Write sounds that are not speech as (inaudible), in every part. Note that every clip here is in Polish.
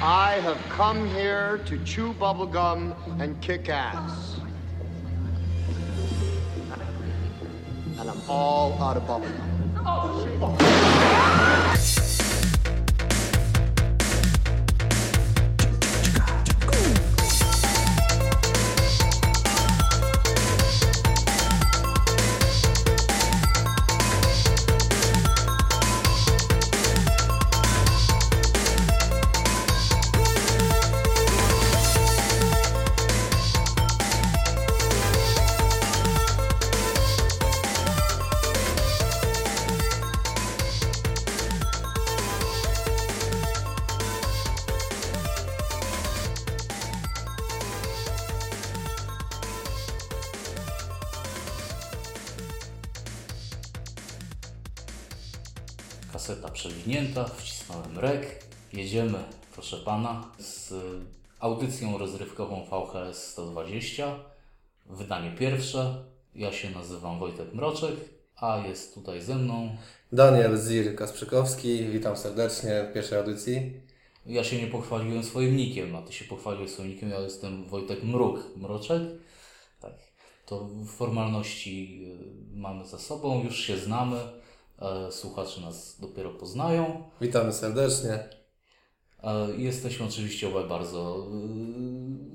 I have come here to chew bubblegum and kick ass. And I'm all out of bubblegum. Oh, Kaseta audycją rozrywkową VHS 120. Wydanie pierwsze. Ja się nazywam Wojtek Mroczek, a jest tutaj ze mną. Daniel Zir Kasprzykowski, witam serdecznie w pierwszej audycji. Ja się nie pochwaliłem swoim nikiem, a ty się pochwaliłeś swoim nikiem. Ja jestem Wojtek Mruk Mroczek. Tak. To formalności y, mamy za sobą, już się znamy. E, Słuchacze nas dopiero poznają. Witamy serdecznie. Jesteśmy oczywiście obaj bardzo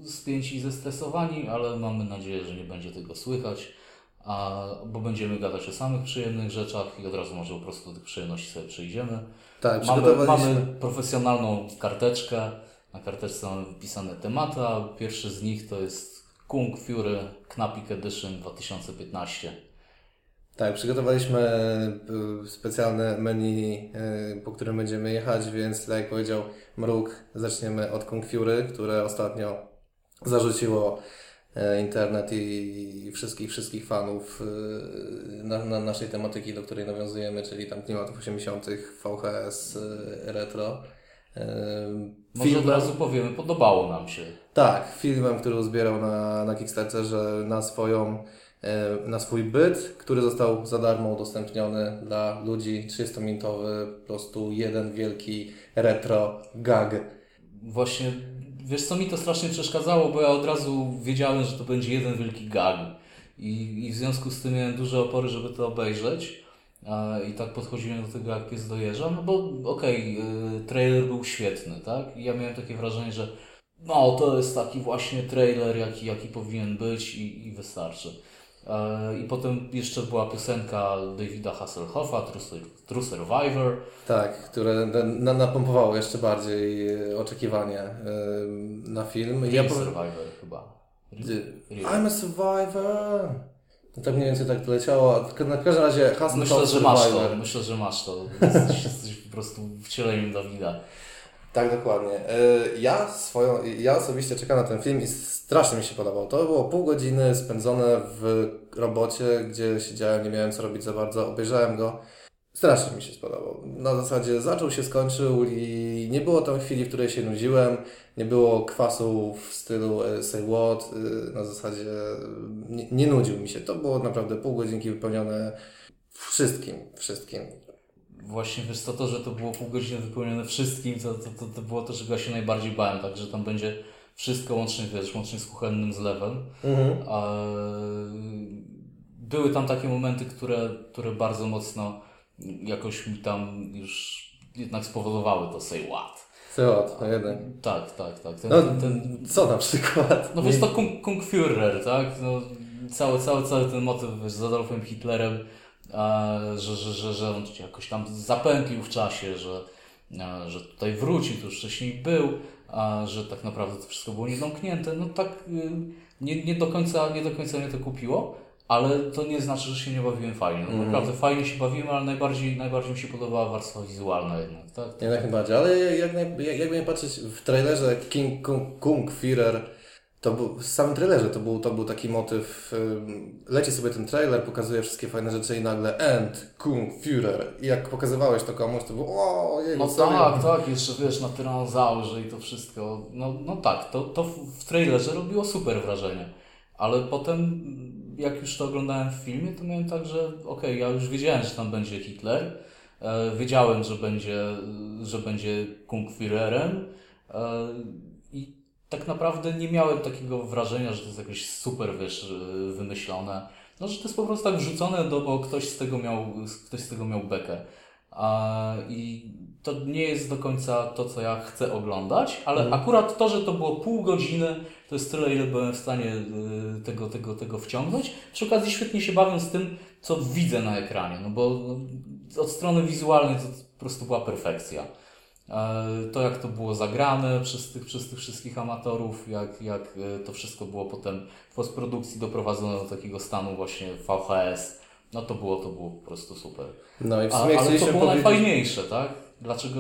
y, spięci i zestresowani, ale mamy nadzieję, że nie będzie tego słychać, a, bo będziemy gadać o samych przyjemnych rzeczach i od razu może po prostu do tych przyjemności sobie przejdziemy. Tak, Mamy, mamy profesjonalną karteczkę, na karteczce mamy wypisane tematy, a pierwszy z nich to jest Kung Fury Knapik Edition 2015. Tak, przygotowaliśmy y, specjalne menu, y, po którym będziemy jechać, więc tak jak powiedział Mruk, zaczniemy od Kung Fury, które ostatnio zarzuciło y, internet i wszystkich, wszystkich fanów na, na naszej tematyki, do której nawiązujemy, czyli tam klimatów 80., VHS, retro. Może od razu powiemy, podobało nam się. Tak, filmem, który uzbierał na, na Kickstarterze na swoją, e, na swój byt, który został za darmo udostępniony dla ludzi 30-minutowy, po prostu jeden wielki retro gag. Właśnie, wiesz co mi to strasznie przeszkadzało, bo ja od razu wiedziałem, że to będzie jeden wielki gag. I, i w związku z tym miałem duże opory, żeby to obejrzeć. I tak podchodziłem do tego jak pies do jeża, no bo okej, y, trailer był świetny, tak? I ja miałem takie wrażenie, że no to jest taki właśnie trailer, jaki, jaki powinien być i, i wystarczy. E, I potem jeszcze była piosenka Davida Hasselhoffa, True, True Survivor. Tak, które na, na, napompowało jeszcze bardziej e, oczekiwanie e, na film. Real Ja powiem- Survivor chyba. Real. I'm a survivor. No tak mniej więcej tak to leciało. Na każdym razie hasło Myślę, że masz to. Myślę, że masz to. Jesteś, jesteś po prostu wcieleniem Dawida. Tak, dokładnie. E, Ja swoją, ja osobiście czekam na ten film i strasznie mi się podobał. To było pół godziny spędzone w robocie, gdzie siedziałem, nie miałem co robić za bardzo, obejrzałem go. Strasznie mi się spodobał. Na zasadzie zaczął się, skończył i nie było tam chwili, w której się nudziłem. Nie było kwasu w stylu e, say what. e, Na zasadzie nie, nie nudził mi się. To było naprawdę pół godzinki wypełnione wszystkim, wszystkim. Właśnie wiesz co, to, że to było pół godziny wypełnione wszystkim, to, to, to, to było to, czego ja się najbardziej bałem, tak, że tam będzie wszystko łącznie, wiesz, łącznie z kuchennym zlewem. A, były tam takie momenty, które, które bardzo mocno jakoś mi tam już jednak spowodowały to say what. Say what, no jednak. Tak, tak, tak. Ten, No, ten, co na przykład? No wiesz, to Kung, Kung Führer, tak? No, cały, cały, cały ten motyw wiesz, z Adolfem Hitlerem, że, że, że, że on jakoś tam zapętlił w czasie, że, że tutaj wrócił, tu już wcześniej był, że tak naprawdę to wszystko było niedomknięte. No tak y, nie, nie, do końca, nie do końca mnie to kupiło, ale to nie znaczy, że się nie bawiłem fajnie. No, Naprawdę fajnie się bawiłem, ale najbardziej, najbardziej mi się podobała warstwa wizualna jednak, tak? Jak najbardziej, ale jak, jak, jak, jakby nie patrzeć w trailerze King Kung, Kung Führer, to był, w samym trailerze to był, to był taki motyw, leci sobie ten trailer, pokazuje wszystkie fajne rzeczy i nagle End Kung Führer i jak pokazywałeś to komuś, to było o, jego No tak, tak, jeszcze wiesz, na tyranozaurze i to wszystko. No, no tak, to, to w- trailerze robiło super wrażenie. Ale potem jak już to oglądałem w filmie, to miałem tak, że okej, okay, ja już wiedziałem, że tam będzie Hitler, e, wiedziałem, że będzie, że będzie Kung Führerem e, tak naprawdę nie miałem takiego wrażenia, że to jest jakieś super, wiesz, wymyślone. No, że to jest po prostu tak wrzucone, do, bo ktoś z tego miał, ktoś z tego miał bekę. A, I to nie jest do końca to, co ja chcę oglądać, ale mhm. akurat to, że to było pół godziny, to jest tyle, ile byłem w stanie y, tego, tego, tego wciągnąć. Przy okazji świetnie się bawię z tym, co widzę na ekranie, no bo no, od strony wizualnej to po prostu była perfekcja. E, to, jak to było zagrane przez tych, przez tych wszystkich amatorów, jak, jak e, to wszystko było potem w postprodukcji doprowadzone do takiego stanu właśnie VHS, no to było, to było po prostu super. No i w sumie A, ale to było powiedzieć... najfajniejsze, tak? Dlaczego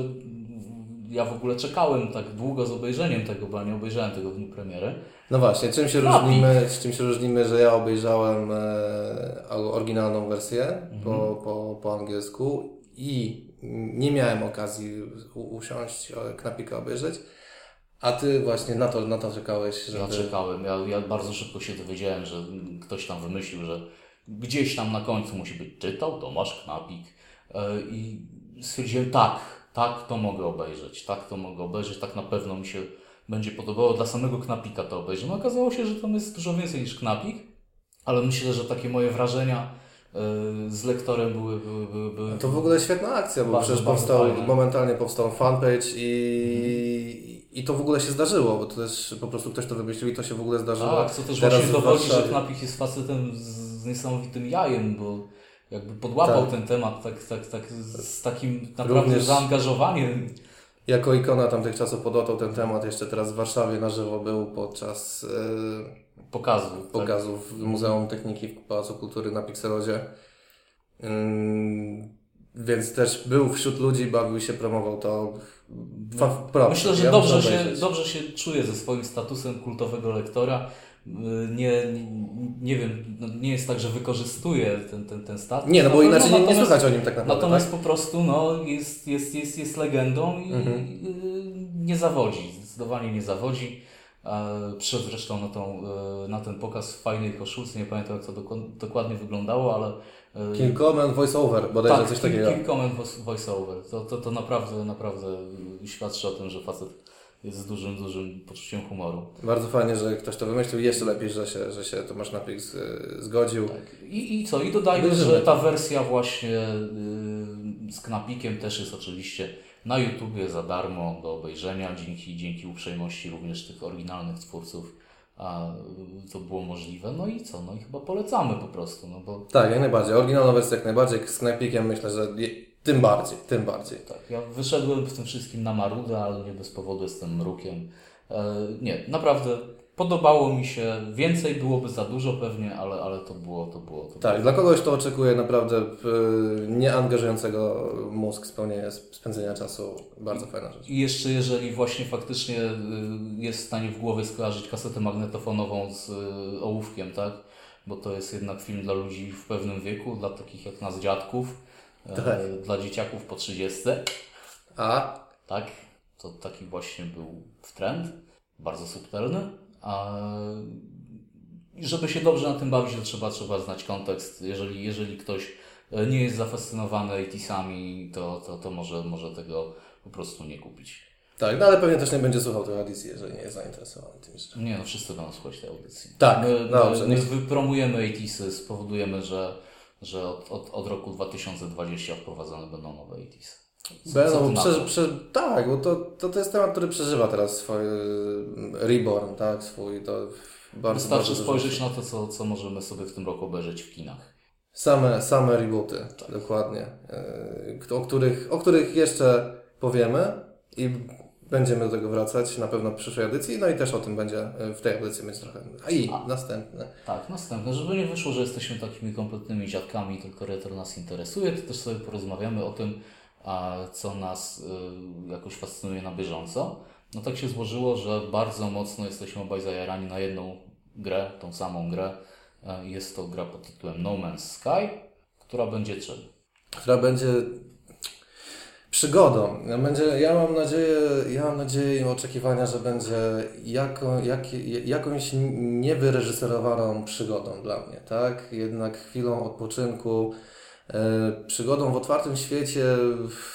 ja w ogóle czekałem tak długo z obejrzeniem tego, bo ja nie obejrzałem tego w dniu premiery. No właśnie, czym się różnimy, z czym się różnimy, że ja obejrzałem e, oryginalną wersję mhm. po, po, po angielsku i nie miałem okazji usiąść, e, knapika obejrzeć. A ty właśnie na to, na to czekałeś, żeby... Ja czekałem. Ja, ja bardzo szybko się dowiedziałem, że ktoś tam wymyślił, że gdzieś tam na końcu musi być czytał Tomasz Knapik. E, I stwierdziłem, tak, tak to mogę obejrzeć, tak to mogę obejrzeć, tak na pewno mi się będzie podobało. Dla samego Knapika to obejrzeć. No okazało się, że tam jest dużo więcej niż Knapik, ale myślę, że takie moje wrażenia z lektorem były, były, były, To w ogóle świetna akcja, bo bardzo, przecież powstał, momentalnie powstał fanpage i, i to w ogóle się zdarzyło, bo to też po prostu ktoś to wymyślił i to się w ogóle zdarzyło. Tak, co też Teraz właśnie dowodzi, że Knapik jest facetem z niesamowitym jajem, bo jakby podłapał tak. ten temat tak, tak, tak z takim naprawdę Również zaangażowaniem. Jako ikona tamtych czasów podłapał ten temat, jeszcze teraz w Warszawie na żywo był podczas... Yy pokazu. Pokazu tak. w Muzeum Techniki w Pałacu Kultury na Pixelodzie. więc też był wśród ludzi, bawił się, promował to. Myślę, że ja dobrze, się, dobrze się czuje ze swoim statusem kultowego lektora. Nie, nie, nie wiem, no nie jest tak, że wykorzystuje ten, ten, ten status. Nie, no bo inaczej nie, nie słychać o nim tak naprawdę. Natomiast tak? po prostu no, jest, jest, jest, jest legendą i mhm. nie zawodzi. Zdecydowanie nie zawodzi. Przyszedł zresztą na, tą, e, na ten pokaz w fajnej koszulce, nie pamiętam jak to dokładnie wyglądało, ale... E, King Comment voiceover, bodajże tak, coś takiego. King Comment voiceover. To, to, to naprawdę, naprawdę świadczy o tym, że facet jest z dużym, dużym poczuciem humoru. Bardzo fajnie, że ktoś to wymyślił. Jeszcze lepiej, że się, że się Tomasz Napik zgodził. Tak. I, I co? I dodajmy, że ta wersja właśnie y, z Knapikiem też jest oczywiście na YouTubie za darmo do obejrzenia, dzięki, dzięki uprzejmości również tych oryginalnych twórców a to było możliwe. No i co? No i chyba polecamy po prostu. No bo... Tak, jak najbardziej. Oryginalna wersja jak najbardziej. Z Knapikiem myślę, że je... tym bardziej, tym bardziej. Tak, ja wyszedłem w tym wszystkim na marudę, ale nie bez powodu jestem mrukiem. E, nie, naprawdę Podobało mi się, więcej byłoby za dużo pewnie, ale, ale to było, to było. To tak, było. dla kogoś to oczekuje naprawdę nieangażującego mózg spełnienia, spędzenia czasu. Bardzo fajna rzecz. I jeszcze jeżeli właśnie faktycznie y, jest w stanie w głowie skojarzyć kasetę magnetofonową z y, ołówkiem, tak? Bo to jest jednak film dla ludzi w pewnym wieku, dla takich jak nas dziadków, e, tak. dla dzieciaków po 30. A? Tak, to taki właśnie był w trend, bardzo subtelny. Żeby się dobrze na tym bawić, to trzeba, trzeba znać kontekst. Jeżeli, jeżeli ktoś e, nie jest zafascynowany ATS-ami, to, to, to może, może tego po prostu nie kupić. Tak, no ale pewnie też nie będzie słuchał tej audycji, jeżeli nie jest zainteresowany tym rzeczami. Nie, no wszyscy będą słuchać tej audycji. Tak, my, dobrze. My, my wypromujemy ATS-y, spowodujemy, że, że od, od, od roku 2020 wprowadzone będą nowe ATS-y. Będą, prze, prze, tak, bo to, to, to jest temat, który przeżywa teraz swój reborn, tak, swój to bardzo Wystarczy bardzo spojrzeć na to, co, co możemy sobie w tym roku obejrzeć w kinach. Same, same rebooty, tak. dokładnie, e, o których, o których jeszcze powiemy i będziemy do tego wracać na pewno w przyszłej edycji, no i też o tym będzie e, w tej edycji będzie trochę. A i A, następne. Tak, następne. Żeby nie wyszło, że jesteśmy takimi kompletnymi dziadkami, tylko retro nas interesuje, to też sobie porozmawiamy o tym, a co nas y, jakoś fascynuje na bieżąco. No tak się złożyło, że bardzo mocno jesteśmy obaj zajarani na jedną grę, tą samą grę. E, jest to gra pod tytułem No Man's Sky, która będzie czym? Która będzie przygodą. Będzie, ja mam nadzieję, ja mam nadzieję i oczekiwania, że będzie jako, jak, jakąś niewyreżyserowaną przygodą dla mnie, tak? Jednak chwilą odpoczynku, przygodą w otwartym świecie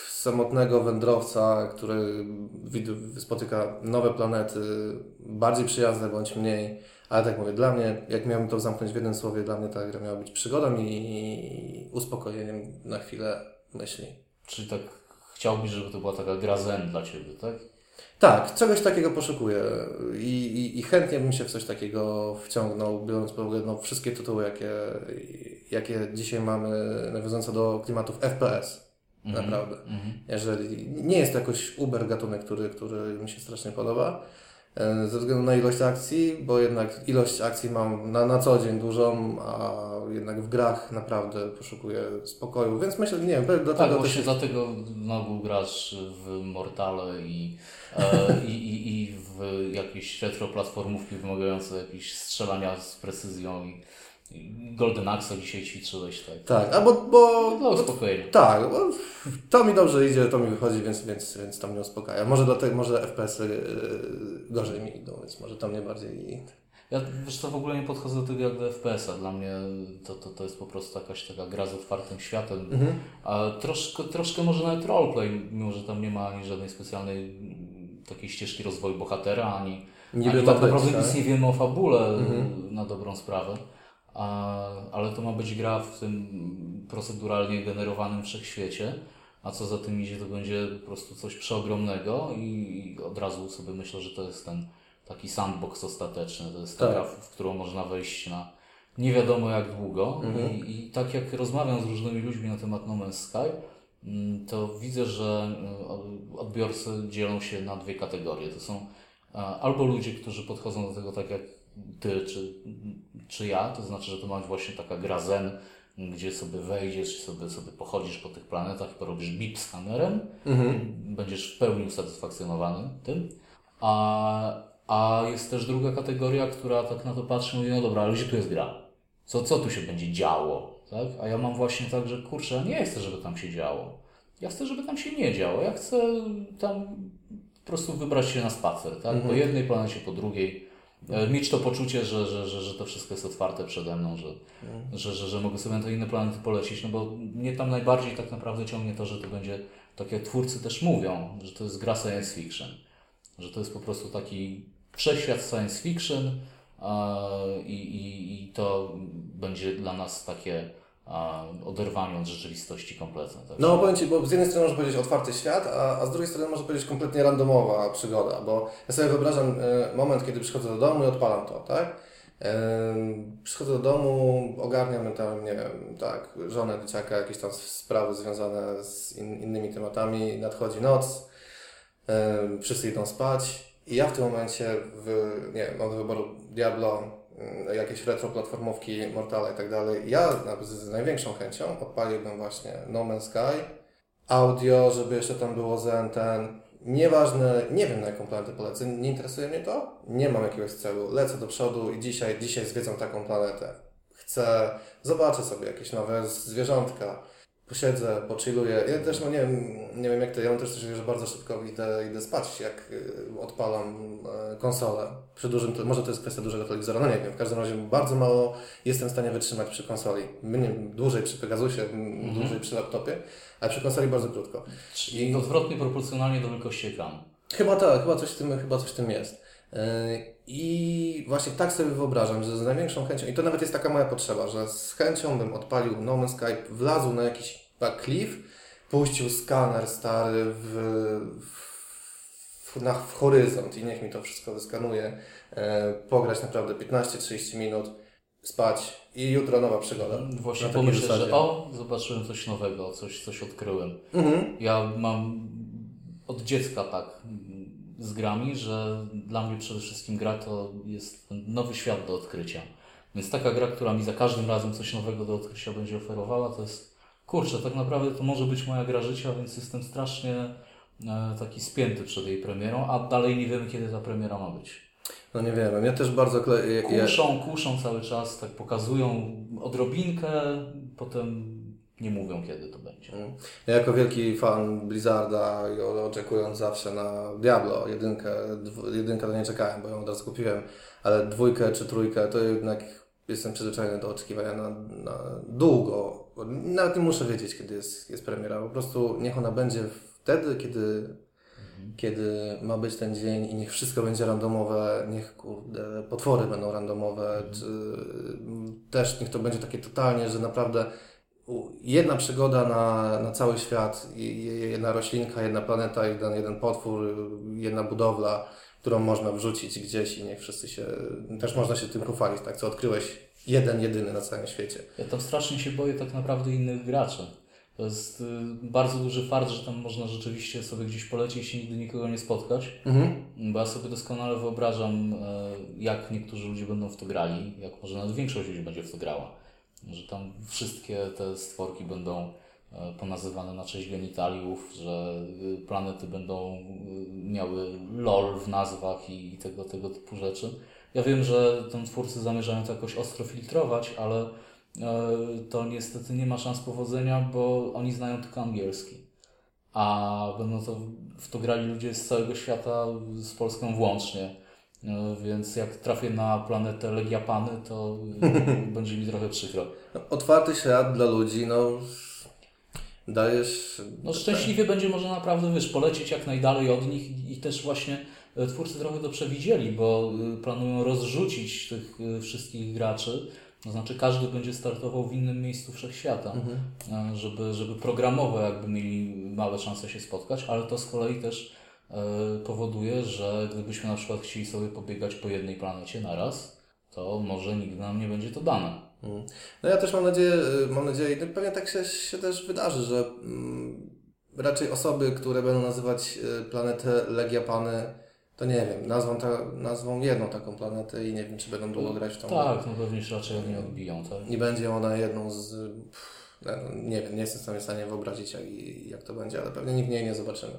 samotnego wędrowca, który spotyka nowe planety, bardziej przyjazne bądź mniej. Ale tak mówię, dla mnie, jak miałbym to zamknąć w jednym słowie, dla mnie ta gra miała być przygodą i uspokojeniem na chwilę myśli. Czyli tak chciałbyś, żeby to była taka gra zen dla Ciebie, tak? Tak, czegoś takiego poszukuję I, i, i chętnie bym się w coś takiego wciągnął, biorąc pod uwagę no, wszystkie tytuły, jakie, jakie dzisiaj mamy, nawiązujące do klimatów FPS. Mm -hmm. Naprawdę. Mm -hmm. Jeżeli nie jest to jakoś uber gatunek, który, który mi się strasznie podoba, E, ze względu na ilość akcji, bo jednak ilość akcji mam na, na co dzień dużą, a jednak w grach naprawdę poszukuję spokoju, więc myślę, nie wiem, do tak, tego właśnie dlatego znowu grasz w Mortale i, e, i, i, i w jakieś retro platformówki wymagające jakieś strzelania z precyzją i Golden Axe dzisiaj ćwiczyłeś, tak? Tak, a bo... bo no, spokojnie. Tak, bo to mi dobrze idzie, to mi wychodzi, więc, więc, więc to mnie uspokaja. Może dlatego, może FPS-y yy, gorzej mi idą, więc może to mnie bardziej... Ja wiesz to w ogóle nie podchodzę do tego jak do FPS-a. Dla mnie to, to, to jest po prostu jakaś taka gra z otwartym światem. Mhm. A troszkę, troszkę może nawet roleplay, mimo że tam nie ma ani żadnej specjalnej takiej ścieżki rozwoju bohatera, ani, nie ani tak naprawdę nic tak? nie wiemy o fabule mhm. na dobrą sprawę ale to ma być gra w tym proceduralnie generowanym wszechświecie, a co za tym idzie, to będzie po prostu coś przeogromnego i od razu sobie myślę, że to jest ten taki sandbox ostateczny, to jest ta tak. gra, w którą można wejść na nie wiadomo jak długo mhm. I, I, tak jak rozmawiam z różnymi ludźmi na temat No Man's Sky, mm, to widzę, że e, odbiorcy dzielą się na dwie kategorie. To są albo ludzie, którzy podchodzą do tego tak jak ty czy, czy ja, to znaczy, że to ma być właśnie taka gra zen, gdzie sobie wejdziesz, sobie, sobie pochodzisz po tych planetach, porobisz bip skanerem, mhm. będziesz w pełni usatysfakcjonowany tym. A, a jest też druga kategoria, która tak na to patrzy i mówi, no dobra, ale gdzie tu jest gra? Co, co tu się będzie działo? Tak? A ja mam właśnie tak, że kurczę, ja nie chcę, żeby tam się działo. Ja chcę, żeby tam się nie działo. Ja chcę tam po prostu wybrać się na spacer, tak? Mhm. Po jednej planecie, po drugiej mieć to poczucie, że, że, że, że to wszystko jest otwarte przede mną, że, mm. że, że, że mogę sobie na te inne planety polecieć, no bo mnie tam najbardziej tak naprawdę ciągnie to, że to będzie, tak jak twórcy też mówią, że to jest gra science fiction, że to jest po prostu taki wszechświat science fiction i, i, i to będzie dla nas takie oderwanie od rzeczywistości kompletnie. Tak? No powiem Ci, bo z jednej strony może powiedzieć otwarty świat, a, a z drugiej strony może powiedzieć kompletnie randomowa przygoda, bo ja sobie wyobrażam e, moment, kiedy przychodzę do domu i odpalam to, tak? E, przychodzę do domu, ogarniam tam, nie wiem, tak, żonę, dzieciaka, jakieś tam sprawy związane z in, innymi tematami, nadchodzi noc, e, wszyscy idą spać i ja w tym momencie, w, nie wiem, mam do wyboru Diablo, jakieś retro platformówki, Mortala i tak dalej. Ja z największą chęcią odpaliłbym właśnie No Man's Sky, audio, żeby jeszcze tam było Zen, ten, nieważne, nie wiem na jaką planetę polecę, nie interesuje mnie to, nie mam jakiegoś celu, lecę do przodu i dzisiaj, dzisiaj zwiedzam taką planetę. Chcę, zobaczę sobie jakieś nowe zwierzątka, posiedzę, pochilluję. Ja też, no nie wiem, nie wiem jak to, ja mam też coś, że bardzo szybko idę, idę spać, jak y, odpalam e, konsolę. Przy dużym, to, może to jest kwestia dużego telewizora, no nie wiem. W każdym razie bardzo mało jestem w stanie wytrzymać przy konsoli. Nie dłużej przy Pegasusie, mhm. dłużej przy laptopie, ale przy konsoli bardzo krótko. Czyli I... odwrotnie proporcjonalnie do wielkości ekranu. Chyba tak, chyba coś w tym, chyba coś w tym jest. E, I właśnie tak sobie wyobrażam, że z największą chęcią, i to nawet jest taka moja potrzeba, że z chęcią bym odpalił No Man's Sky, wlazł na jakiś cliff, puścił skaner stary w, w, na, w horyzont i niech mi to wszystko wyskanuje, e, pograć naprawdę 15-30 minut, spać i jutro nowa przygoda. Właśnie pomyślę, że o, zobaczyłem coś nowego, coś, coś odkryłem. Mhm. Ja mam od dziecka tak z grami, że dla mnie przede wszystkim gra to jest nowy świat do odkrycia. Więc taka gra, która mi za każdym razem coś nowego do odkrycia będzie oferowała, to jest kurczę, tak naprawdę to może być moja gra życia, więc jestem strasznie e, taki spięty przed jej premierą, a dalej nie wiemy, kiedy ta premiera ma być. No nie wiem, ja też bardzo kleję. Kuszą, kuszą cały czas, tak pokazują odrobinkę, potem nie mówią kiedy to będzie. Ja jako wielki fan Blizzarda i oczekując zawsze na Diablo, jedynkę, jedynkę to nie czekałem, bo ją od razu kupiłem, ale dwójkę czy trójkę to jednak jestem przyzwyczajony do oczekiwania na, na długo. Nawet nie muszę wiedzieć, kiedy jest, jest premiera. Po prostu niech ona będzie wtedy, kiedy, kiedy ma być ten dzień i niech wszystko będzie randomowe, niech kurde, potwory będą randomowe, czy, też niech to będzie takie totalnie, że naprawdę jedna przygoda na, na cały świat, jedna roślinka, jedna planeta, jeden, jeden potwór, jedna budowla, którą można wrzucić gdzieś i niech wszyscy się, też można się tym pochwalić, tak, co odkryłeś jeden, jedyny na całym świecie. Ja tam strasznie się boję tak naprawdę innych graczy. To jest y, bardzo duży fart, że tam można rzeczywiście sobie gdzieś polecieć i nigdy nikogo nie spotkać. Bo ja sobie doskonale wyobrażam, e, jak niektórzy ludzie będą w to grali, jak może nawet większość ludzi będzie w to grała. Że tam wszystkie te stworki będą e, ponazywane na cześć genitaliów, że y, planety będą y, miały LOL w nazwach i tego, tego typu rzeczy. Ja wiem, że tam twórcy zamierzają to jakoś ostro filtrować, ale e, to niestety nie ma szans powodzenia, bo oni znają tylko angielski. A będą to w to grali ludzie z całego świata, z Polską włącznie. E, Więc jak trafię na planetę Legiapany, to e, (laughs) będzie mi trochę przykro. No, otwarty świat dla ludzi, no dajesz... No szczęśliwie będzie można naprawdę, wiesz, polecieć jak najdalej od nich i, też właśnie e, twórcy trochę to przewidzieli, bo y, planują rozrzucić tych y, wszystkich graczy. To znaczy każdy będzie startował w innym miejscu wszechświata, e, żeby, żeby programowo jakby mieli małe szanse się spotkać, ale to z kolei też e, powoduje, że gdybyśmy na przykład chcieli sobie pobiegać po jednej planecie naraz, to może nigdy nam nie będzie to dane. Mm. No ja też mam nadzieję, y, mam nadzieję, i pewnie tak się, się też wydarzy, że mm, raczej osoby, które będą nazywać y, planetę Legiapany, to nie wiem, nazwą, ta, nazwą jedną taką planetę i nie wiem, czy będą długo grać w tą. Tak, no pewnie się raczej od niej odbiją, tak? Nie będzie ona jedną z... pff, no, nie wiem, nie jestem w stanie wyobrazić, jak, jak to będzie, ale pewnie nigdy jej nie zobaczymy.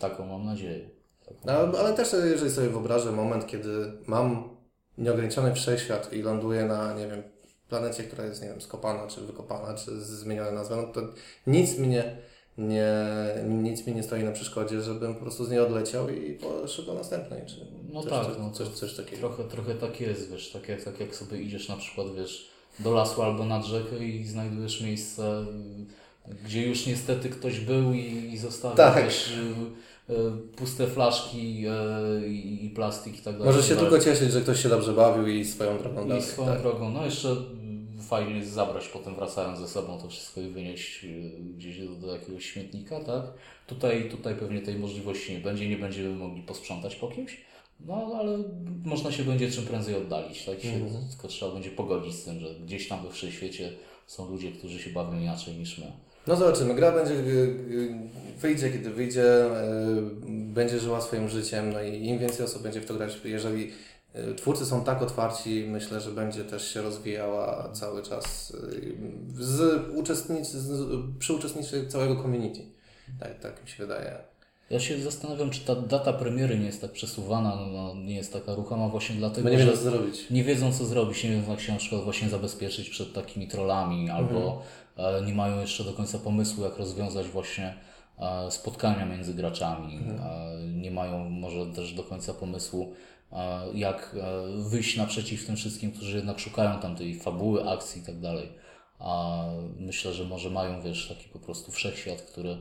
Taką mam nadzieję. Taką No, ale też jeżeli sobie wyobrażę moment, kiedy mam nieograniczony wszechświat i ląduję na, nie wiem, planecie, która jest, nie wiem, skopana, czy wykopana, czy zmieniona nazwa, no to nic mnie nie, nic mi nie stoi na przeszkodzie, żebym po prostu z niej odleciał i poszukał następnej, czy No coś, tak, coś, no coś, coś takiego. Trochę, trochę tak jest, wiesz, tak jak, tak jak sobie idziesz na przykład, wiesz, do lasu albo nad rzekę i znajdujesz miejsce, gdzie już niestety ktoś był i, i zostawił, Tak. wiesz, y, y, puste flaszki y, i, plastik i tak dalej. Możesz się tylko cieszyć, że ktoś się dobrze bawił i swoją drogą I dalej. swoją tak. drogą, no jeszcze y, fajnie jest zabrać potem wracając ze sobą to wszystko i wynieść y, gdzieś do, do jakiegoś śmietnika, tak? Tutaj, tutaj pewnie tej możliwości nie będzie, nie będziemy mogli posprzątać po kimś, no ale można się będzie czym prędzej oddalić, tak? Się, Tylko trzeba będzie pogodzić z tym, że gdzieś tam we wszechświecie są ludzie, którzy się bawią inaczej niż my. No zobaczymy. Gra będzie, y, y, wyjdzie kiedy wyjdzie, y, będzie żyła swoim życiem, no i im więcej osób będzie w to grać, jeżeli twórcy są tak otwarci, myślę, że będzie też się rozwijała cały czas z uczestnicy, z, przy uczestnictwie całego community. Tak, tak mi się wydaje. Ja się zastanawiam, czy ta data premiery nie jest tak przesuwana, no, nie jest taka ruchoma właśnie dlatego, nie że wiem co zrobić. nie wiedzą co zrobić, nie wiedzą jak się na przykład właśnie zabezpieczyć przed takimi trollami, albo nie mają jeszcze do końca pomysłu jak rozwiązać właśnie e, spotkania między graczami, e, nie mają może też do końca pomysłu e, jak wyjść naprzeciw tym wszystkim, którzy jednak szukają tam tej fabuły, akcji i tak dalej. A myślę, że może mają, wiesz, taki po prostu wszechświat, który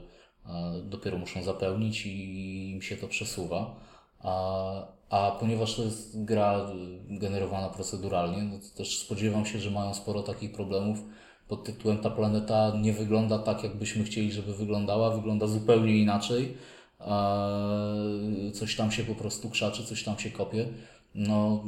dopiero muszą zapełnić i im się to przesuwa. A, a ponieważ to jest gra generowana proceduralnie, no to też spodziewam się, że mają sporo takich problemów pod tytułem ta planeta nie wygląda tak, jakbyśmy chcieli, żeby wyglądała, wygląda zupełnie inaczej. Eee, Coś tam się po prostu krzaczy, coś tam się kopie. No,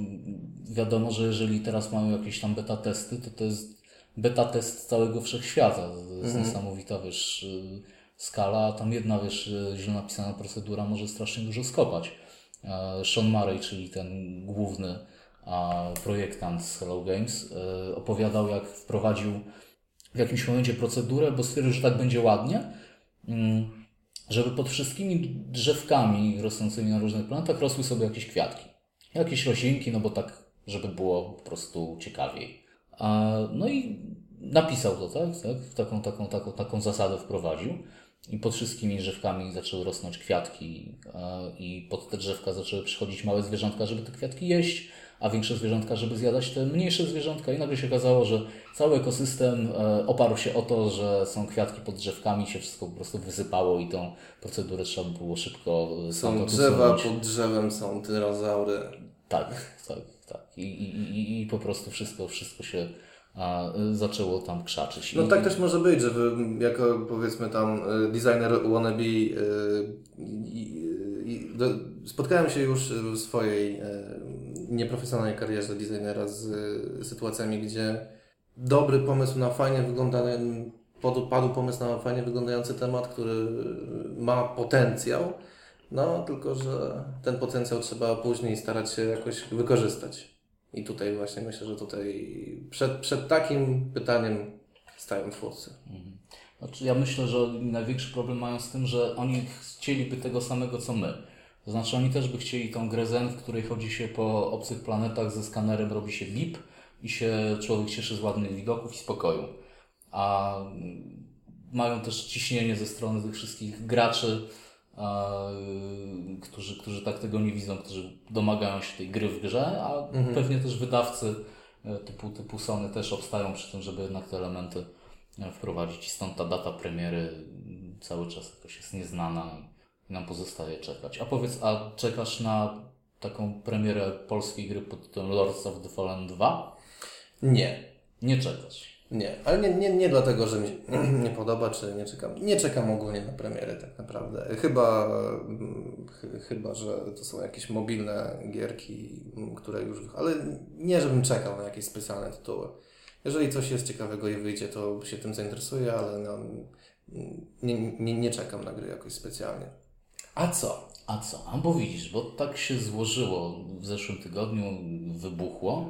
wiadomo, że jeżeli teraz mają jakieś tam beta testy, to to jest beta test całego wszechświata. To jest niesamowita, wiesz, y, skala, a tam jedna, wiesz, y, źle napisana procedura może strasznie dużo skopać. E, Sean Murray, czyli ten główny projektant z Hello Games, e, opowiadał, jak wprowadził w jakimś momencie procedurę, bo stwierdził, że tak będzie ładnie, mm, żeby pod wszystkimi drzewkami rosnącymi na różnych planetach rosły sobie jakieś kwiatki. Jakieś roślinki, no bo tak, żeby było po prostu ciekawiej. No i napisał to, tak? tak? Taką, taką, taką, taką zasadę wprowadził. I pod wszystkimi drzewkami zaczęły rosnąć kwiatki, i pod te drzewka zaczęły przychodzić małe zwierzątka, żeby te kwiatki jeść, a większe zwierzątka, żeby zjadać te mniejsze zwierzątka. I nagle się okazało, że cały ekosystem e, oparł się o to, że są kwiatki pod drzewkami, się wszystko po prostu wysypało i tą procedurę trzeba było szybko e, Są drzewa, pod drzewem są dynozaury. Tak, tak, tak. I, i, i, i po prostu wszystko, wszystko się a, zaczęło tam krzaczyć. No tak też może być, że wy, jako powiedzmy tam y, designer wannabe y, y, do, spotkałem się już w swojej nieprofesjonalnej karierze designera z sytuacjami, gdzie dobry pomysł na fajnie wyglądający, padł pomysł na fajnie wyglądający temat, który ma potencjał, no tylko, że ten potencjał trzeba później starać się jakoś wykorzystać. I tutaj właśnie myślę, że tutaj przed, przed takim pytaniem stają twórcy. Mhm. Znaczy, ja myślę, że największy problem mają z tym, że oni chcieliby tego samego co my. To znaczy oni też by chcieli tą grę Zen, w której chodzi się po obcych planetach ze skanerem, robi się bip i się człowiek cieszy z ładnych widoków i spokoju. A mają też ciśnienie ze strony tych wszystkich graczy, którzy, którzy tak tego nie widzą, którzy domagają się tej gry w grze, a mhm. pewnie też wydawcy e, typu, typu Sony też obstają przy tym, żeby jednak te elementy e, wprowadzić i stąd ta data premiery cały czas jakoś jest nieznana nam pozostaje czekać. A powiedz, a czekasz na taką premierę polskiej gry pod tytułem Lords of the Fallen 2? Nie. Nie czekasz. Nie, ale nie, nie, nie dlatego, że mi (clears throat) nie podoba, czy nie czekam. Nie czekam ogólnie na premiery tak naprawdę. Chyba, ch chyba że to są jakieś mobilne gierki, które już... Ale nie, żebym czekał na jakieś specjalne tytuły. Jeżeli coś jest ciekawego i wyjdzie, to się tym zainteresuję, ale no, nie, nie, nie czekam na gry jakoś specjalnie. A co? A co? A bo widzisz, bo tak się złożyło w zeszłym tygodniu, wybuchło,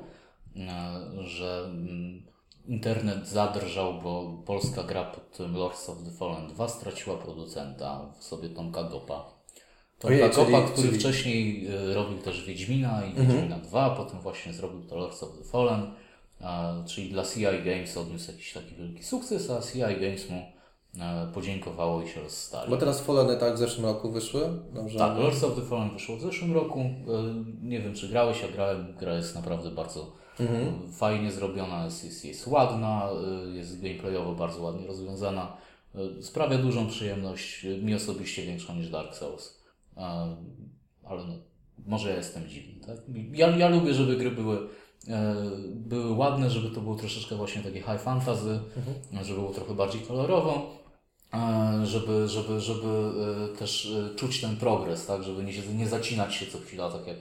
e, że mm, internet zadrżał, bo polska gra pod tym Lords of the Fallen 2 straciła producenta w sobie Tomka Gopa. Tomka Ojej, Gopa, czyli, który czyli... wcześniej y, robił też Wiedźmina i mhm. Wiedźmina 2, potem właśnie zrobił to Lords of the Fallen, czyli dla CI Games odniósł jakiś taki wielki sukces, a CI Games mu e, podziękowało i się rozstali. Bo teraz Falleny tak w zeszłym roku wyszły? Dobrze. Tak, Lords of the Fallen wyszło w zeszłym roku. E, nie wiem, czy grałeś, ja grałem. Gra jest naprawdę bardzo Mhm. Fajnie zrobiona, jest, jest, jest ładna, jest gameplayowo bardzo ładnie rozwiązana. Sprawia dużą przyjemność, mi osobiście większą niż Dark Souls. Ale no, może ja jestem dziwny. Tak? Ja, ja lubię, żeby gry były, e, były ładne, żeby to było troszeczkę właśnie takie high fantasy, mhm. żeby było trochę bardziej kolorowo e, żeby, żeby, żeby e, też czuć ten progres, tak? żeby nie, nie zacinać się co chwila, tak jak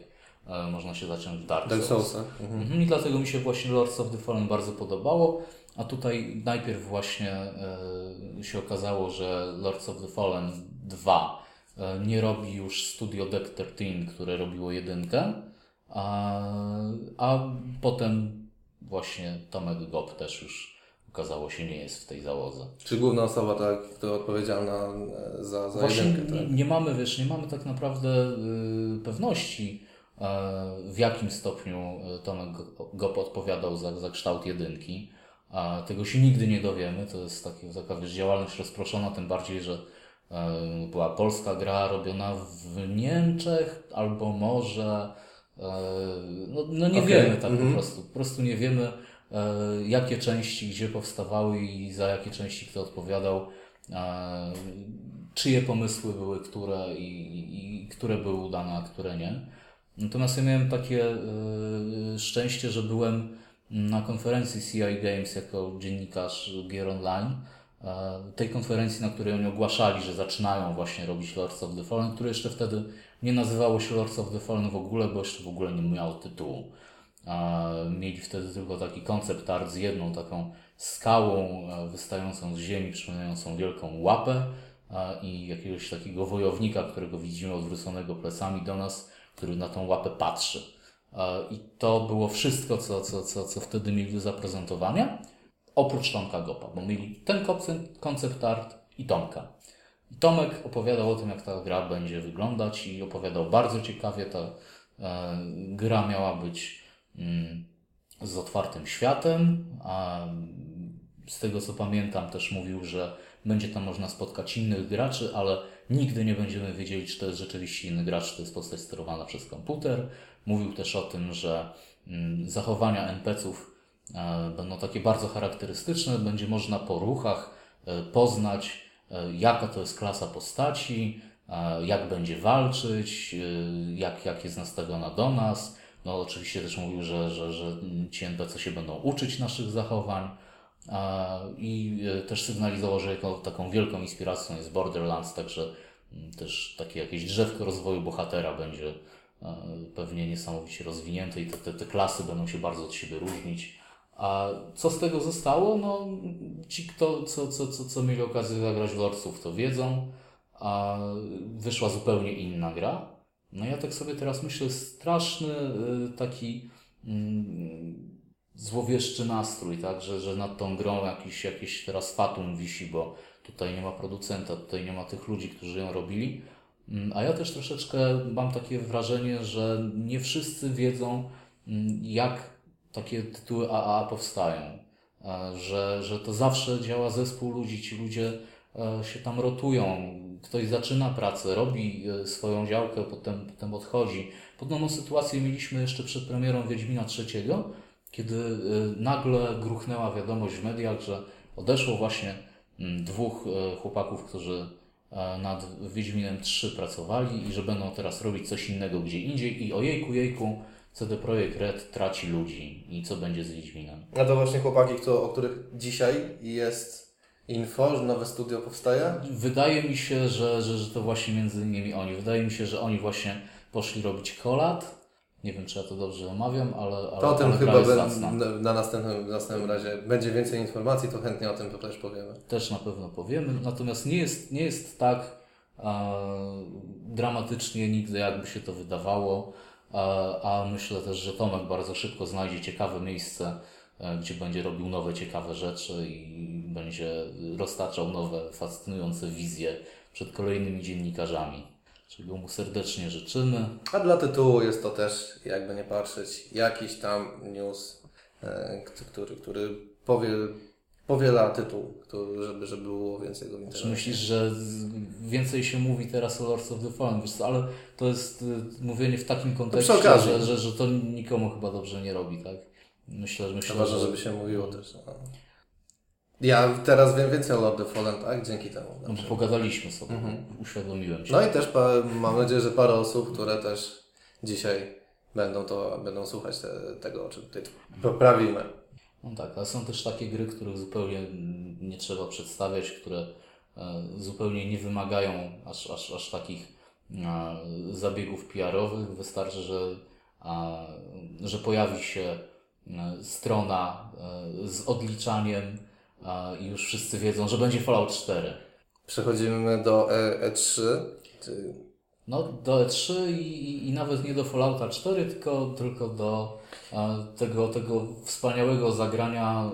E, można się zacząć w Dark, Souls. Mhm. Mhm. I dlatego mi się właśnie Lords of the Fallen bardzo podobało. A tutaj najpierw właśnie e, się okazało, że Lords of the Fallen 2 e, nie robi już studio Deck 13, które robiło jedynkę, a, a potem właśnie Tomek Gop też już okazało się nie jest w tej załodze. Czy główna osoba, tak, która odpowiedzialna za, za Właśnie jedynkę, tak? nie, nie mamy, wiesz, nie mamy tak naprawdę y, pewności, E, w jakim stopniu e, Tomek go podpowiadał za, za kształt jedynki. A tego się nigdy nie dowiemy. To jest taki, taka wiesz, działalność rozproszona, tym bardziej, że e, była polska gra robiona w Niemczech albo może. No, no nie okay. wiemy tak mm -hmm. po mhm. prostu. Po prostu nie wiemy, jakie części gdzie powstawały i za jakie części kto odpowiadał. Czyje pomysły były które i, i, które były udane, a które nie. Natomiast ja miałem takie szczęście, że byłem na konferencji CI Games jako dziennikarz gier online. Y, tej konferencji, na której oni ogłaszali, że zaczynają właśnie robić Lords of the Fallen, które jeszcze wtedy nie nazywało się Lords of the Fallen w ogóle, bo jeszcze w ogóle nie miało tytułu. Y, mieli wtedy tylko taki koncept art z jedną taką skałą e, wystającą z ziemi, przypominającą wielką łapę i jakiegoś takiego wojownika, którego widzimy odwróconego plecami do nas który na tą łapę patrzy. I to było wszystko, co, co, co, co wtedy mieli do zaprezentowania, oprócz Tomka Gopa, bo mieli ten koncept art i Tomka. I Tomek opowiadał o tym, jak ta gra będzie wyglądać i opowiadał bardzo ciekawie. Ta e, gra miała być mm, z otwartym światem, a z tego co pamiętam też mówił, że będzie tam można spotkać innych graczy, ale nigdy nie będziemy wiedzieli, czy to jest rzeczywiście inny gracz, czy to jest postać sterowana przez komputer. Mówił też o tym, że mm, zachowania NPC-ów będą takie bardzo charakterystyczne, będzie można po ruchach e, poznać, e, jaka to jest klasa postaci, e, jak będzie walczyć, e, jak, jak jest nastawiona do nas. No oczywiście też mówił, że, że, że ci NPC się będą uczyć naszych zachowań. I e, też sygnalizował, że jako taką wielką inspiracją jest Borderlands, także też takie jakieś drzewko rozwoju bohatera będzie e, pewnie niesamowicie rozwinięte i te, te, te klasy będą się bardzo od siebie różnić. A co z tego zostało? No, ci, kto, co, co, co, co mieli okazję zagrać w Lordsów, to wiedzą. A wyszła zupełnie inna gra. No ja tak sobie teraz myślę, straszny y, taki mm, złowieszczy nastrój, tak, że, że nad tą grą jakiś, jakiś teraz fatum wisi, bo tutaj nie ma producenta, tutaj nie ma tych ludzi, którzy ją robili. Mm, A ja też troszeczkę mam takie wrażenie, że nie wszyscy wiedzą, mm, jak takie tytuły AAA powstają. E, Że, że to zawsze działa zespół ludzi, ci ludzie e, się tam rotują. Ktoś zaczyna pracę, robi e, swoją działkę, potem, potem odchodzi. Podobną sytuację mieliśmy jeszcze przed premierą Wiedźmina III, kiedy nagle gruchnęła wiadomość w mediach, że odeszło właśnie mm, dwóch chłopaków, którzy nad Wiedźminem 3 pracowali i że będą teraz robić coś innego gdzie indziej i ojejku, jejku, CD Projekt Red traci ludzi i co będzie z Wiedźminem. A to właśnie chłopaki, kto, o których dzisiaj jest info, że nowe studio powstaje? Wydaje mi się, że, że, że to właśnie między innymi oni. Wydaje mi się, że oni właśnie poszli robić kolat. Nie wiem, czy ja to dobrze omawiam, ale, ale To o tym ale chyba ben- na następnym, następnym razie będzie więcej informacji, to chętnie o tym też powiemy. Też na pewno powiemy. Natomiast nie jest, nie jest tak e, dramatycznie nigdy, jakby się to wydawało. A myślę też, że Tomek bardzo szybko znajdzie ciekawe miejsce, e, gdzie będzie robił nowe, ciekawe rzeczy i będzie roztaczał nowe, fascynujące wizje przed kolejnymi dziennikarzami. Czego mu serdecznie życzymy. A dla tytułu jest to też, jakby nie patrzeć, jakiś tam news, e, który, który powie, powiela tytuł, który, żeby, żeby było więcej go w Czy internecie. myślisz, że więcej się mówi teraz o Lords of the Fallen? Wiesz ale to jest y, mówienie w takim kontekście, okazji. że, że, że to nikomu chyba dobrze nie robi, tak? Myślę, że To myślę, ważne, że żeby się mówiło też. No. Ja teraz wiem więcej o Lord of the Fallen, tak? Dzięki temu. no, bo pogadaliśmy sobie, uświadomiłem się. No i też mam nadzieję, że parę osób, które też dzisiaj będą to, będą słuchać te, tego, o czym tutaj poprawimy. No tak, ale są też takie gry, których zupełnie nie trzeba przedstawiać, które e, zupełnie nie wymagają aż, aż, aż takich e, zabiegów PR-owych. Wystarczy, że, że pojawi się e, strona z odliczaniem i już wszyscy wiedzą, że będzie Fallout 4. Przechodzimy do E- E3. No, do E3 i, i, nawet nie do Fallouta 4, tylko, tylko do e, tego, tego wspaniałego zagrania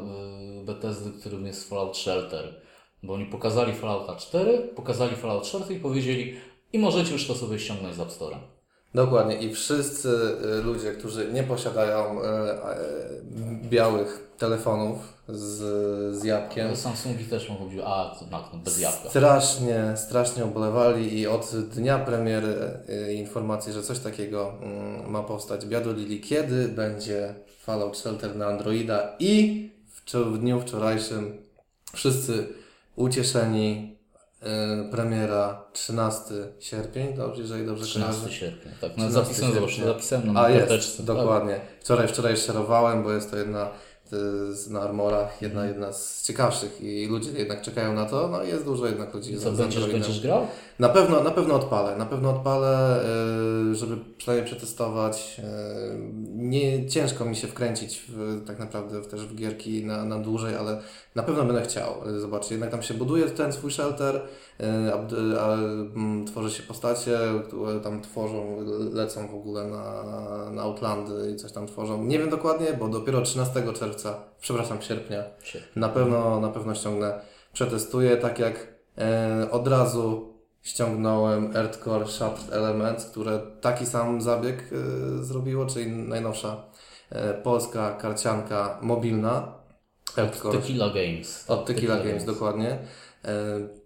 e, Bethesdy, którym jest Fallout Shelter. Bo oni pokazali Fallouta 4, pokazali Fallout Shelter i powiedzieli i możecie już to sobie ściągnąć z App Store'a. Dokładnie. I wszyscy y, ludzie, którzy nie posiadają y, y, białych telefonów z, z jabłkiem, Ale Samsungi też mogą być, a no, bez jabłka. strasznie, strasznie ubolewali i od dnia premiery informacji, że coś takiego mm, ma powstać, biadolili, kiedy będzie Fallout Shelter na Androida i w, w dniu wczorajszym wszyscy ucieszeni. Y, Premiera 13 sierpień, dobrze, jeżeli dobrze 13 kojarzę. sierpnia. Tak, no, 13 zapisałem, zobacz, zapisałem na A karteczce. jest, dokładnie. Wczoraj, wczoraj szerowałem, bo jest to jedna y, z, na Armorach, jedna, jedna z ciekawszych i ludzie jednak czekają na to. No jest dużo jednak ludzi I co, będziesz, będziesz grał? Na pewno, na pewno odpalę, na pewno odpalę, y, żeby przynajmniej przetestować. y, Nie ciężko mi się wkręcić w, tak naprawdę w, też w gierki na, na dłużej, ale na pewno będę chciał. y, Zobaczyć, jednak tam się buduje ten swój shelter, a, a, mm, tworzy się postacie, które tam tworzą, lecą w ogóle na, na Outlandy i coś tam tworzą. Nie wiem dokładnie, bo dopiero 13 czerwca, przepraszam, sierpnia, na pewno, na pewno ściągnę, przetestuję, tak jak od razu ściągnąłem Earthcore Shattered Elements, które taki sam zabieg e, zrobiło, czyli najnowsza e, polska karcianka mobilna. Hardcore. Tequila Games. Od Tequila Games, dokładnie. E,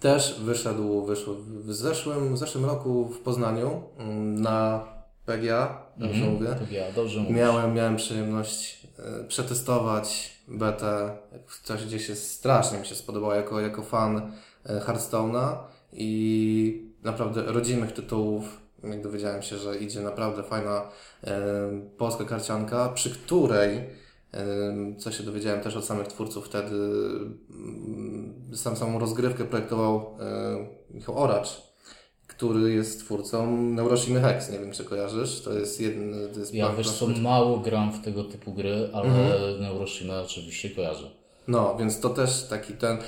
Też wyszedł, wyszło w zeszłym, w zeszłym roku w Poznaniu mm, na PGA, dobrze Mhm, mówię. ja, dobrze mówisz. Miałem, miałem przyjemność przetestować betę, coś gdzie się strasznie mi się spodobało jako, jako fan Hearthstone'a i naprawdę rodzimych tytułów, jak dowiedziałem się, że idzie naprawdę fajna polska karcianka, przy której co się dowiedziałem też od samych twórców wtedy, mm, sam samą rozgrywkę projektował Michał Oracz, który jest twórcą Neuroshimy Hex, nie wiem czy kojarzysz, to jest jeden, to jest Ja wiesz co, mało gram w tego typu gry, ale Mhm. Neuroshima oczywiście kojarzę. No, więc to też taki ten.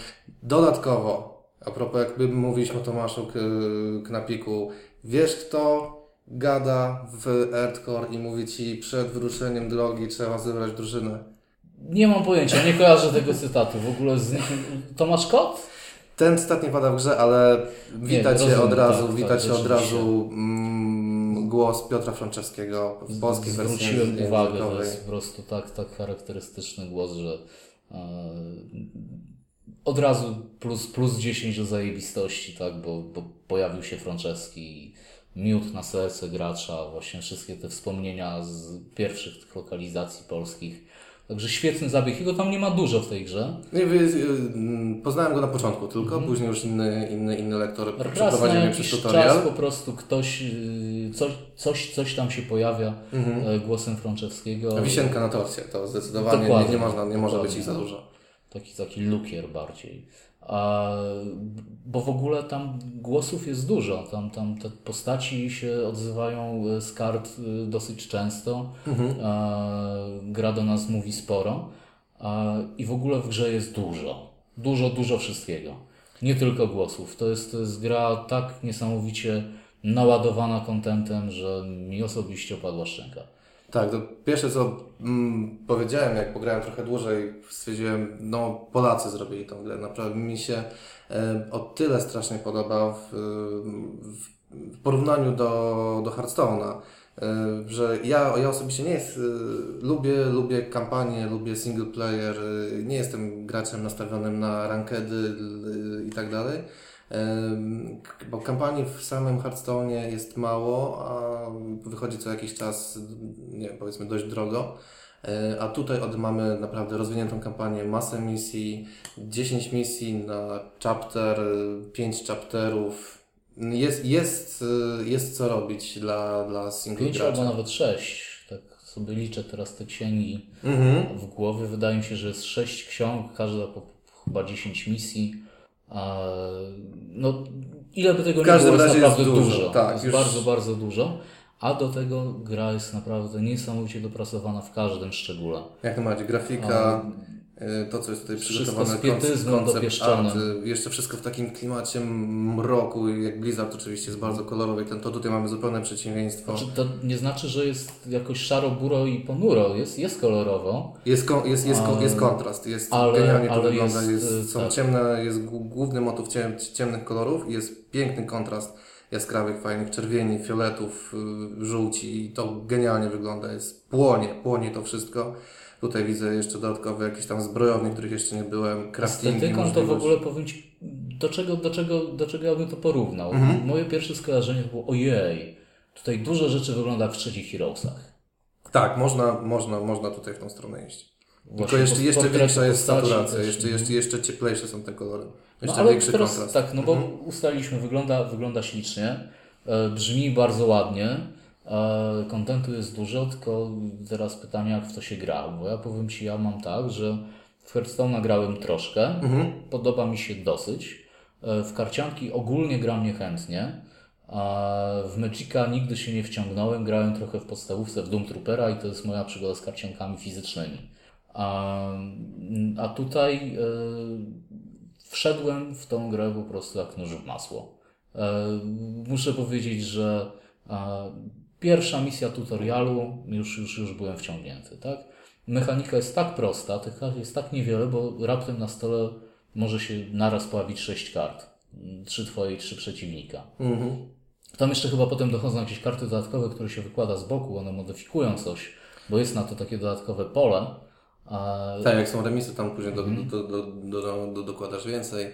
Dodatkowo, a propos, jakby mówiliśmy o Tomaszu Knapiku, wiesz kto gada w Earthcore i mówi ci przed wyruszeniem drogi trzeba zebrać drużynę? Nie mam pojęcia, nie kojarzę tego cytatu. W ogóle z Tomasz Kot? Ten cytat nie pada w grze, ale wita cię od razu, tak, wita tak, cię od razu mm, głos Piotra Franczewskiego w polskiej wersji Zwróciłem uwagę, to jest po prostu tak, tak charakterystyczny głos, że e, od razu plus, plus 10 do zajebistości, tak, bo, bo pojawił się Franceski, miód na serce gracza, właśnie wszystkie te wspomnienia z pierwszych tych lokalizacji polskich. Także świetny zabieg. Jego tam nie ma dużo w tej grze. Y, poznałem go na początku tylko, później już inny, inny, inny lektor Raz przeprowadził mnie przez tutorial. czas po prostu ktoś, yy, coś, coś, coś tam się pojawia e, głosem Franczewskiego. Wisienka na torcie, to zdecydowanie nie, Dokładnie. nie, można, nie może być ich za dużo. Taki, taki lukier bardziej. A, bo w ogóle tam głosów jest dużo. Tam, tam te postaci się odzywają e, z kart e, dosyć często. A, gra do nas mówi sporo. A, I w ogóle w grze jest dużo. Dużo, dużo wszystkiego. Nie tylko głosów. To jest, to jest gra tak niesamowicie naładowana kontentem, że mi osobiście opadła szczęka. Tak, to pierwsze co mm, powiedziałem, jak pograłem trochę dłużej, stwierdziłem, no Polacy zrobili tą grę. Naprawdę mi się e, o tyle strasznie podoba w, w, porównaniu do, do Hearthstone'a, e, że ja, ja osobiście nie jest, e, lubię, lubię kampanię, lubię single player, e, nie jestem graczem nastawionym na rankedy i tak dalej. Bo kampanii w samym Hearthstone'ie jest mało, a wychodzi co jakiś czas, nie powiedzmy dość drogo. E, A tutaj od, mamy naprawdę rozwiniętą kampanię, masę misji, 10 misji na chapter, 5 chapterów. Jest, jest, jest co robić dla, dla single Pięć albo gracza. nawet sześć. Tak sobie liczę teraz te księgi Mhm. w głowie. Wydaje mi się, że jest sześć ksiąg, każda po chyba 10 misji. No, ile by tego nie było, jest razie jest naprawdę dużo, dużo. tak, jest już- bardzo, bardzo dużo. A do tego gra jest naprawdę niesamowicie dopracowana w każdym szczególe. Jak najbardziej grafika, to co jest tutaj Wszystko przygotowane, koncept art, y, jeszcze wszystko w takim klimacie mroku, jak Blizzard oczywiście jest bardzo kolorowy, ten, to tutaj mamy zupełne przeciwieństwo. Czy to nie znaczy, że jest jakoś szaro, buro i ponuro. Jest, jest kolorowo. Jest, kon, jest, jest, kon, jest kontrast, jest ale- genialnie to ale wygląda, jest, jest, y, są tak. ciemne, jest głó- główny motyw ciem, ciemnych kolorów i jest piękny kontrast jaskrawych, fajnych czerwieni, fioletów, y, żółci i to genialnie wygląda, jest płonie, płonie to wszystko. Tutaj widzę jeszcze dodatkowe jakieś tam zbrojownie, których jeszcze nie byłem, craftingi, Estetyką to w ogóle powiem Ci, do czego, do, czego, do czego ja bym to porównał. Mhm. Moje pierwsze skojarzenie było ojej, tutaj dużo rzeczy wygląda w trzecich Heroesach. Tak, można, można, można tutaj w tą stronę iść. Tylko Właśnie jeszcze, pod- jeszcze portrety większa jest saturacja, też. jeszcze, jeszcze, jeszcze cieplejsze są te kolory. No Jeszcze ale większy teraz kontrast. tak, no bo Mhm. ustaliliśmy, wygląda, wygląda ślicznie, e, brzmi bardzo ładnie, kontentu jest dużo, tylko teraz pytanie, jak w to się gra, bo ja powiem Ci, ja mam tak, że w Hearthstone nagrałem troszkę, Mhm. podoba mi się dosyć, E, w karcianki ogólnie gram niechętnie, w Magica nigdy się nie wciągnąłem, grałem trochę w podstawówce w Doom Troopera i to jest moja przygoda z karciankami fizycznymi. A, a tutaj e, wszedłem w tą grę po prostu jak nóż w masło. E, muszę powiedzieć, że e, pierwsza misja tutorialu już, już, już byłem wciągnięty, tak? Mechanika jest tak prosta, tych kart jest tak niewiele, bo raptem na stole może się naraz pojawić sześć kart. Trzy twoje i trzy przeciwnika. Mhm. Tam jeszcze chyba potem dochodzą jakieś karty dodatkowe, które się wykłada z boku, one modyfikują coś, bo jest na to takie dodatkowe pole, Tak, jak są remisy, tam później do, Mhm. do, do, do, do, do, dokładasz więcej. y,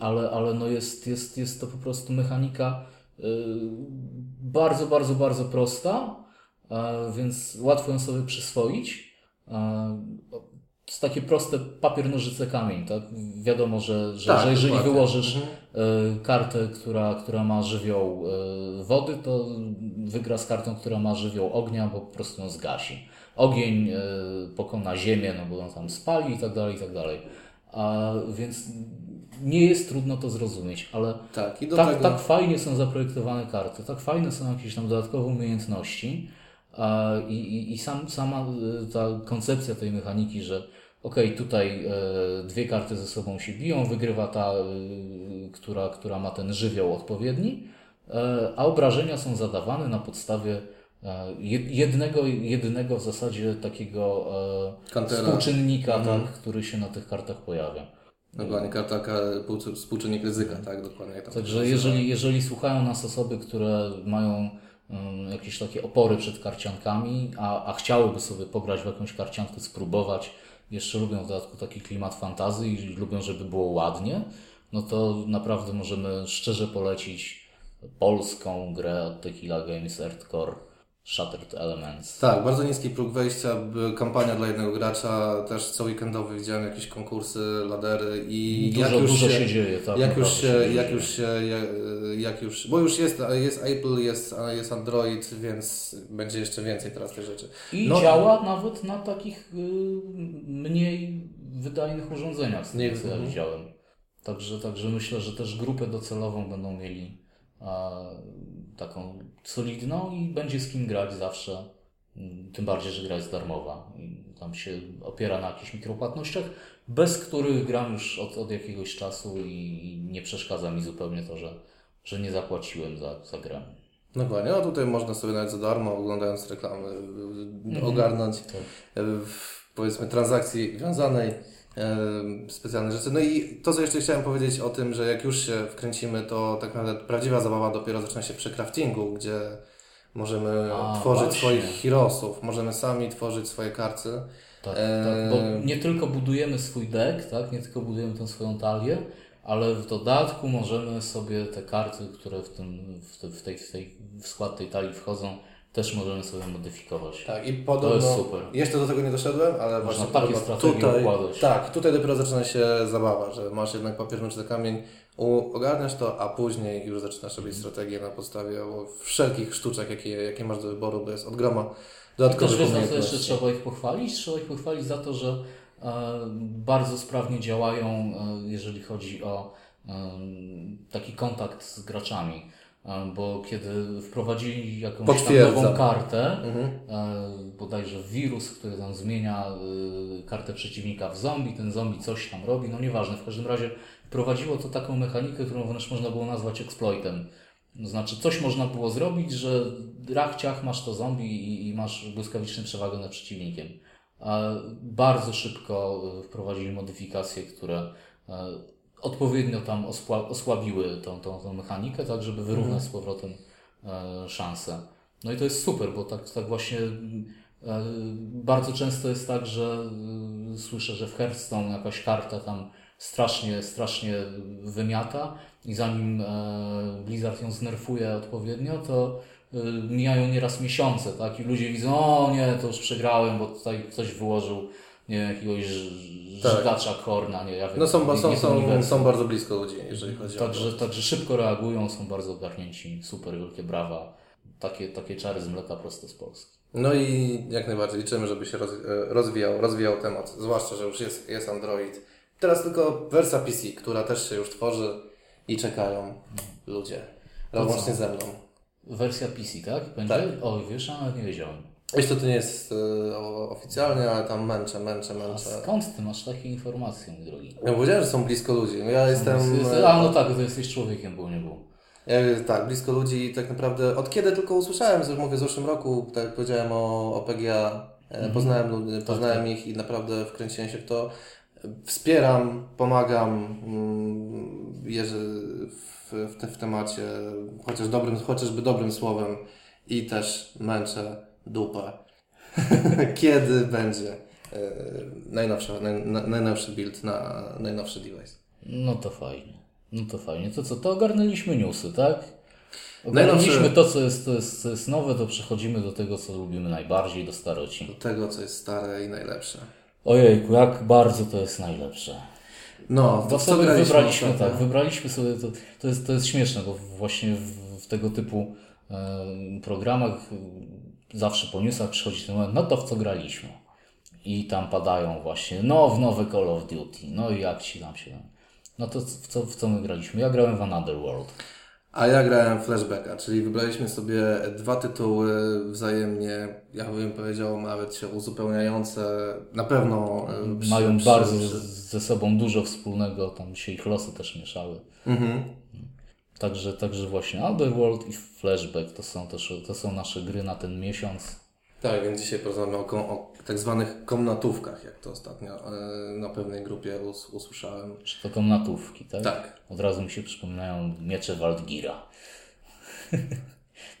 ale, ale no jest, jest, jest to po prostu mechanika bardzo, bardzo, bardzo prosta, e, więc łatwo ją sobie przyswoić. E, To jest takie proste papier, nożyce, kamień. Tak? Wiadomo, że, że, Tak, że jeżeli dokładnie. wyłożysz Mhm. kartę, która, która ma żywioł wody, to wygra z kartą, która ma żywioł ognia, bo po prostu ją zgasi. Ogień pokona ziemię, no bo on tam spali i tak dalej, i tak dalej. A, więc nie jest trudno to zrozumieć, ale Tak, tak, tego... tak fajnie są zaprojektowane karty, tak fajne są jakieś tam dodatkowe umiejętności i, i, i sam, sama y, ta koncepcja tej mechaniki, że okej, tutaj e, dwie karty ze sobą się biją, wygrywa ta, y, która, która ma ten żywioł odpowiedni, e, a obrażenia są zadawane na podstawie e, jed- jednego, jednego w zasadzie takiego Kantera. współczynnika, Mhm. tak, który się na tych kartach pojawia. Dokładnie, karta, ka- pół- współczynnik ryzyka, tak, dokładnie. Także jeżeli, jeżeli słuchają nas osoby, które mają um, jakieś takie opory przed karciankami, a, a chciałyby sobie pograć w jakąś karciankę, spróbować, jeszcze lubią w dodatku taki klimat fantazy i lubią, żeby było ładnie, no to naprawdę możemy szczerze polecić polską grę od Tequila Games Earthcore Shattered Elements. Tak, bardzo niski próg wejścia, kampania dla jednego gracza, też co weekendowy widziałem jakieś konkursy, ladery i Dużo, jak już dużo się, się dzieje, tak. jak już się, jak już się, jak, jak już, bo już jest, jest Apple, jest, jest Android, więc będzie jeszcze więcej teraz tych rzeczy. I No- działa nawet na takich y, mniej wydajnych urządzeniach, z Nie- tego co ja widziałem. Także, także myślę, że też grupę docelową będą mieli a, taką solidną i będzie z kim grać zawsze. Tym bardziej, że gra jest darmowa i tam się opiera na jakichś mikropłatnościach, bez których gram już od, od jakiegoś czasu i nie przeszkadza mi zupełnie to, że, że nie zapłaciłem za, za grę. Dokładnie, no tutaj można sobie nawet za darmo, oglądając reklamy, Mhm. ogarnąć Tak. e, w, powiedzmy transakcji wiązanej specjalne rzeczy. No i to, co jeszcze chciałem powiedzieć o tym, że jak już się wkręcimy, to tak naprawdę prawdziwa zabawa dopiero zaczyna się przy craftingu, gdzie możemy A, tworzyć właśnie. swoich heroesów, możemy sami tworzyć swoje karty. Tak, tak, bo nie tylko budujemy swój deck, tak, nie tylko budujemy tę swoją talię, ale w dodatku możemy sobie te karty, które w, tym, w, tej, w, tej, w skład tej talii wchodzą, też możemy sobie modyfikować. Tak, i podobno, To jest super. jeszcze do tego nie doszedłem, ale właśnie takie strategie tutaj, układać. tak, tutaj dopiero zaczyna się zabawa, że masz jednak papier, nożyce, kamień, ogarniasz to, a później już zaczynasz robić strategię na podstawie wszelkich sztuczek, jakie, jakie masz do wyboru, bo jest od groma I też dodatkowych wiesz, jeszcze trzeba ich pochwalić? Trzeba ich pochwalić za to, że e, bardzo sprawnie działają, e, jeżeli chodzi o e, taki kontakt z graczami. E, bo kiedy wprowadzili jakąś tam nową kartę, Mhm. e, bodajże wirus, który tam zmienia e, kartę przeciwnika w zombie, ten zombie coś tam robi, no nieważne, w każdym razie wprowadziło to taką mechanikę, którą wręcz można było nazwać exploitem. To znaczy, coś można było zrobić, że rach ciach masz to zombie i, masz błyskawiczną przewagę nad przeciwnikiem. A bardzo szybko e, wprowadzili modyfikacje, które e, odpowiednio tam osła- osłabiły tą, tą, tą mechanikę, tak żeby wyrównać z powrotem e, szanse. No i to jest super, bo tak, tak właśnie e, bardzo często jest tak, że e, słyszę, że w Hearthstone jakaś karta tam strasznie, strasznie wymiata i zanim e, Blizzard ją znerfuje odpowiednio, to e, mijają nieraz miesiące, tak? I ludzie widzą, o nie, to już przegrałem, bo tutaj ktoś wyłożył nie wiem, jakiegoś Tak. żygacza korna, nie, ja wiem, No są, są, są, są bardzo blisko ludzi, jeżeli chodzi Także, o to. także szybko reagują, są bardzo ogarnięci, super, wielkie brawa. Takie, takie czary z mleka prosto z Polski. No i jak najbardziej liczymy, żeby się e, rozwijał, rozwijał temat, zwłaszcza, że już jest, jest Android. Teraz tylko wersja PC, która też się już tworzy i czekają ludzie. Łącznie ze mną. Wersja PC, tak? Będzie? Tak. Oj, wiesz, nawet nie wiedziałem. Jeszcze to nie jest e, oficjalnie, ale tam męczę, męczę, A męczę. skąd ty masz takie informacje, mój drogi? Ja powiedziałem, że są blisko ludzi. No Ja jestem... Jest, a no tak, to jesteś człowiekiem, bo nie było. Ja, tak, blisko ludzi i tak naprawdę od kiedy tylko usłyszałem, że mówię w zeszłym roku, tak jak powiedziałem o, o PGA, e, poznałem, ludzi, poznałem tak. ich i naprawdę wkręciłem się w to. Wspieram, pomagam, mm, jeżdżę w, w, te, w temacie, chociaż dobrym, chociażby dobrym słowem i też męczę dupę. (laughs) kiedy będzie? yy, najnowsza, naj, na, najnowszy build na najnowszy device. No to fajnie. No to fajnie. To co, to ogarnęliśmy newsy, tak? Ogarnęliśmy Najnowsze- to, co jest, to, jest, co jest nowe, to przechodzimy do tego, co lubimy najbardziej, do staroci. Do tego, co jest stare i najlepsze. Ojejku, jak bardzo to jest najlepsze. No, To co sobie wybraliśmy, tak, wybraliśmy sobie, to, to, jest, to jest śmieszne, bo właśnie w, w tego typu e, programach e, zawsze po newsach przychodzi ten moment, no to w co graliśmy. I tam padają właśnie, no w nowe Call of Duty, no i jak ci tam się... No to w co, w co my graliśmy? Ja grałem w Another World. A ja grałem Flashbacka, czyli wybraliśmy sobie dwa tytuły wzajemnie, ja bym powiedział, nawet się uzupełniające. Na pewno e, Mają przy- bardzo przy- ze sobą dużo wspólnego, tam się ich losy też mieszały. Mhm. Także, także właśnie Otherworld i Flashback to są, też, to są nasze gry na ten miesiąc. Tak, więc dzisiaj porozmawiamy o, o tak zwanych komnatówkach, jak to ostatnio e, na pewnej grupie us, usłyszałem. Czy to komnatówki, tak? Tak. Od razu mi się przypominają miecze Waldgira. (laughs)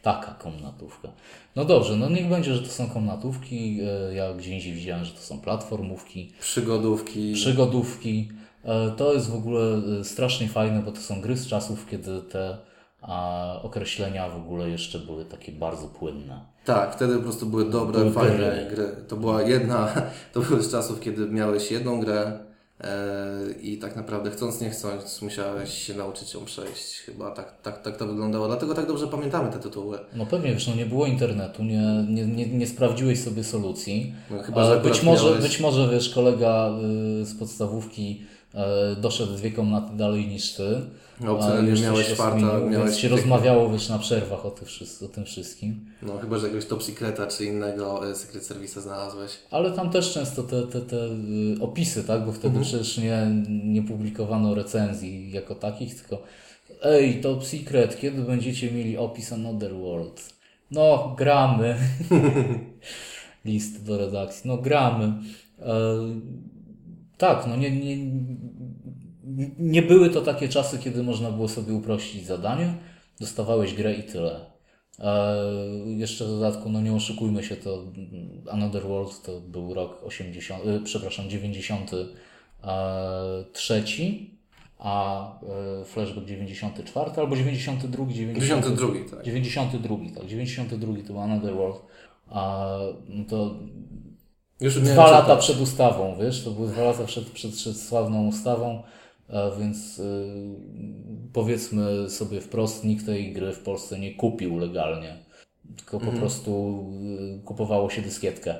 Taka komnatówka. No dobrze, no niech będzie, że to są komnatówki. E, Ja gdzie indziej widziałem, że to są platformówki, Przygodówki. przygodówki. E, To jest w ogóle e, strasznie fajne, bo to są gry z czasów, kiedy te określenia w ogóle jeszcze były takie bardzo płynne. Tak, wtedy po prostu były dobre, Były fajne gry. gry. To była jedna, (laughs) to były z czasów, kiedy miałeś jedną grę e, i tak naprawdę chcąc nie chcąc musiałeś się nauczyć ją przejść. Chyba tak, tak, tak to wyglądało. Dlatego tak dobrze pamiętamy te tytuły. No pewnie, wiesz, no nie było internetu, nie, nie, nie, nie sprawdziłeś sobie solucji. No, chyba, że być, może, miałeś- być może, wiesz, kolega y, z podstawówki doszedł dwie komnaty dalej niż ty. No, a jeszcze miałeś czwarta, miałeś Więc się rozmawiało, wiesz, na przerwach o, tych, o tym wszystkim. No chyba, że jakiegoś Top Secreta czy innego e, Secret Service'a znalazłeś. Ale tam też często te, te, te y, opisy, tak? Bo wtedy Mhm. przecież nie, nie publikowano recenzji jako takich, tylko ej, Top Secret, kiedy będziecie mieli opis Another World? No, gramy. (laughs) List do redakcji. No, gramy. E, tak, no nie, nie, nie były to takie czasy, kiedy można było sobie uprościć zadanie. Dostawałeś grę i tyle. E, jeszcze w dodatku, no nie oszukujmy się, to Another World to był rok 80, e, przepraszam, 93, a e, Flashback 94 albo 92, 92, tak. 92, tak, 92 to był Another World, a no to Już dwa lata czytać. przed ustawą, wiesz, to były dwa lata przed, przed, przed sławną ustawą, a więc y, powiedzmy sobie wprost, nikt tej gry w Polsce nie kupił legalnie, tylko po prostu y, kupowało się dyskietkę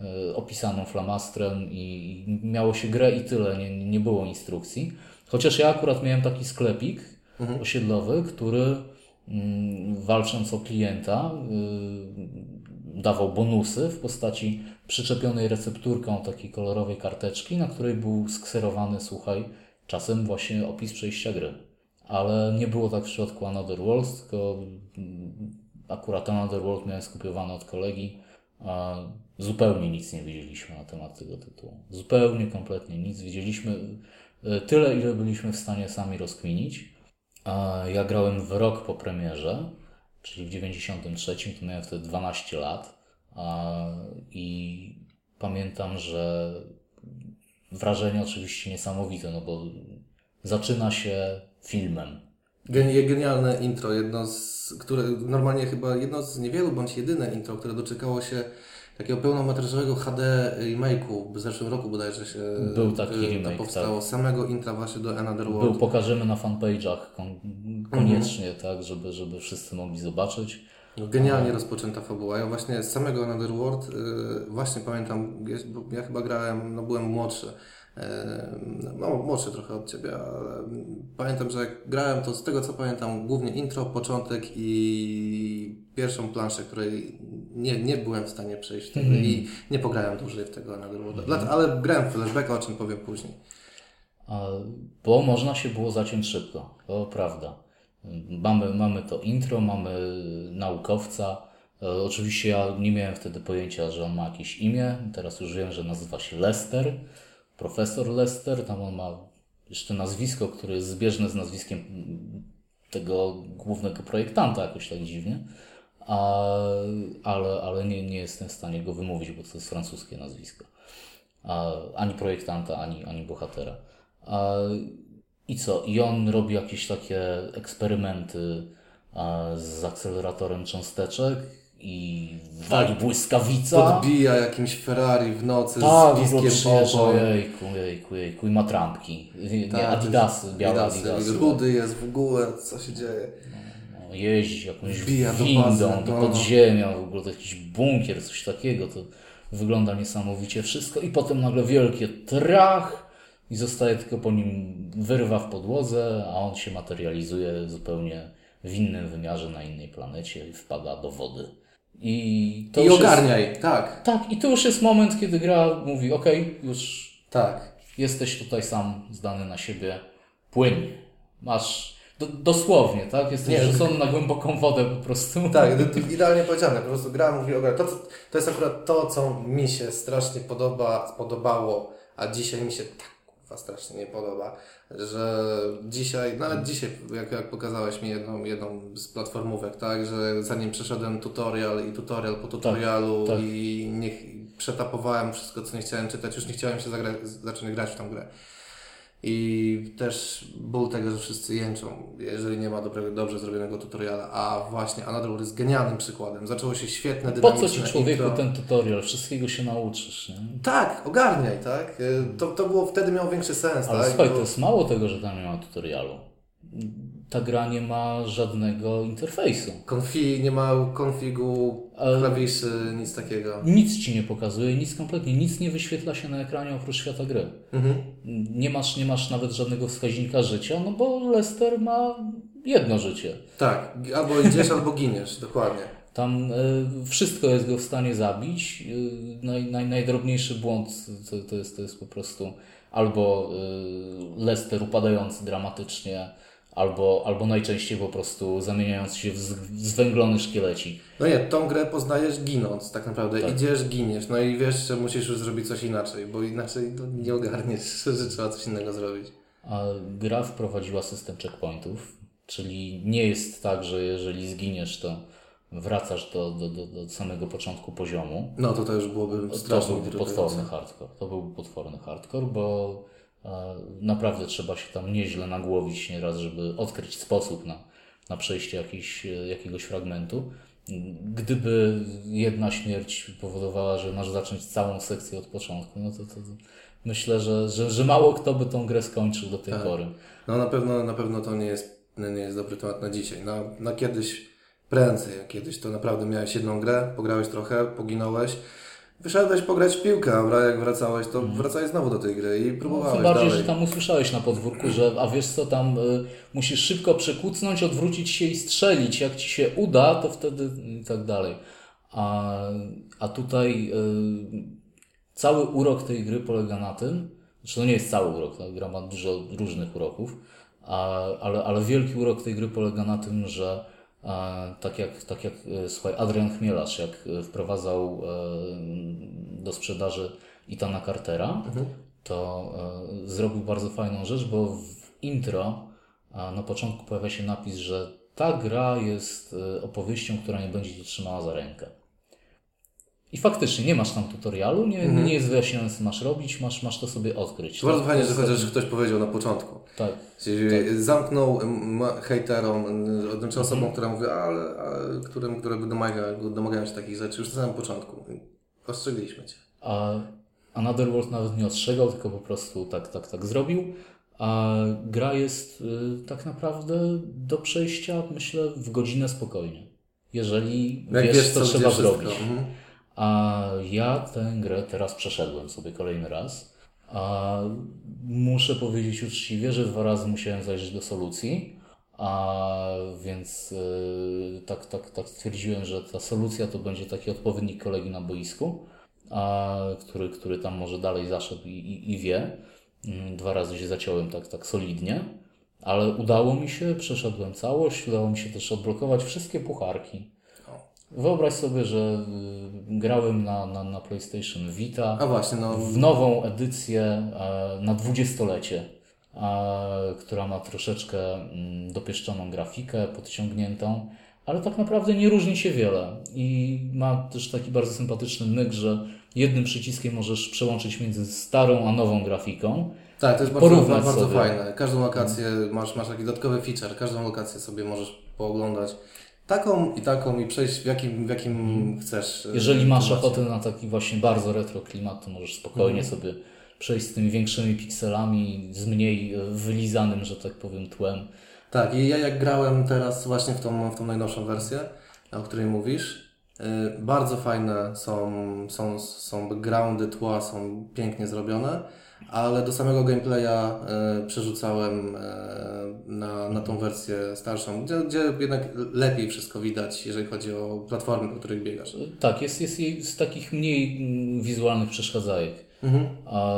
y, opisaną flamastrem i miało się grę i tyle, nie, nie było instrukcji. Chociaż ja akurat miałem taki sklepik osiedlowy, który mm, walcząc o klienta dawał bonusy w postaci przyczepionej recepturką takiej kolorowej karteczki, na której był skserowany, słuchaj, czasem właśnie opis przejścia gry. Ale nie było tak w przypadku Another World, tylko akurat Another World miałem skopiowane od kolegi, a zupełnie nic nie wiedzieliśmy na temat tego tytułu. Zupełnie, kompletnie nic. Wiedzieliśmy y, tyle, ile byliśmy w stanie sami rozkminić. Ja grałem w rok po premierze, czyli w 93, to miałem wtedy 12 lat i pamiętam, że wrażenie oczywiście niesamowite, no bo zaczyna się filmem. Geni- Genialne intro, jedno z, które normalnie chyba jedno z niewielu, bądź jedyne intro, które doczekało się takiego pełnometrażowego HD remake'u w zeszłym roku bodajże się Był taki y, remake, to powstało, samego intra właśnie do Another World. Był, pokażemy na fanpage'ach kon, koniecznie, tak, żeby, żeby wszyscy mogli zobaczyć. No, Genialnie rozpoczęta fabuła. Ja właśnie z samego Another World y, właśnie pamiętam, ja chyba grałem, no byłem młodszy. y, No, młodszy trochę od Ciebie, ale pamiętam, że jak grałem, to z tego co pamiętam, głównie intro, początek i pierwszą planszę, której nie, nie byłem w stanie przejść wtedy i nie pograłem dłużej w tego Another World. Dlat- Ale grałem w flashbacka, o czym powiem później. Bo można się było zaciąć szybko, to prawda. Mamy, mamy to intro, mamy naukowca. E, Oczywiście ja nie miałem wtedy pojęcia, że on ma jakieś imię. Teraz już wiem, że nazywa się Lester. Profesor Lester. Tam on ma jeszcze nazwisko, które jest zbieżne z nazwiskiem tego głównego projektanta jakoś tak dziwnie. A, ale ale nie, nie jestem w stanie go wymówić, bo to jest francuskie nazwisko. a, ani projektanta, ani, ani bohatera. A, I co? I on robi jakieś takie eksperymenty z akceleratorem cząsteczek i wali błyskawica. Podbija jakimś Ferrari w nocy Tak, z piskiem opon. jejku, jejku, jejku, i ma trampki. Nie, Tak, adidasy, białe Adidasy. adidasy. Rudy jest w ogóle, co się dzieje. No, jeździ jakąś Wbija do windą, do no. podziemia, w ogóle to jakiś bunkier, coś takiego, to wygląda niesamowicie wszystko i potem nagle wielkie trach i zostaje tylko po nim wyrwa w podłodze, a on się materializuje zupełnie w innym wymiarze, na innej planecie i wpada do wody. I to I już jest- ogarniaj, tak, Tak, i to już jest moment, kiedy gra mówi, okej, już tak. jesteś tutaj sam zdany na siebie, płyń. Masz, do, dosłownie, tak? Jesteś Nie, rzucony na głęboką wodę po prostu. Tak, idealnie powiedziane. Po prostu gra mówi o grze. To, to, to jest akurat to, co mi się strasznie podoba, podobało, a dzisiaj mi się tak kurwa strasznie nie podoba, że dzisiaj, nawet dzisiaj, jak, jak pokazałeś mi jedną, jedną z platformówek, tak, że zanim przeszedłem tutorial i tutorial po tutorialu tak. i niech przetapowałem wszystko, co nie chciałem czytać, już nie chciałem się zacząć grać w tą grę. I też ból tego, że wszyscy jęczą, jeżeli nie ma dobrego, dobrze zrobionego tutoriala. A właśnie Another jest genialnym przykładem. Zaczęło się świetne, Po dynamiczne co ci człowieku intro. ten tutorial? Wszystkiego się nauczysz, nie? Tak, ogarniaj, tak? Y, To, to było wtedy miało większy sens, Ale tak? słuchaj, Bo- to jest mało tego, że tam nie ma tutorialu. Ta gra nie ma żadnego interfejsu. Konfi, nie ma konfigu, klawiszy, nic takiego. Nic ci nie pokazuje, nic kompletnie, nic nie wyświetla się na ekranie oprócz świata gry. Mhm. Nie masz, nie masz nawet żadnego wskaźnika życia, no bo Lester ma jedno życie. Tak, albo idziesz, albo giniesz, (laughs) dokładnie. Tam y, wszystko jest go w stanie zabić. Y, naj, naj, najdrobniejszy błąd to, to, jest, to jest po prostu albo y, Lester upadający dramatycznie, albo, albo najczęściej po prostu zamieniając się w zwęglony szkielecik. No nie, tą grę poznajesz ginąc, tak naprawdę. Idziesz, giniesz, no i wiesz, że musisz już zrobić coś inaczej, bo inaczej nie ogarniesz, (laughs) że trzeba coś innego zrobić. A gra wprowadziła system checkpointów, czyli nie jest tak, że jeżeli zginiesz, to wracasz do, do, do, do samego początku poziomu. No to to już byłoby To strasznie był irytujące. potworny hardcore. To był potworny hardcore, bo naprawdę trzeba się tam nieźle nagłowić nieraz, żeby odkryć sposób na, na przejście jakiś, jakiegoś fragmentu. Gdyby jedna śmierć powodowała, że masz zacząć całą sekcję od początku, no to, to, to myślę, że, że, że mało kto by tą grę skończył do tej Tak. pory. No na pewno, na pewno to nie jest, nie jest dobry temat na dzisiaj. Na, na kiedyś, prędzej, kiedyś to naprawdę miałeś jedną grę, pograłeś trochę, poginąłeś, wyszedłeś pograć w piłkę, a jak wracałeś, to wracałeś znowu do tej gry i próbowałeś Tym bardziej, dalej. że tam usłyszałeś na podwórku, że a wiesz co, tam y, musisz szybko przekucnąć, odwrócić się i strzelić. Jak ci się uda, to wtedy i tak dalej. A, a tutaj y, cały urok tej gry polega na tym, znaczy to nie jest cały urok, ta gra ma dużo różnych uroków, a, ale, ale wielki urok tej gry polega na tym, że tak jak, tak jak e, słuchaj, Adrian Chmielarz, jak e, wprowadzał e, do sprzedaży Itana Cartera, to e, zrobił bardzo fajną rzecz, bo w intro na początku pojawia się napis, że ta gra jest opowieścią, która nie będzie cię trzymała za rękę. I faktycznie nie masz tam tutorialu, nie, nie jest wyjaśnione, co masz robić, masz, masz to sobie odkryć. To bardzo To- fajnie, że chociaż ktoś powiedział na początku. Tak. Czyli zamknął hejterom, m, znaczy Mhm. osobom, które mówią, ale, ale którym, które domagają, domagają się takich rzeczy już na samym początku. Ostrzegliśmy Cię. A Another World nawet nie ostrzegał, tylko po prostu tak, tak, tak zrobił. A gra jest y, tak naprawdę do przejścia, myślę, w godzinę spokojnie. Jeżeli Jak wiesz, wiesz, co, co trzeba zrobić. Mhm. A ja tę grę teraz przeszedłem sobie kolejny raz. A muszę powiedzieć uczciwie, że dwa razy musiałem zajrzeć do solucji. A więc y, tak, tak, tak stwierdziłem, że ta solucja to będzie taki odpowiednik kolegi na boisku, a, który, który tam może dalej zaszedł i, i, i wie. Mm, Dwa razy się zaciąłem tak, tak solidnie, ale udało mi się, przeszedłem całość, udało mi się też odblokować wszystkie pucharki. Wyobraź sobie, że y, grałem na, na, na PlayStation Vita A właśnie, no w nową edycję e, na dwudziestolecie, e, która ma troszeczkę mm, dopieszczoną grafikę, podciągniętą, ale tak naprawdę nie różni się wiele. I ma też taki bardzo sympatyczny myk, że jednym przyciskiem możesz przełączyć między starą a nową grafiką. Tak, to jest bardzo, bardzo sobie. fajne. Każdą lokację masz, masz taki dodatkowy feature, każdą lokację sobie możesz pooglądać. Taką i taką i przejść w jakim, w jakim chcesz. e. Jeżeli masz klimacie. ochotę na taki właśnie bardzo retro klimat, to możesz spokojnie Mhm. sobie przejść z tymi większymi pikselami, z mniej e, wylizanym, że tak powiem, tłem. Tak, i ja jak grałem teraz właśnie w tą, w tą najnowszą wersję, o której mówisz, y, bardzo fajne są, są, są backgroundy, tła są pięknie zrobione, ale do samego gameplaya y, przerzucałem y, na, na tą wersję starszą, gdzie, gdzie jednak lepiej wszystko widać, jeżeli chodzi o platformy, po których biegasz. Tak, jest, jest jej z takich mniej mm, wizualnych przeszkadzajek. A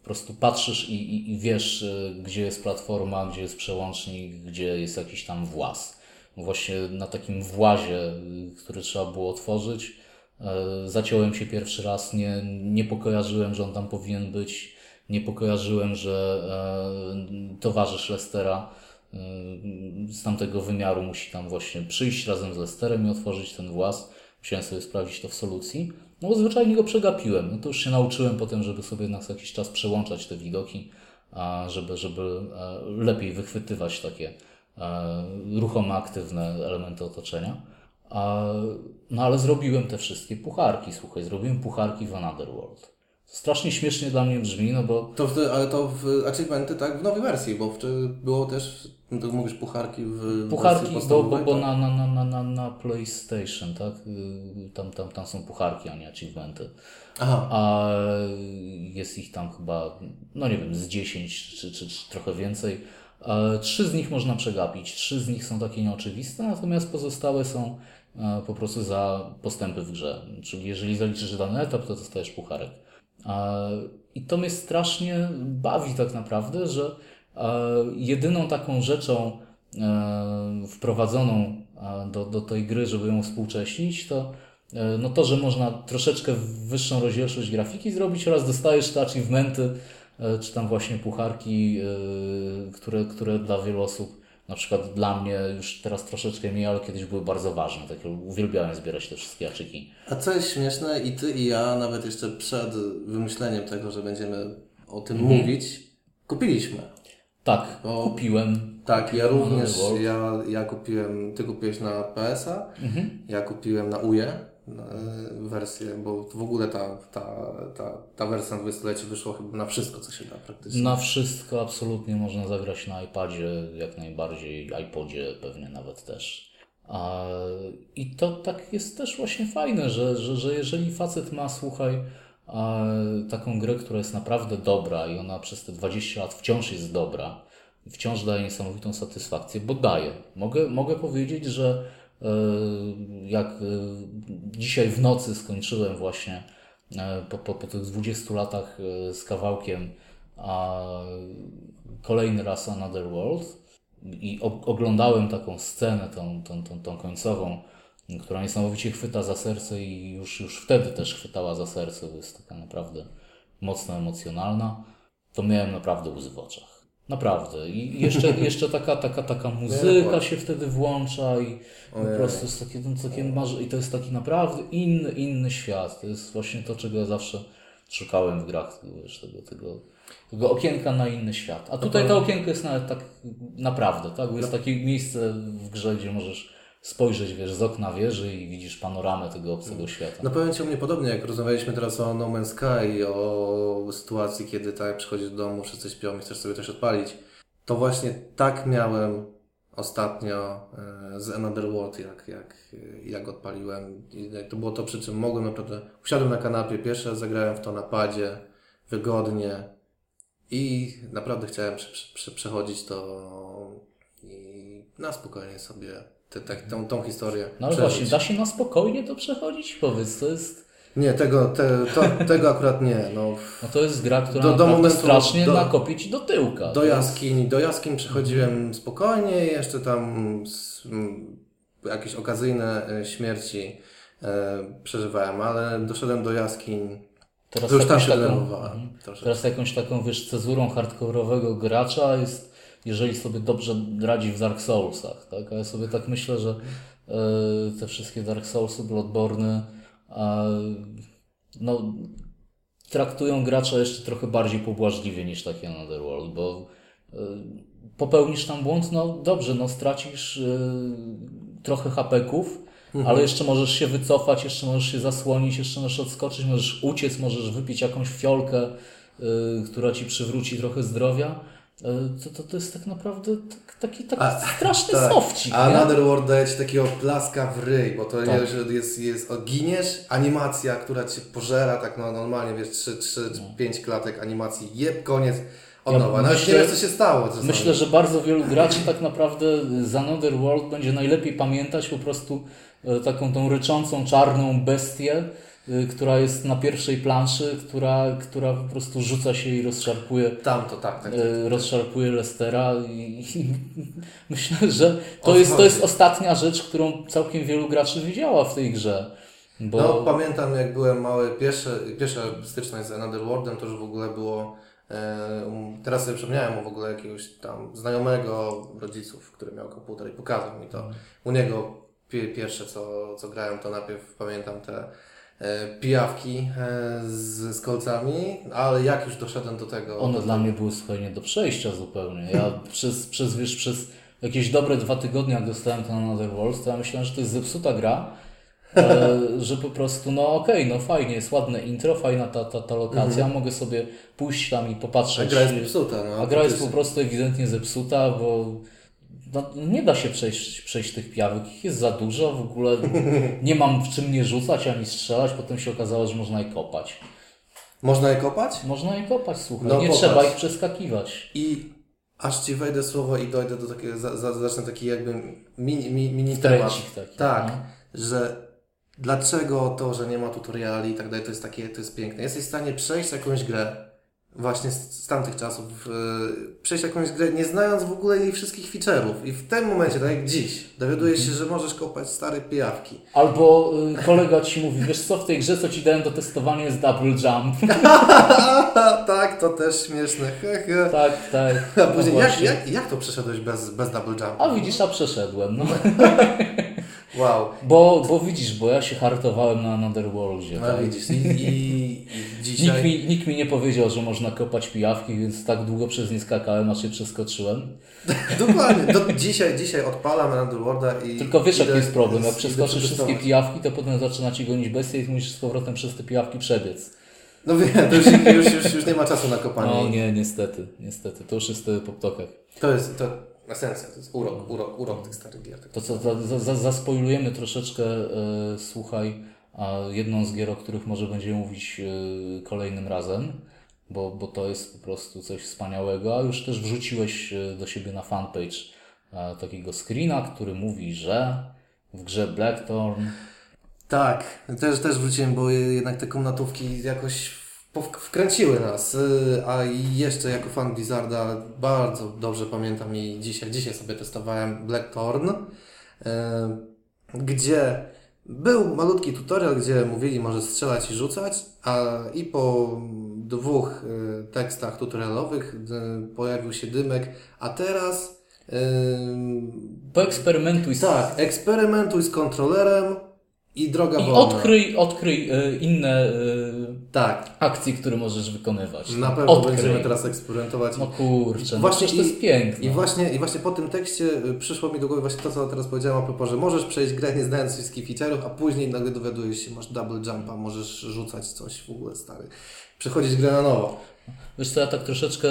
po prostu patrzysz i, i, i wiesz, e, gdzie jest platforma, gdzie jest przełącznik, gdzie jest jakiś tam właz. Właśnie na takim włazie, y, który trzeba było otworzyć, e, zaciąłem się pierwszy raz, nie, nie pokojarzyłem, że on tam powinien być, nie pokojarzyłem, że e, towarzysz Lestera e, z tamtego wymiaru musi tam właśnie przyjść razem z Lesterem i otworzyć ten właz. Musiałem sobie sprawdzić to w solucji. No bo zwyczajnie go przegapiłem. No to już się nauczyłem potem, żeby sobie na co jakiś czas przełączać te widoki, żeby, żeby e, lepiej wychwytywać takie ruchome, aktywne elementy otoczenia. No ale zrobiłem te wszystkie pucharki, słuchaj, zrobiłem pucharki w Another World. Strasznie śmiesznie dla mnie brzmi, no bo To w, ale to w achievementy, tak, w nowej wersji, bo w, było też, no to mówisz, pucharki w Pucharki, bo, bo, bo tak? na, na, na, na, na, PlayStation, tak? Y, Tam, tam, tam są pucharki, a nie achievementy. Aha, A jest ich tam chyba, no nie wiem, z 10 czy, czy, czy trochę więcej. Trzy z nich można przegapić, trzy z nich są takie nieoczywiste, natomiast pozostałe są e, po prostu za postępy w grze. Czyli jeżeli zaliczysz dany etap, to dostajesz pucharek. I to mnie strasznie bawi tak naprawdę, że e, jedyną taką rzeczą e, wprowadzoną e, do, do tej gry, żeby ją współcześnić, to no to, że można troszeczkę wyższą rozdzielczość grafiki zrobić oraz dostajesz te achievementy, czy tam właśnie pucharki, które, które dla wielu osób, na przykład dla mnie już teraz troszeczkę mniej, ale kiedyś były bardzo ważne. Tak, uwielbiałem zbierać te wszystkie aczyki. A co jest śmieszne, i ty i ja, nawet jeszcze przed wymyśleniem tego, że będziemy o tym Mhm. mówić, kupiliśmy. Tak, O, kupiłem. Tak, ja również, ja, ja kupiłem, ty kupiłeś na PS-a, Mhm. ja kupiłem na UE wersję, bo w ogóle ta, ta, ta, ta wersja na 20-lecie wyszła chyba na wszystko, co się da praktycznie. Na wszystko absolutnie można zagrać na iPadzie, jak najbardziej, iPodzie pewnie nawet też. I to tak jest też właśnie fajne, że, że, że jeżeli facet ma, słuchaj, taką grę, która jest naprawdę dobra i ona przez te 20 lat wciąż jest dobra, wciąż daje niesamowitą satysfakcję, bo daje. Mogę, mogę powiedzieć, że e, jak e, dzisiaj w nocy skończyłem właśnie e, po, po, po tych 20 latach e, z kawałkiem a kolejny raz Another World i oglądałem taką scenę, tą, tą, tą, tą końcową, która niesamowicie chwyta za serce i już, już wtedy też chwytała za serce, bo jest taka naprawdę mocno emocjonalna, to miałem naprawdę łzy w oczach. Naprawdę. I jeszcze, (laughs) jeszcze taka, taka, taka muzyka się wtedy włącza i po prostu jest takie, no, takie marzy... i to jest taki naprawdę inny, inny świat. To jest właśnie to, czego ja zawsze szukałem w grach, wiesz, tego, tego, tego okienka na inny świat. A tutaj to okienko jest nawet tak naprawdę, tak? Bo jest takie miejsce w grze, gdzie możesz spojrzeć, wiesz, z okna wieży i widzisz panoramę tego obcego świata. No powiem Ci u mnie podobnie, jak rozmawialiśmy teraz o No Man's Sky, o sytuacji, kiedy tak przychodzisz do domu, wszyscy śpią i chcesz sobie coś odpalić. To właśnie tak miałem ostatnio e, z Another World, jak, jak, jak odpaliłem. I to było to, przy czym mogłem naprawdę... Usiadłem na kanapie, pierwszy raz zagrałem w to na padzie, wygodnie i naprawdę chciałem prze, prze, prze, przechodzić to i na spokojnie sobie te, te, tą, tą historię No ale przeżyć. właśnie, da się na spokojnie to przechodzić? Powiedz, to jest... Nie, tego, te, to, tego akurat nie. No, No to jest gra, która Do- do momentu- strasznie do- nakopie ci do tyłka. do jaskiń, do jaskiń przechodziłem spokojnie, jeszcze tam s- m, jakieś okazyjne e, śmierci e, przeżywałem, ale doszedłem do jaskiń, Teraz to już tam się taką- troszeczkę. Teraz jakąś taką, wiesz, cezurą hardkorowego gracza jest, jeżeli sobie dobrze radzi w Dark Soulsach, tak? A ja sobie tak myślę, że e, te wszystkie Dark Soulsy, Bloodborne, no, traktują gracza jeszcze trochę bardziej pobłażliwie niż taki Anotherworld, bo y, popełnisz tam błąd, no dobrze, no stracisz y, trochę hapeków, ale jeszcze możesz się wycofać, jeszcze możesz się zasłonić, jeszcze możesz odskoczyć, możesz uciec, możesz wypić jakąś fiolkę, która ci przywróci trochę zdrowia. To, to, to jest tak naprawdę tak, taki, taki straszny Tak. sofcik, A? Another World daje ci takiego plaska w ryj, bo to Tak. jest, jest, jest, giniesz, animacja, która cię pożera, tak no, normalnie, wiesz, 3, 3, 5 klatek animacji, jeb, koniec, od Ja nowa. Nawet myślę- nie wiesz, co się stało. czasami. Myślę, że bardzo wielu graczy tak naprawdę z Another World będzie najlepiej pamiętać po prostu e, taką tą ryczącą czarną bestię, e, która jest na pierwszej planszy, która, która po prostu rzuca się i rozszarpuje, Tam to tak, tak. e, rozszarpuje Lestera i, i (laughs) myślę, że to jest, to jest ostatnia rzecz, którą całkiem wielu graczy widziała w tej grze. Bo No pamiętam jak byłem mały, pierwsze, pierwsza styczność z Another Worldem to już w ogóle było, e, um, teraz sobie przypomniałem o w ogóle jakiegoś tam znajomego rodziców, który miał komputer i pokazał mi to. U niego pi- pierwsze co, co grałem to najpierw pamiętam te pijawki e, z, z kolcami, ale jak już doszedłem do tego... One to, dla mnie były słuchaj do przejścia zupełnie. Ja przez, przez, wiesz, przez jakieś dobre dwa tygodnie, jak dostałem ten Another Worlds, to ja myślałem, że to jest zepsuta gra, e, (laughs) że po prostu, no okej, no fajnie, jest ładne intro, fajna ta, ta, ta lokacja, mogę sobie pójść tam i A popatrzeć. gra jest popsuta, no. A gra jest po prostu ewidentnie zepsuta, bo no, nie da się przejść, przejść tych piawek, ich jest za dużo, w ogóle (laughs) nie mam w czym nie rzucać ani strzelać, potem się okazało, że można je kopać. Można je kopać? Można je kopać, słuchaj, No nie popatrz. trzeba ich przeskakiwać. I aż ci wejdę słowo i dojdę do takiego, za, za, zacznę taki jakby mini, mini, mini temat. taki, Tak, no. że dlaczego to, że nie ma tutoriali i tak dalej, to jest takie, to jest piękne. Jesteś w stanie przejść jakąś grę, właśnie z, z tamtych czasów, yy, przejść jakąś grę, nie znając w ogóle jej wszystkich feature'ów. I w tym momencie, tak jak dziś, dowiadujesz się, że możesz kopać stare pijawki. Albo y, kolega ci mówi, wiesz co, w tej grze, co ci dałem do testowania jest double jump. (laughs) tak, to też śmieszne. tak, tak. A No później, jak, właśnie. jak, jak to przeszedłeś bez, bez double jump? A widzisz, a przeszedłem, no. (laughs) Wow. Bo, bo widzisz, bo ja się hartowałem na Anotherworldzie. No tak? widzisz, i, i, dzisiaj... Nikt mi, nikt mi nie powiedział, że można kopać pijawki, więc tak długo przez nie skakałem, aż się przeskoczyłem. (laughs) Dokładnie. Do, dzisiaj, dzisiaj odpalam Underworlda i... Tylko wiesz, jaki jest problem. Jak przeskoczysz wszystkie pijawki, to potem zaczyna ci gonić bestia i musisz z powrotem przez te pijawki przebiec. No wiem, to już, już, już, już nie ma czasu na kopanie. No nie, niestety, niestety. To już jest wtedy po ptokach. To jest to esencja, to jest urok, urok, urok tych starych gier. To co, za, za, za, zaspoilujemy troszeczkę, e, słuchaj, a jedną z gier, o których może będziemy mówić e, kolejnym razem, bo, bo to jest po prostu coś wspaniałego, a już też wrzuciłeś e, do siebie na fanpage e, takiego screena, który mówi, że w grze Blackthorn Tak, też, też wróciłem, bo jednak te komnatówki jakoś wkręciły nas, y, a jeszcze jako fan Blizzarda bardzo dobrze pamiętam i dzisiaj, dzisiaj sobie testowałem Blackthorn, y, gdzie był malutki tutorial, gdzie mówili może strzelać i rzucać, a i po dwóch y, tekstach tutorialowych pojawił się dymek, a teraz poeksperymentuj z tak, eksperymentuj z kontrolerem i droga i wolna. odkryj, odkryj e, inne e, Tak, akcje, które możesz wykonywać. na pewno odkryj. będziemy teraz eksperymentować. No kurczę, no właśnie to jest i- piękne. I właśnie, I właśnie po tym tekście y, przyszło mi do głowy właśnie to, co teraz powiedziałem a propos, że możesz przejść grę nie znając wszystkich feature'ów, a później nagle dowiadujesz się, masz double jumpa, możesz rzucać coś w ogóle stary. Przechodzić grę na nowo. Wiesz co, ja tak troszeczkę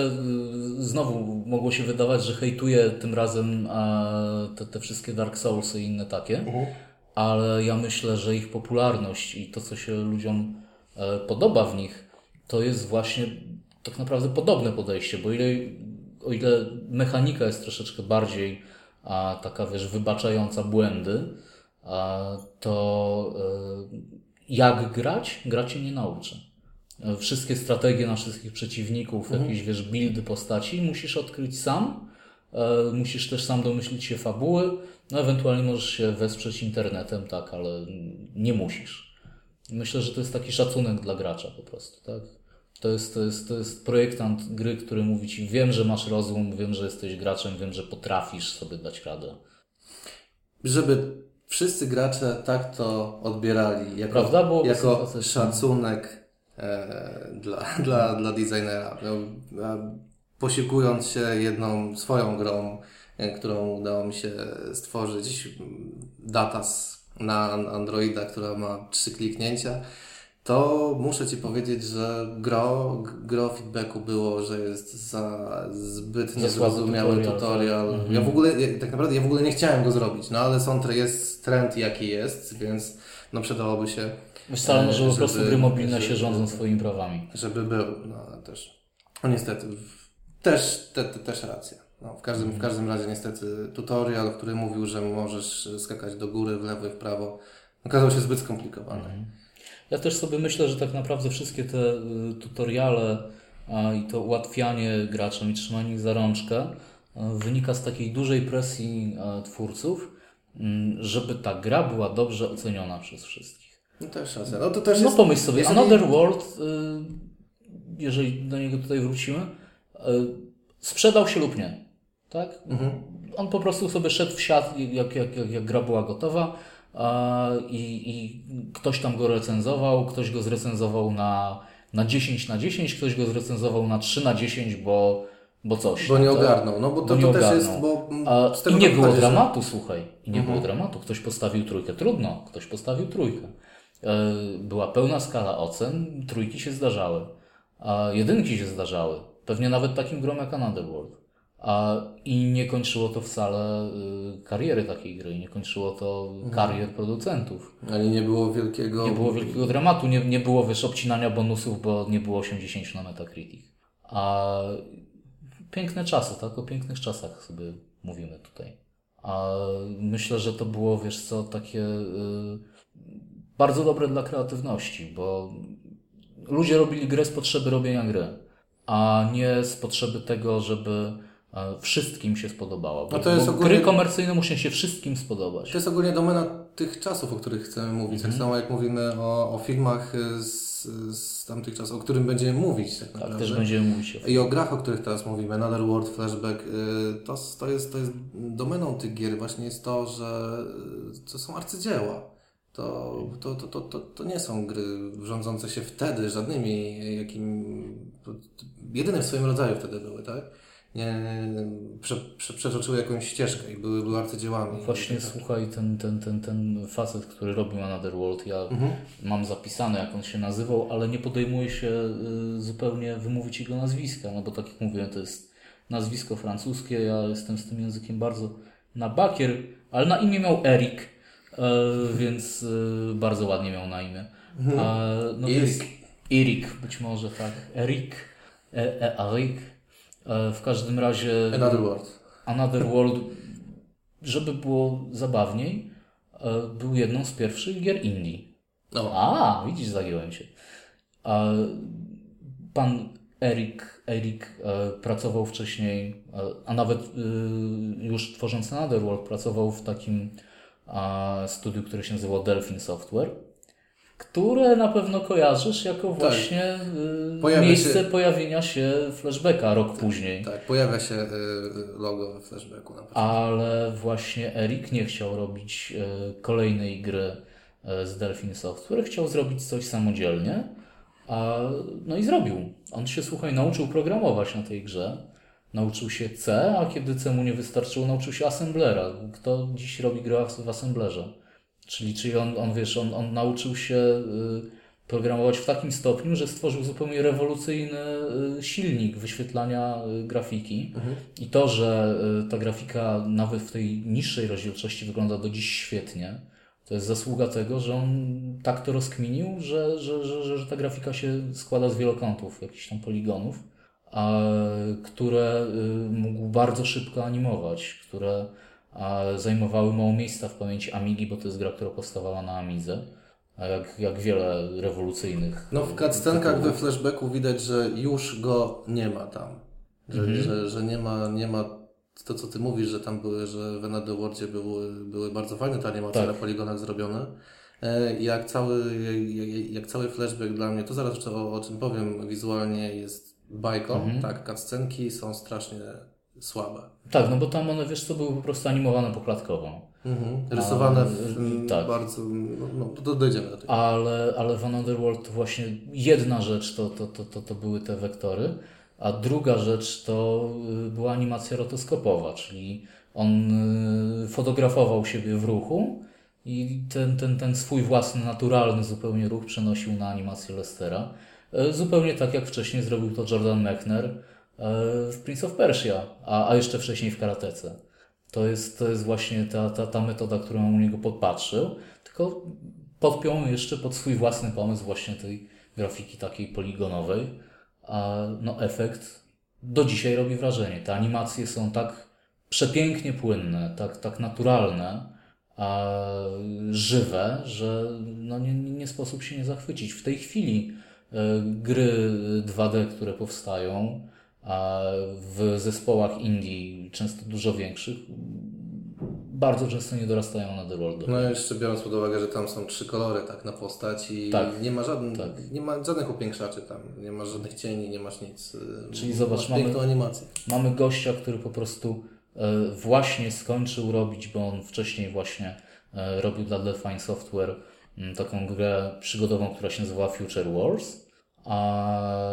znowu mogło się wydawać, że hejtuję tym razem e, te, te wszystkie Dark Soulsy i inne takie, ale ja myślę, że ich popularność i to, co się ludziom e, podoba w nich, to jest właśnie tak naprawdę podobne podejście, bo ile, o ile mechanika jest troszeczkę bardziej a, taka, wiesz, wybaczająca błędy, a, to e, jak grać, gracie nie nauczy. Wszystkie strategie na wszystkich przeciwników, jakieś wiesz, buildy postaci musisz odkryć sam. E, musisz też sam domyślić się fabuły. No, ewentualnie możesz się wesprzeć internetem, tak, ale nie musisz. Myślę, że to jest taki szacunek dla gracza po prostu, tak? To jest, to jest, to jest projektant gry, który mówi ci, wiem, że masz rozum, wiem, że jesteś graczem, wiem, że potrafisz sobie dać radę. Żeby wszyscy gracze tak to odbierali, jako, Prawda? Byłoby jako szacunek e, dla, (laughs) dla, dla designera. No, a posiłkując się jedną swoją grą, e, którą udało mi się stworzyć, m, Datas na an- Androida, która ma trzy kliknięcia, to muszę Ci powiedzieć, że gro, gro feedbacku było, że jest za zbyt niezrozumiały tutorial. tutorial, tak. Ja w ogóle, tak naprawdę ja w ogóle nie chciałem go zrobić, no ale są, jest trend jaki jest, więc no przydałoby się, co, ale może po prostu gry mobilne się rządzą swoimi prawami. żeby był, no ale też, no niestety, też, te, te, też racja. No, w, każdym, w każdym razie niestety tutorial, który mówił, że możesz skakać do góry, w lewo i w prawo, okazał się zbyt skomplikowany. Ja też sobie myślę, że tak naprawdę wszystkie te y, tutoriale i to ułatwianie graczom i trzymanie ich za rączkę y, wynika z takiej dużej presji twórców, mm, żeby ta gra była dobrze oceniona przez wszystkich. No też racja. No to też No jest... pomyśl sobie, jeżeli- Another World, y, jeżeli do niego tutaj wrócimy, sprzedał się lub nie. Tak? Mhm. On po prostu sobie szedł w siat, jak, jak, jak, jak gra była gotowa a, i, i ktoś tam go recenzował, ktoś go zrecenzował na, na 10 na 10, ktoś go zrecenzował na 3 na 10, bo, bo coś. Bo nie ogarnął, no bo to, bo to też jest, bo A, z tego I nie było dramatu, słuchaj. I nie Mhm. było dramatu. Ktoś postawił trójkę. Trudno. Ktoś postawił trójkę. E, Była pełna skala ocen. Trójki się zdarzały. A jedynki się zdarzały. Pewnie nawet takim grom jak Another World. A, I nie kończyło to wcale y, kariery takiej gry. Nie kończyło to Mhm. karier producentów. Ani nie było wielkiego... Nie było wielkiego dramatu. Nie, nie było, wiesz, obcinania bonusów, bo nie było 80 na Metacritic. A piękne czasy, tak? O pięknych czasach sobie mówimy tutaj. A myślę, że to było, wiesz co, takie y, bardzo dobre dla kreatywności, bo ludzie robili grę z potrzeby robienia gry, a nie z potrzeby tego, żeby wszystkim się spodobała. Bo, No to jest bo ogólnie- gry komercyjne muszą się wszystkim spodobać. To jest ogólnie domena tych czasów, o których chcemy mówić. Mhm. Tak samo jak mówimy o, o filmach y, z, z tamtych czasów, o którym będziemy mówić tak Tak, naprawdę. też będziemy mówić o I o grach, o których teraz mówimy, Another World, Flashback, y, to, to, jest, to jest domeną tych gier właśnie jest to, że y, to są arcydzieła. To, to, to, to, to, to nie są gry rządzące się wtedy żadnymi jakim... Jedyne w swoim rodzaju wtedy były, tak? Nie, prze, prze, przetoczyły jakąś ścieżkę i były, były arcydziełami. Właśnie Tak. słuchaj, ten, ten, ten, ten facet, który robił Another World, ja Mhm. mam zapisane jak on się nazywał, ale nie podejmuję się y, zupełnie wymówić jego nazwiska, no bo tak jak mówiłem, to jest nazwisko francuskie, ja jestem z tym językiem bardzo na bakier, ale na imię miał Erik, e, więc y, bardzo ładnie miał na imię. A, no jest Erik, być może tak. Erik, e, e, Erik. E, w każdym razie Another World. Another World, żeby było zabawniej, e, był jedną z pierwszych gier indie. No. A, widzisz, zagiąłem się. A pan Erik, Erik e, pracował wcześniej, e, a nawet e, już tworząc Another World, pracował w takim e, studiu, które się nazywało Delphin Software, które na pewno kojarzysz jako właśnie e, Tak. Pojawia miejsce się- pojawienia się flashbacka rok później. Tak, pojawia się y, logo flashbacku na początku. Ale właśnie Erik nie chciał robić e, kolejnej gry z Delphin Software, chciał zrobić coś samodzielnie. A, no i zrobił. On się, słuchaj, nauczył programować na tej grze. Nauczył się C, a kiedy C mu nie wystarczyło, nauczył się assemblera. Kto dziś robi grę w assemblerze? Czyli, czyli on, on, wiesz, on, on nauczył się y, programować w takim stopniu, że stworzył zupełnie rewolucyjny y, silnik wyświetlania y, grafiki. I to, że ta grafika nawet w tej niższej rozdzielczości wygląda do dziś świetnie, to jest zasługa tego, że on tak to rozkminił, że, że, że, że, ta grafika się składa z wielokątów, jakichś tam poligonów, a, które mógł bardzo szybko animować, które a, zajmowały mało miejsca w pamięci Amigi, bo to jest gra, która powstawała na Amidze, a jak, jak wiele rewolucyjnych. No w cutscenkach we flashbacku widać, że już go nie ma tam. Że, Mhm. że, że nie, ma, nie ma to, co ty mówisz, że tam były, że w Another Worldzie były, były bardzo fajne te animacje Tak. na poligonach zrobione. E, Jak cały, jak, jak cały flashback dla mnie, to zaraz jeszcze o, o czym powiem, wizualnie jest bajką, Mhm. tak, cutscenki są strasznie słabe. Tak, no bo tam one, wiesz co, były po prostu animowane poklatkowo. Mhm. Rysowane w, A, tak. bardzo, no, no to dojdziemy do tego. Ale, ale w Another World to właśnie jedna rzecz to, to, to, to, to były te wektory, a druga rzecz to y, była animacja rotoskopowa, czyli on y, fotografował siebie w ruchu i ten, ten, ten swój własny, naturalny zupełnie ruch przenosił na animację Lestera. Y, Zupełnie tak jak wcześniej zrobił to Jordan Mechner y, w Prince of Persia, a, a jeszcze wcześniej w Karatece. To jest, to jest właśnie ta, ta, ta metoda, którą u niego podpatrzył, tylko podpiął jeszcze pod swój własny pomysł właśnie tej grafiki takiej poligonowej. A no efekt do dzisiaj robi wrażenie. Te animacje są tak przepięknie płynne, tak, tak naturalne, a żywe, że no nie, nie sposób się nie zachwycić. W tej chwili e, gry 2D, które powstają a w zespołach indie, często dużo większych, bardzo często nie dorastają na The World. No jeszcze biorąc pod uwagę, że tam są trzy kolory tak na postać i Tak. nie ma żadnych, Tak. nie ma żadnych upiększaczy tam, nie masz żadnych cieni, nie masz nic. Czyli zobacz, mamy- animację. Mamy gościa, który po prostu e, właśnie skończył robić, bo on wcześniej właśnie e, robił dla Delphine Software m, taką grę przygodową, która się nazywała Future Wars. A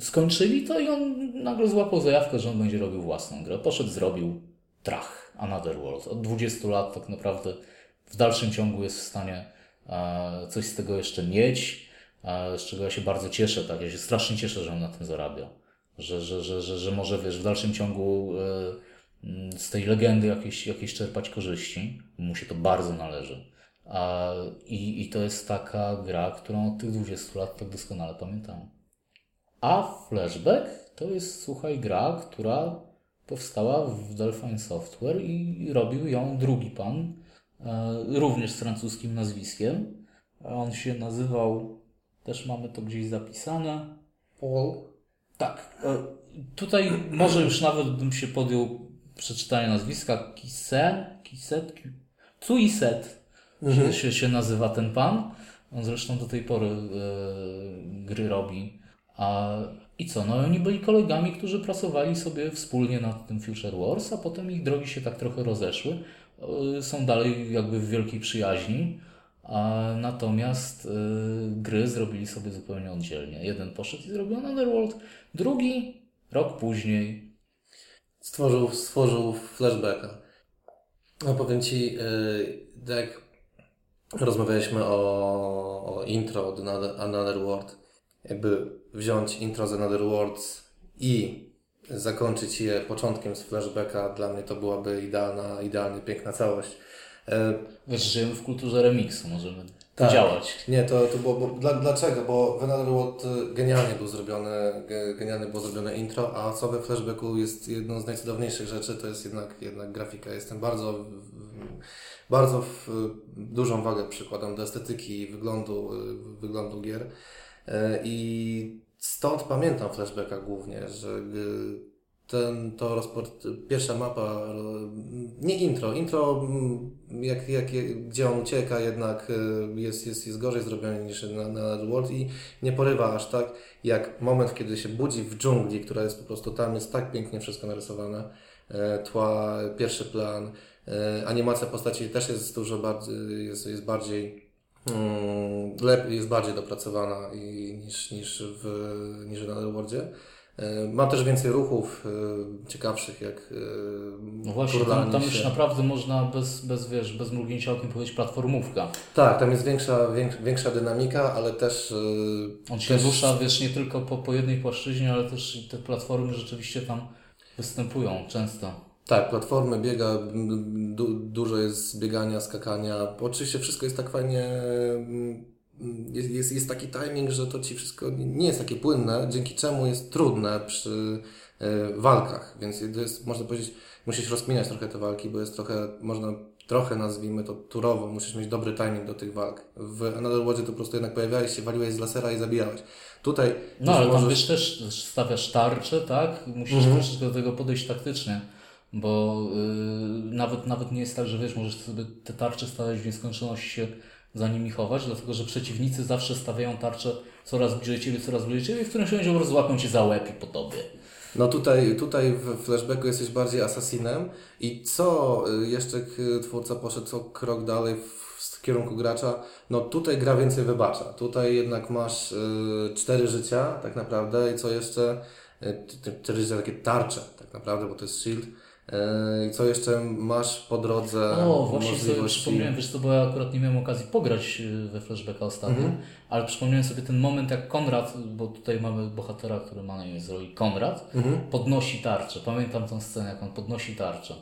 skończyli to i on nagle złapał zajawkę, że on będzie robił własną grę. Poszedł, zrobił trach, Another World. Od 20 lat tak naprawdę w dalszym ciągu jest w stanie e, coś z tego jeszcze mieć, e, z czego ja się bardzo cieszę. Tak? Ja się strasznie cieszę, że on na tym zarabia. Że, że, że, że, że może wiesz, w dalszym ciągu e, z tej legendy jakieś, jakieś czerpać korzyści. Mu się to bardzo należy. A, i, I to jest taka gra, którą od tych 20 lat tak doskonale pamiętam. A Flashback to jest, słuchaj, gra, która powstała w Delphine Software i robił ją drugi pan, e, również z francuskim nazwiskiem. On się nazywał, też mamy to gdzieś zapisane. Paul. Tak. e, Tutaj może już nawet bym się podjął przeczytania nazwiska. Kiset, Ki- Cuiset się, się, się nazywa ten pan. On zresztą do tej pory e, gry robi. A, I co? No oni byli kolegami, którzy pracowali sobie wspólnie nad tym Future Wars, a potem ich drogi się tak trochę rozeszły. E, są dalej jakby w wielkiej przyjaźni. A natomiast y, gry zrobili sobie zupełnie oddzielnie. Jeden poszedł i zrobił Anotherworld, drugi rok później. Stworzył, stworzył flashbacka. No powiem Ci, yy, jak rozmawialiśmy o, o intro od Another, World, jakby wziąć intro z Another World i zakończyć je początkiem z flashbacka, dla mnie to byłaby idealna, idealnie piękna całość. Yy, Wiesz, żyjemy w kulturze remiksu, możemy Tak. działać. Nie, to, to było, bo, dla, dlaczego? Bo w Another World y, genialnie był zrobiony, ge- genialnie było zrobione intro, a co we flashbacku jest jedną z najcudowniejszych rzeczy, to jest jednak, jednak grafika. Jestem bardzo, bardzo w, dużą wagę przykładam do estetyki wyglądu, y, wyglądu gier. Y, I stąd pamiętam flashbacka głównie, że ten, to rozport, pierwsza mapa, nie intro, intro mm, jak, jak, gdzie on ucieka jednak y, jest, jest, jest gorzej zrobiony niż na, na World i nie porywa aż tak jak moment, kiedy się budzi w dżungli, która jest po prostu tam, jest tak pięknie wszystko narysowane, e, tła, pierwszy plan, e, animacja postaci też jest dużo bardziej, jest, jest bardziej mm, lepiej, jest bardziej dopracowana i, niż, niż w, niż w Netherworldzie. E, Mam też więcej ruchów e, ciekawszych, jak e, No właśnie, tam, tam już naprawdę można bez, bez, wiesz, bez mrugnięcia okiem powiedzieć platformówka. Tak, tam jest większa, więk- większa dynamika, ale też... e, On się też rusza, wiesz, nie tylko po, po jednej płaszczyźnie, ale też te platformy rzeczywiście tam występują często. Tak, platformy biega, du, dużo jest biegania, skakania. Oczywiście wszystko jest tak fajnie. mm, Jest, jest, jest taki timing, że to ci wszystko nie jest takie płynne, dzięki czemu jest trudne przy e, walkach. Więc to jest, można powiedzieć, musisz rozkminiać trochę te walki, bo jest trochę, można trochę nazwijmy to turowo, musisz mieć dobry timing do tych walk. W Another Worldzie to po prostu jednak pojawiałeś się, waliłeś z lasera i zabijałeś. Tutaj No ale tam możesz- wiesz też stawiasz tarczę, tak? Musisz Mhm. troszeczkę do tego podejść taktycznie. Bo yy, nawet, nawet nie jest tak, że wiesz, możesz sobie te tarcze stawiać w nieskończoność się za nimi chować, dlatego że przeciwnicy zawsze stawiają tarcze coraz bliżej ciebie, coraz bliżej ciebie, w którymś momencie po prostu cię za łeb i po tobie. No tutaj, tutaj w flashbacku jesteś bardziej asasinem i co y, jeszcze twórca poszedł krok dalej w kierunku gracza, no tutaj gra więcej wybacza. Tutaj jednak masz y, cztery życia tak naprawdę i co jeszcze, y, cztery życia takie tarcze tak naprawdę, bo to jest shield. Y, I co jeszcze masz po drodze O, właśnie sobie przypomniałem, wiesz co, bo ja akurat nie miałem okazji pograć y, we flashbacka ostatnio, Mhm. ale przypomniałem sobie ten moment, jak Konrad, bo tutaj mamy bohatera, który ma na imię z roli Konrad, Mhm. podnosi tarczę. Pamiętam tę scenę, jak on podnosi tarczę.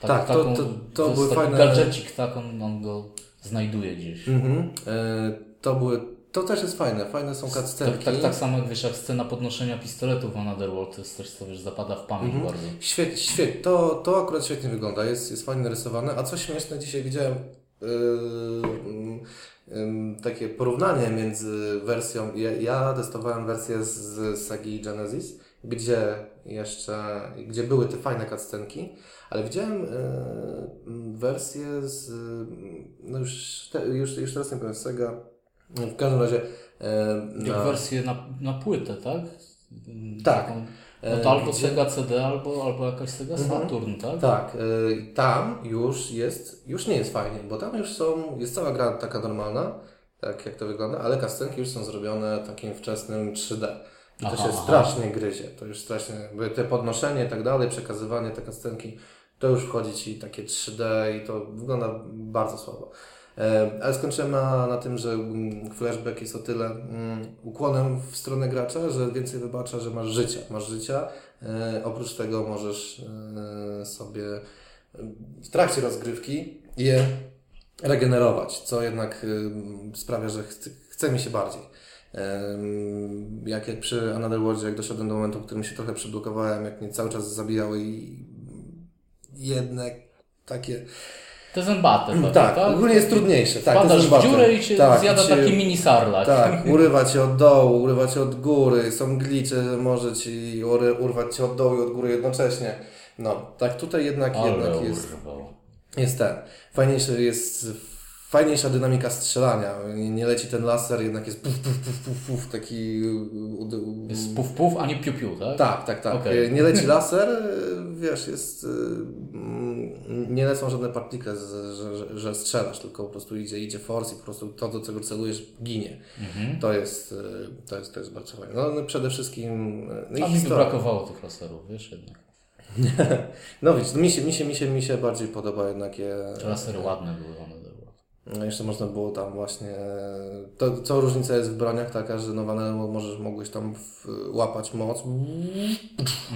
Tak, to- to- to jest były taki fajne- gadżecik, tak, on, on go znajduje gdzieś. Mhm. Y, to były, to też jest fajne, fajne są Tak, cutscenki. tak, tak samo jak wiesz, jak scena podnoszenia pistoletów w Anotherworld, to jest coś, co wiesz, zapada w pamięć Mhm. bardzo. Świetnie, świetnie. To, to akurat świetnie wygląda, jest, jest fajnie narysowane. A co śmieszne, dzisiaj widziałem yy, yy, takie porównanie między wersją. Ja, ja testowałem wersję z, z sagi Genesis, gdzie jeszcze, gdzie były te fajne cutscenki, ale widziałem yy, wersję z. No już, te, już, już teraz nie powiem, Sega. W każdym razie. Jak na- wersję na, na płytę, tak? Tak. Taką, no to albo Gdzie- Sega CD, albo, albo jakaś Sega Mhm. Saturn, tak? Tak, y, tam już jest, już nie jest fajnie, bo tam już są, jest cała gra taka normalna, tak jak to wygląda, ale kastenki już są zrobione takim wczesnym 3D. I to Aha, się aha. strasznie gryzie, to już strasznie, jakby te podnoszenie i tak dalej, przekazywanie te kastenki, to już wchodzi Ci takie 3D i to wygląda bardzo słabo. E, Ale skończyłem na, na tym, że mm, flashback jest o tyle mm, ukłonem w stronę gracza, że więcej wybacza, że masz życia. Masz życia, e, oprócz tego możesz e, sobie w trakcie rozgrywki je regenerować, co jednak sprawia, że chce, mi się bardziej. Em, Jak, jak przy Another Worldzie, jak doszedłem do momentu, w którym się trochę przyblokowałem, jak mnie cały czas zabijały i jednak takie... Te zębate. pewnie, Tak, ogólnie jest trudniejsze. Tak, to Wpadasz jest w dziurę i cię Tak, zjada cię- taki mini sarlak. Tak, (laughs) urywa cię od dołu, urywa cię od góry, są glicze, że może ci ury, urwać cię od dołu i od góry jednocześnie. No, tak tutaj jednak, Ale jednak jest, urwał. jest ten. Fajniejszy jest, fajniejsza dynamika strzelania. Nie, nie leci ten laser, jednak jest puf, puf, puf, puf, puf taki... Jest puf puf, a nie piu piu, tak? tak, tak, tak. E, Nie leci (laughs) laser, wiesz, jest. e, mm, Nie lecą żadne partikle, że, że, że strzelasz, tylko po prostu idzie, idzie force i po prostu to, do czego celujesz, ginie. Mhm. To, jest, e, to, jest, to jest bardzo fajne. No, no przede wszystkim. e, No, A mi by brakowało tych laserów, wiesz jednak. (laughs) No widzisz, mi się, mi, się, mi, się, mi się bardziej podoba jednak je. Lasery ładne były one. No jeszcze można było tam właśnie. To, co różnica jest w broniach taka, że no Vanello możesz, mogłeś tam w, łapać moc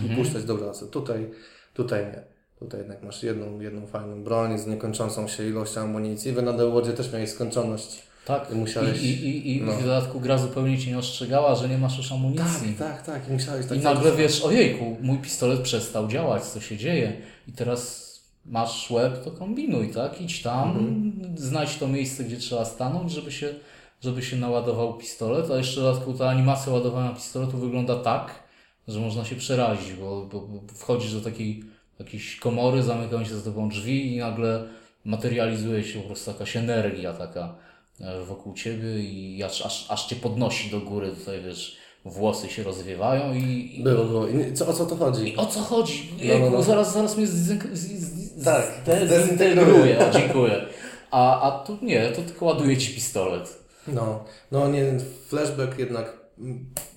i puszczać do lasu. Tutaj, tutaj nie. Tutaj jednak masz jedną, jedną fajną broń z niekończącą się ilością amunicji. Wy na Dełodzie też miałeś skończoność. Tak, I musiałeś- i, i, i, no. w dodatku gra zupełnie Cię nie ostrzegała, że nie masz już amunicji. tak, tak. I musiałeś tak I nagle wiesz, ojejku, mój pistolet przestał działać, co się dzieje? I teraz masz łeb, to kombinuj, tak? Idź tam, Mhm. znajdź to miejsce, gdzie trzeba stanąć, żeby się, żeby się naładował pistolet, a jeszcze w dodatku ta animacja ładowania pistoletu wygląda tak, że można się przerazić, bo, bo, bo wchodzisz do takiej jakiejś komory, zamykają się za tobą drzwi i nagle materializuje się po prostu jakaś energia taka e, wokół ciebie i aż, aż, aż cię podnosi do góry, tutaj wiesz, włosy się rozwiewają i, i Było, było. I co, o co to chodzi? i o co chodzi? No, Jejku, no, no. Zaraz, zaraz mnie zdezynk- z- z- Tak, zdezintegruje. O, dziękuję. A, a tu nie, to tylko ładuje ci pistolet. No, no nie, flashback jednak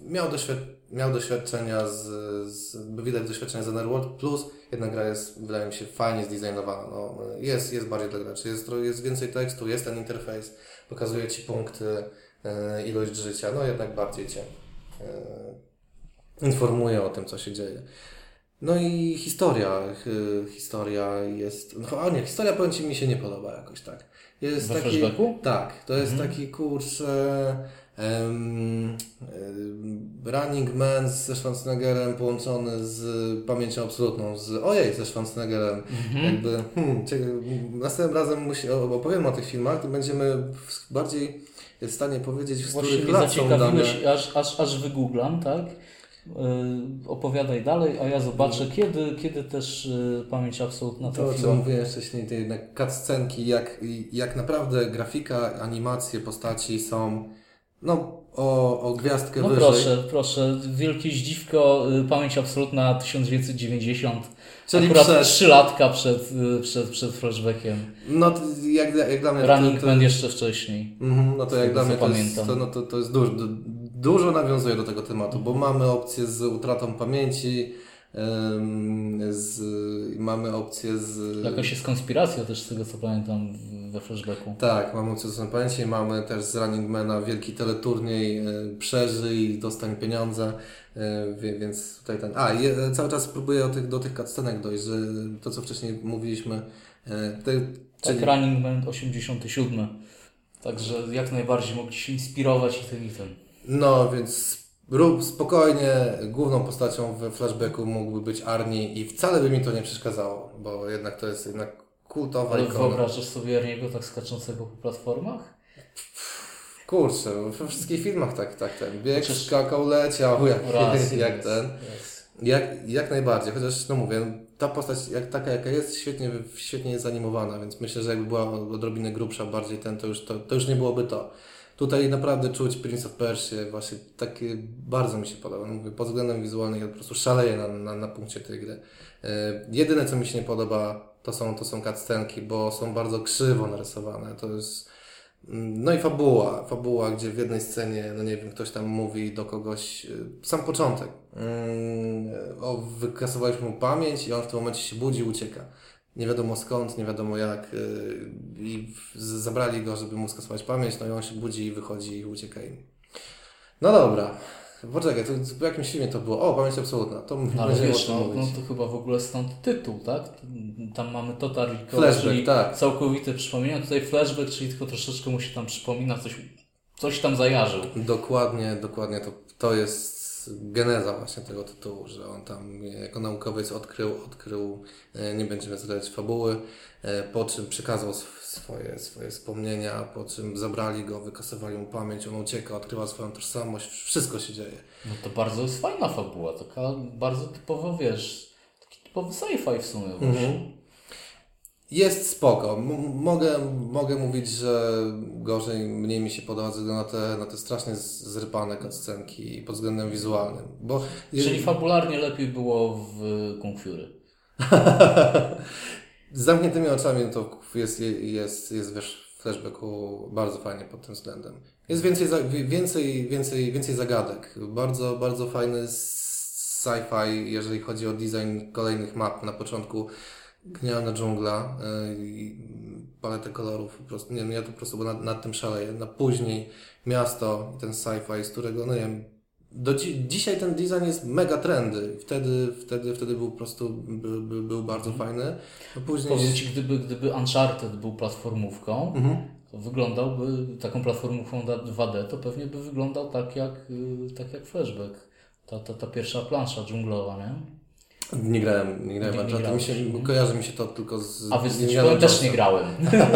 miał, doświad miał doświadczenia z, z widać doświadczenia z Underworld, plus jedna gra jest, wydaje mi się, fajnie zdesignowana. No, jest, jest bardziej dla graczy, jest, jest więcej tekstu, jest ten interfejs, pokazuje Ci punkty, e, ilość życia, no jednak bardziej Cię e, informuje o tym, co się dzieje. No i historia, historia jest, no a nie, historia powiem Ci mi się nie podoba jakoś tak. Jest We taki, tak, to jest taki kurczę em, Running Man ze Schwarzeneggerem połączony z pamięcią absolutną, z ojej, ze Schwarzeneggerem. Jakby, hmm, następnym razem musi, opowiem o tych filmach, to będziemy bardziej w stanie powiedzieć, z których lat są dane. aż, aż, aż wygooglam, tak? Yy, opowiadaj dalej, a ja zobaczę, kiedy, kiedy też yy, pamięć absolutna To, co trafiła. mówiłem wcześniej, te jednak cutscenki, jak, jak naprawdę grafika, animacje postaci są no o, o gwiazdkę No wyżej. proszę, proszę. Wielkie zdziwko, y, pamięć absolutna 1990. Czyli Akurat przed- trzy latka przed, przed, przed flashbackiem. No to jak, dla- jak dla mnie... to- Running to- Man jeszcze wcześniej. Mhm, no to jak dla mnie to jest, to, no to, to jest dużo, du, dużo nawiązuje do tego tematu, bo mamy opcję z utratą pamięci, z, mamy opcję z... Jakaś jest konspiracja też z tego co pamiętam we flashbacku. Tak, mamy opcję z pamięci, mamy też z Running Mana wielki teleturniej, e, przeżyj, dostań pieniądze, e, więc tutaj ten... A, je, cały czas próbuję o tych, do tych cutscenek dojść, że to co wcześniej mówiliśmy, e, te, Tak, Running Man 87. Także jak najbardziej mogli się inspirować i tym i tym. No, więc rób spokojnie. Główną postacią we flashbacku mógłby być Arnie i wcale by mi to nie przeszkadzało, bo jednak to jest jednak kultowa Ale ikona. wyobrażasz sobie Arniego tak skaczącego po platformach? Kurczę, we wszystkich filmach tak, tak ten bieg, Chociaż- skakał, leciał, jak, Raz, jak ten. Jak, jak najbardziej, chociaż no mówię, ta postać jak taka jaka jest, świetnie, świetnie jest zanimowana, więc myślę, że jakby była odrobinę grubsza bardziej ten, to już, to, to już nie byłoby to. Tutaj naprawdę czuć Prince of Persia, właśnie takie bardzo mi się podoba. No Mówię, pod względem wizualnym ja po prostu szaleję na, na, na punkcie tej gry. E, jedyne co mi się nie podoba to są, to są cutscenki, bo są bardzo krzywo narysowane. To jest mm, no i fabuła, fabuła, gdzie w jednej scenie, no nie wiem, ktoś tam mówi do kogoś, y, sam początek, mm, o, wykasowałeś mu pamięć i on w tym momencie się budzi i ucieka. Nie wiadomo skąd, nie wiadomo jak y, i zabrali go, żeby mu skasować pamięć, no i on się budzi i wychodzi i ucieka im. No dobra, poczekaj, to w jakimś filmie to było, o, pamięć absolutna, to No, ale wiesz, no, no to chyba w ogóle stąd tytuł, tak? Tam mamy Total Recall, Flashback, czyli tak. całkowite przypomnienia. Tutaj flashback, czyli tylko troszeczkę mu się tam przypomina, coś, coś tam zajarzył. Dokładnie, dokładnie to, to jest geneza właśnie tego tytułu, że on tam jako naukowiec odkrył, odkrył, e, nie będziemy zdradzać fabuły, e, po czym przekazał sw- swoje, swoje wspomnienia, po czym zabrali go, wykasowali mu pamięć, on ucieka, odkrywa swoją tożsamość, wszystko się dzieje. No to bardzo jest fajna fabuła, taka bardzo typowo, wiesz, taki typowy sci-fi w sumie właśnie. Jest spoko. M- mogę, mogę mówić, że gorzej, mniej mi się podoba ze względu na te, na te strasznie zrypane cutscenki pod względem wizualnym. Bo Czyli fabularnie lepiej było w Kung Fury. (laughs) Z zamkniętymi oczami to jest, jest, jest wiesz, w flashbacku bardzo fajnie pod tym względem. Jest więcej, więcej, więcej, więcej zagadek. Bardzo, bardzo fajny sci-fi, jeżeli chodzi o design kolejnych map. Na początku genialna dżungla yy, i paletę kolorów. Po prostu, nie wiem, ja to po prostu nad, nad tym szaleję. Na później miasto i ten sci-fi, z którego, no nie wiem, do dzi- dzisiaj ten design jest mega trendy. Wtedy, wtedy, wtedy był po prostu by, by, był bardzo fajny. No później. Powiem Ci, gdyby, gdyby Uncharted był platformówką, Mhm. to wyglądałby taką platformówką na 2D, to pewnie by wyglądał tak jak, y, tak jak Flashback. Ta, ta, ta pierwsza plansza dżunglowa, nie? Nie grałem, nie grałem. Uncharted mi się, kojarzy mi się to tylko z. A więc też nie grałem.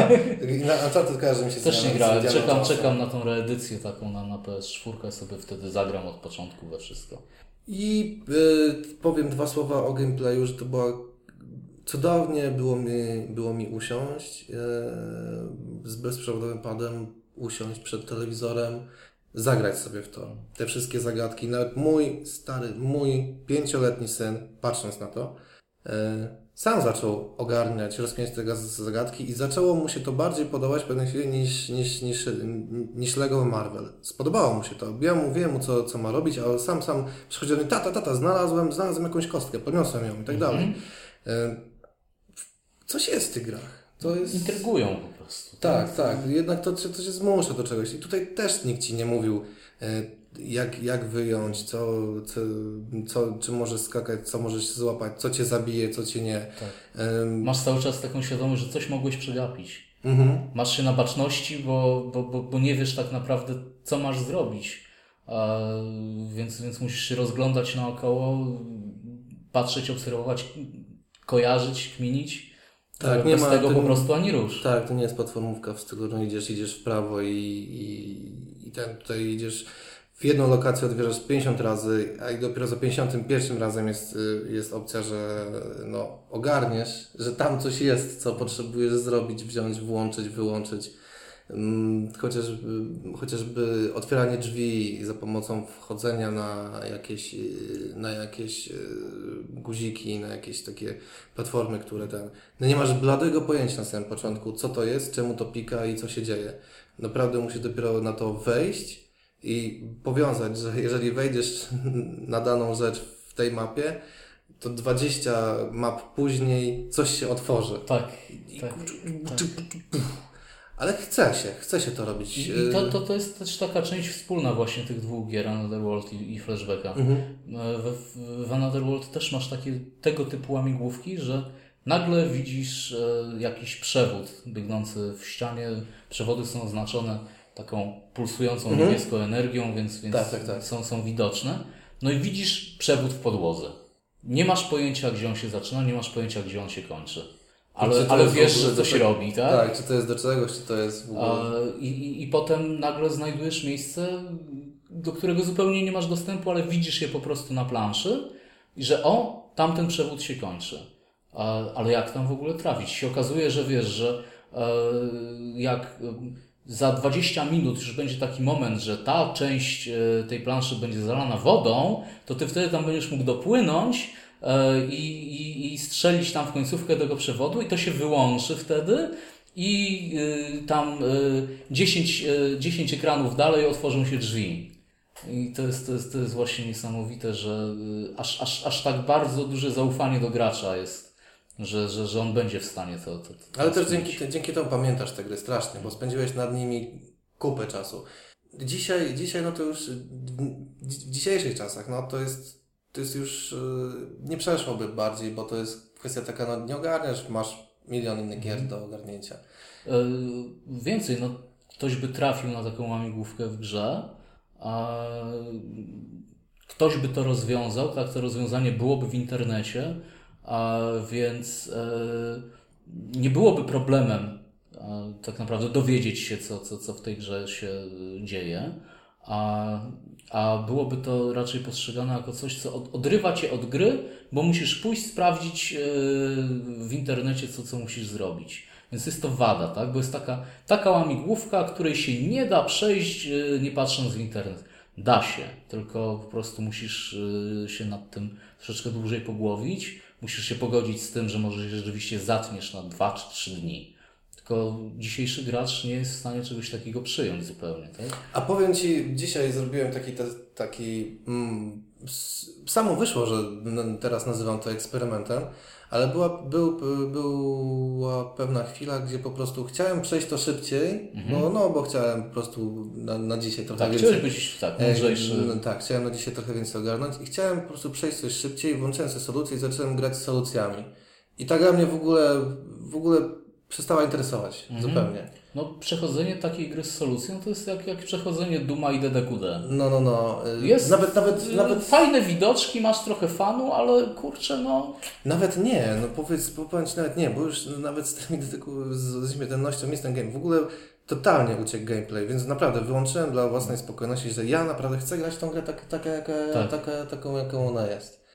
(laughs) Na Uncharted kojarzy mi się z Też nie grałem. Czekam, czekam na tą reedycję taką na, na PS4, sobie wtedy zagram od początku we wszystko. I y, powiem dwa słowa o gameplayu, że to była. Cudownie było mi, było mi usiąść y, z bezprzewodowym padem, usiąść przed telewizorem, zagrać sobie w to. Te wszystkie zagadki. Nawet mój stary, mój pięcioletni syn, patrząc na to, y, sam zaczął ogarniać, rozkminiać te zagadki i zaczęło mu się to bardziej podobać w pewnej chwili niż, niż, niż, niż Lego Marvel. Spodobało mu się to. Ja mówiłem mu, co, co ma robić, ale sam, sam przychodził do mnie, tata, tata, znalazłem, znalazłem jakąś kostkę, podniosłem ją i tak dalej. E, Coś jest w tych grach. To jest... Intrygują po. Tak, tak. Jednak to, to się zmusza do czegoś. I tutaj też nikt ci nie mówił, e, jak, jak wyjąć, co, co, co, czy możesz skakać, co możesz złapać, co cię zabije, co cię nie. Tak. Masz cały czas taką świadomość, że coś mogłeś przegapić. mhm. Masz się na baczności, bo, bo, bo, bo nie wiesz tak naprawdę, co masz zrobić. A, więc, więc musisz się rozglądać naokoło, patrzeć, obserwować, kojarzyć, kminić. Tak, E, nie Bez ma- tego to po prostu ani rusz. Tak, to nie jest platformówka w stylu, że idziesz, idziesz w prawo i, i, i ten, tutaj idziesz w jedną lokację odwiedzasz 50 razy, a i dopiero za 51 razem jest, y, jest opcja, że no, ogarniesz, że tam coś jest, co potrzebujesz zrobić, wziąć, włączyć, wyłączyć. Mm, chociażby, chociażby otwieranie drzwi za pomocą wchodzenia na jakieś, y, na jakieś y, guziki, na jakieś takie platformy, które ten... No nie masz bladego pojęcia na samym początku, co to jest, czemu to pika i co się dzieje. Naprawdę musisz dopiero na to wejść i powiązać, że jeżeli wejdziesz na daną rzecz w tej mapie, to 20 map później coś się otworzy. Tak, tak. Ale chce się, chce się to robić. I i to, to, to jest też taka część wspólna właśnie tych dwóch gier, Another World i, i Flashbacka. Mhm. W, w, w Another World też masz takie tego typu łamigłówki, że nagle widzisz e, jakiś przewód biegnący w ścianie. Przewody są oznaczone taką pulsującą niebieską energią, więc, więc Tak, tak, tak. Są, są widoczne. No i widzisz przewód w podłodze. Nie masz pojęcia, gdzie on się zaczyna, nie masz pojęcia, gdzie on się kończy. Ale, ale wiesz, ogóle że coś to- robi, tak? Tak, czy to jest do czegoś, czy to jest w ogóle... A, i, i, potem nagle znajdujesz miejsce, do którego zupełnie nie masz dostępu, ale widzisz je po prostu na planszy i że o, tamten przewód się kończy. A, ale jak tam w ogóle trafić? Się okazuje, że wiesz, że e, jak e, za 20 minut już będzie taki moment, że ta część e, tej planszy będzie zalana wodą, to ty wtedy tam będziesz mógł dopłynąć i, i, i strzelić tam w końcówkę tego przewodu i to się wyłączy wtedy i y, tam y, 10, y, 10 ekranów dalej otworzą się drzwi. I to jest, to jest, to jest właśnie niesamowite, że y, aż, aż, aż tak bardzo duże zaufanie do gracza jest, że, że, że on będzie w stanie to. to, to Ale też dzięki, dzięki temu pamiętasz te gry strasznie, bo spędziłeś nad nimi kupę czasu. Dzisiaj, dzisiaj no to już w dzisiejszych czasach, no to jest, to jest już, yy, nie przeszłoby bardziej, bo to jest kwestia taka, no nie ogarniasz, masz milion innych gier do ogarnięcia. Y, Więcej, no ktoś by trafił na taką łamigłówkę w grze, a ktoś by to rozwiązał, tak, to rozwiązanie byłoby w internecie, a więc e, nie byłoby problemem e, tak naprawdę dowiedzieć się, co, co, co w tej grze się e, dzieje, a, a byłoby to raczej postrzegane jako coś, co od, odrywa cię od gry, bo musisz pójść sprawdzić e, w internecie, co, co musisz zrobić. Więc jest to wada, tak? Bo jest taka, taka łamigłówka, której się nie da przejść, e, nie patrząc w internet. Da się, tylko po prostu musisz e, się nad tym troszeczkę dłużej pogłowić. Musisz się pogodzić z tym, że może się rzeczywiście zatniesz na dwa czy trzy dni. Tylko dzisiejszy gracz nie jest w stanie czegoś takiego przyjąć zupełnie, tak? A powiem Ci, dzisiaj zrobiłem taki, te, taki mm, samo wyszło, że teraz nazywam to eksperymentem, ale była, był, była pewna chwila, gdzie po prostu chciałem przejść to szybciej, no, no bo chciałem po prostu na, na dzisiaj trochę Tak, więcej. chciałeś być tak, mądrzejszy. E, tak, chciałem na dzisiaj trochę więcej ogarnąć i chciałem po prostu przejść coś szybciej, włączyłem sobie solucję i zacząłem grać z solucjami. I ta gra mnie w ogóle, w ogóle przestała interesować zupełnie. No, przechodzenie takiej gry z solucją to jest jak, jak przechodzenie Duma i DDQD. No, no, no. Jest Nawet, nawet, nawet, fajne widoczki, masz trochę fanu, ale kurczę, no. nawet nie, no powiedz, po- powiem Ci nawet nie, bo już nawet z tymi deteku- z, z śmiertelnością jest ten game. W ogóle totalnie uciekł gameplay, więc naprawdę wyłączyłem dla własnej spokojności, że ja naprawdę chcę grać tą grę tak, taka, jaka, Tak. taka, taką, jaką ona jest.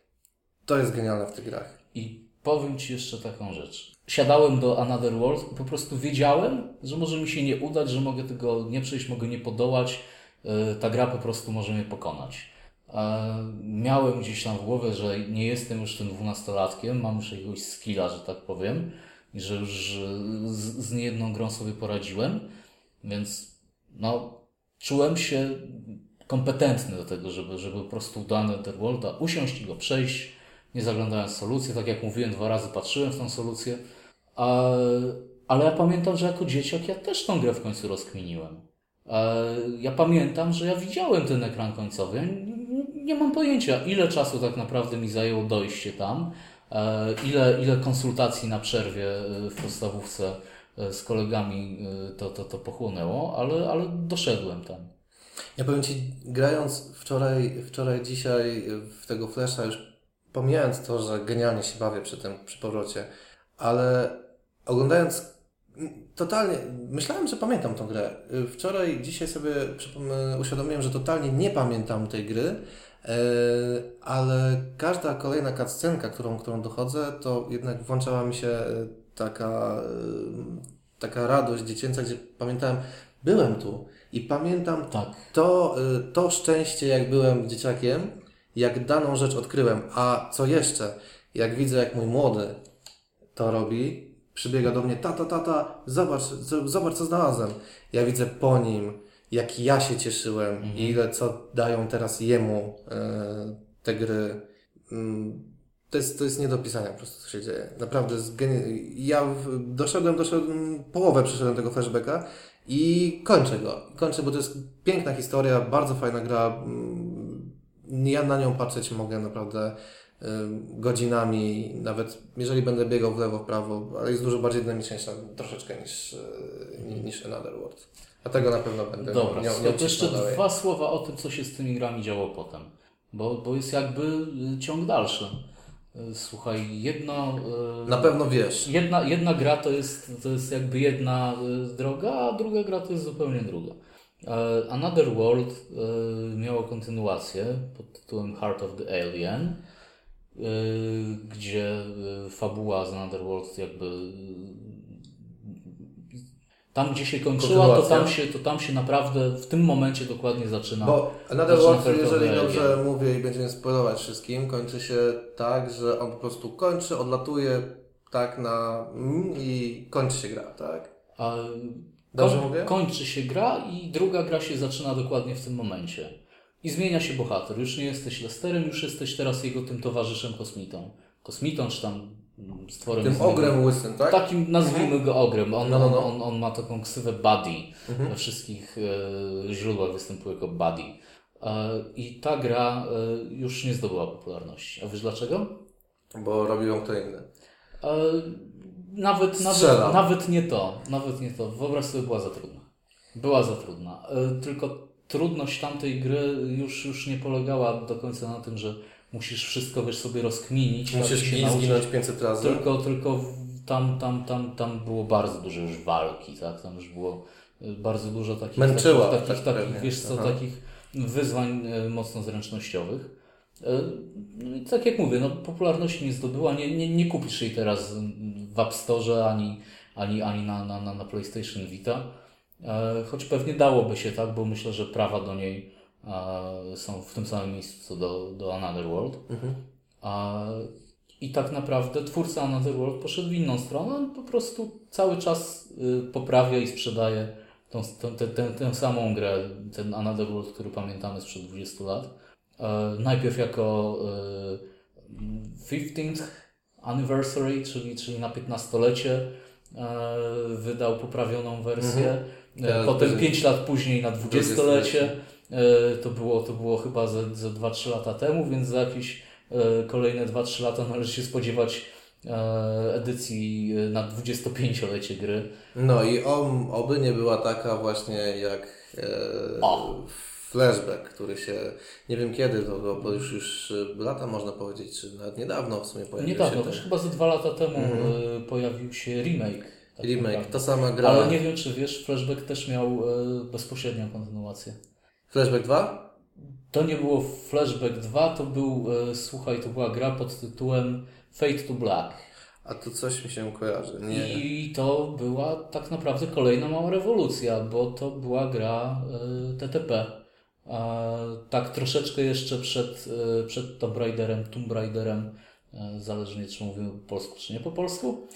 To jest genialne w tych grach. I powiem Ci jeszcze taką rzecz. Siadałem do Another World i po prostu wiedziałem, że może mi się nie udać, że mogę tego nie przejść, mogę nie podołać. Yy, Ta gra po prostu może mnie pokonać. E, Miałem gdzieś tam w głowie, że nie jestem już tym dwunastolatkiem, mam już jakiegoś skilla, że tak powiem, i że już e, z, z niejedną grą sobie poradziłem, więc no, czułem się kompetentny do tego, żeby, żeby po prostu do Underworlda usiąść i go przejść, nie zaglądając w solucję. Tak jak mówiłem, dwa razy patrzyłem w tą solucję. A, ale ja pamiętam, że jako dzieciak ja też tą grę w końcu rozkminiłem. E, Ja pamiętam, że ja widziałem ten ekran końcowy. Nie- mam pojęcia, ile czasu tak naprawdę mi zajęło dojście tam, e, ile, ile konsultacji na przerwie e, w podstawówce e, z kolegami e, to, to, to pochłonęło, ale, ale doszedłem tam. Ja powiem Ci, grając wczoraj, wczoraj, dzisiaj w tego Flasha, już pomijając to, że genialnie się bawię przy tym, przy powrocie, ale oglądając totalnie, myślałem, że pamiętam tą grę. Wczoraj, dzisiaj sobie przypom- uświadomiłem, że totalnie nie pamiętam tej gry, e, ale każda kolejna cutscenka, którą, którą dochodzę, to jednak włączała mi się taka, taka radość dziecięca, gdzie pamiętałem, byłem tu i pamiętam Tak. to, y, to szczęście, jak byłem dzieciakiem, jak daną rzecz odkryłem. A co jeszcze, jak widzę, jak mój młody to robi, przybiega do mnie, tata, tata, zobacz, zobacz co znalazłem. Ja widzę po nim, jak ja się cieszyłem i ile co dają teraz jemu e, te gry. Mm, To jest, to jest nie do pisania po prostu, co się dzieje. Naprawdę, ja doszedłem, doszedłem, połowę przeszedłem tego flashbacka i kończę go. Kończę, bo to jest piękna historia, bardzo fajna gra. Mm, Ja na nią patrzeć mogę naprawdę godzinami, nawet jeżeli będę biegał w lewo, w prawo, ale jest dużo bardziej dynamiczniejsza troszeczkę niż, y, niż Another World. Dlatego na pewno będę Dobra, nie, to jeszcze dalej. dwa słowa o tym, co się z tymi grami działo potem. Bo, bo jest jakby y, ciąg dalszy. Y, Słuchaj, jedno... y, Na pewno wiesz. Jedna, jedna gra to jest, to jest jakby jedna y, droga, a druga gra to jest zupełnie druga. E, Another World miało kontynuację pod tytułem Heart of the Alien, gdzie e, fabuła z Another World jakby e, tam gdzie się kończyła, to tam, się, to tam się naprawdę w tym momencie dokładnie zaczyna. Bo Another zaczyna World, Heart of jeżeli dobrze mówię i będziemy spoilować wszystkim, kończy się tak, że on po prostu kończy, odlatuje tak na mm, i kończy się gra, tak? A Dobrze koń, mówię? kończy się gra i druga gra się zaczyna dokładnie w tym momencie. I zmienia się bohater. Już nie jesteś Lesterem, już jesteś teraz jego tym towarzyszem kosmitą. Kosmitą, czy tam mm, stworem Tym ogrem łysym, tak? Takim nazwijmy go ogrem. On, No, no, no. On, on ma taką ksywę Buddy. We wszystkich e, źródłach występuje jako Buddy. E, I ta gra e, już nie zdobyła popularności. A wiesz dlaczego? Bo robi ją kto inny. E, nawet, nawet, Strzela. nawet nie to. Nawet nie to. Wyobraź sobie, była za trudna. Była za trudna. E, tylko trudność tamtej gry już, już nie polegała do końca na tym, że musisz wszystko wiesz sobie rozkminić. tak, Musisz nauczyć. zginąć 500 razy. Tylko, tylko tam, tam, tam, tam było bardzo dużo już walki, tak? Tam już było y, bardzo dużo takich, Męczyła, takich, takich, tak takich wiesz co, Aha. takich wyzwań e, mocno zręcznościowych. I tak jak mówię, no, popularności nie zdobyła, nie, nie, nie kupisz jej teraz w App Store ani, ani, ani na, na, na PlayStation Vita. E, Choć pewnie dałoby się tak, bo myślę, że prawa do niej e, są w tym samym miejscu co do, do Another World. A, I tak naprawdę twórca Another World poszedł w inną stronę. On po prostu cały czas y, poprawia i sprzedaje tą, tę, tę, tę, samą grę, ten Another World, który pamiętamy sprzed 20 lat. E, najpierw jako e, 15th Anniversary, czyli, czyli na 15-lecie e, wydał poprawioną wersję. Tak, Potem później- 5 lat później na 20-lecie. E, To było, to było chyba ze, ze 2-3 lata temu, więc za jakieś e, kolejne 2-3 lata należy się spodziewać e, edycji e, na 25-lecie gry. No i om, oby nie była taka właśnie jak e, flashback, który się, nie wiem kiedy, to, bo już, już e, lata można powiedzieć, czy nawet niedawno w sumie pojawił Niedawno, się też ten chyba ze 2 lata temu e, pojawił się remake. Tak remake, naprawdę. ta sama gra. Ale nie wiem, czy wiesz, Flashback też miał e, bezpośrednią kontynuację. Flashback 2? To nie było Flashback 2, to był, e, słuchaj, to była gra pod tytułem Fade to Black. A tu coś mi się kojarzy. Nie. I to była tak naprawdę kolejna mała rewolucja, bo to była gra y, TTP. A, tak troszeczkę jeszcze przed, przed Tomb Raiderem, Tomb Raiderem, zależnie czy mówimy po polsku, czy nie po polsku,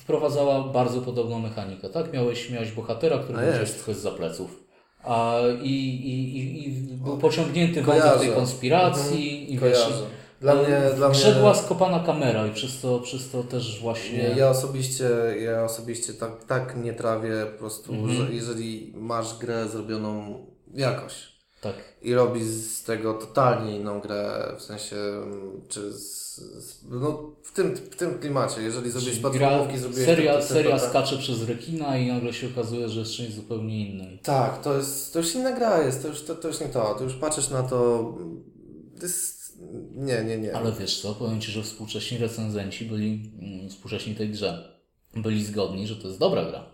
wprowadzała bardzo podobną mechanikę. Tak, miałeś, miałeś bohatera, który A musiał jest. trochę z zapleców. A, i, i, i, I był pociągnięty wątek tej konspiracji. I wiesz. Dla mnie, dla mnie... była skopana kamera i przez to, przez to też właśnie... Nie, ja osobiście, ja osobiście tak, tak nie trawię po prostu, Mhm. że jeżeli masz grę zrobioną jakoś Tak. i robisz z tego totalnie inną grę, w sensie, mm, czy z, z, no, w, tym, w tym klimacie, jeżeli zrobisz platformówki, zrobiłeś... seria to- seria skacze przez rekina i nagle się okazuje, że jest czymś zupełnie innym. Tak, to jest, to już inna gra jest, to już, to, to już nie to, to już patrzysz na to, to jest, nie, nie, nie. Ale wiesz co, powiem Ci, że współcześni recenzenci byli, mm, współcześni tej grze, byli zgodni, że to jest dobra gra.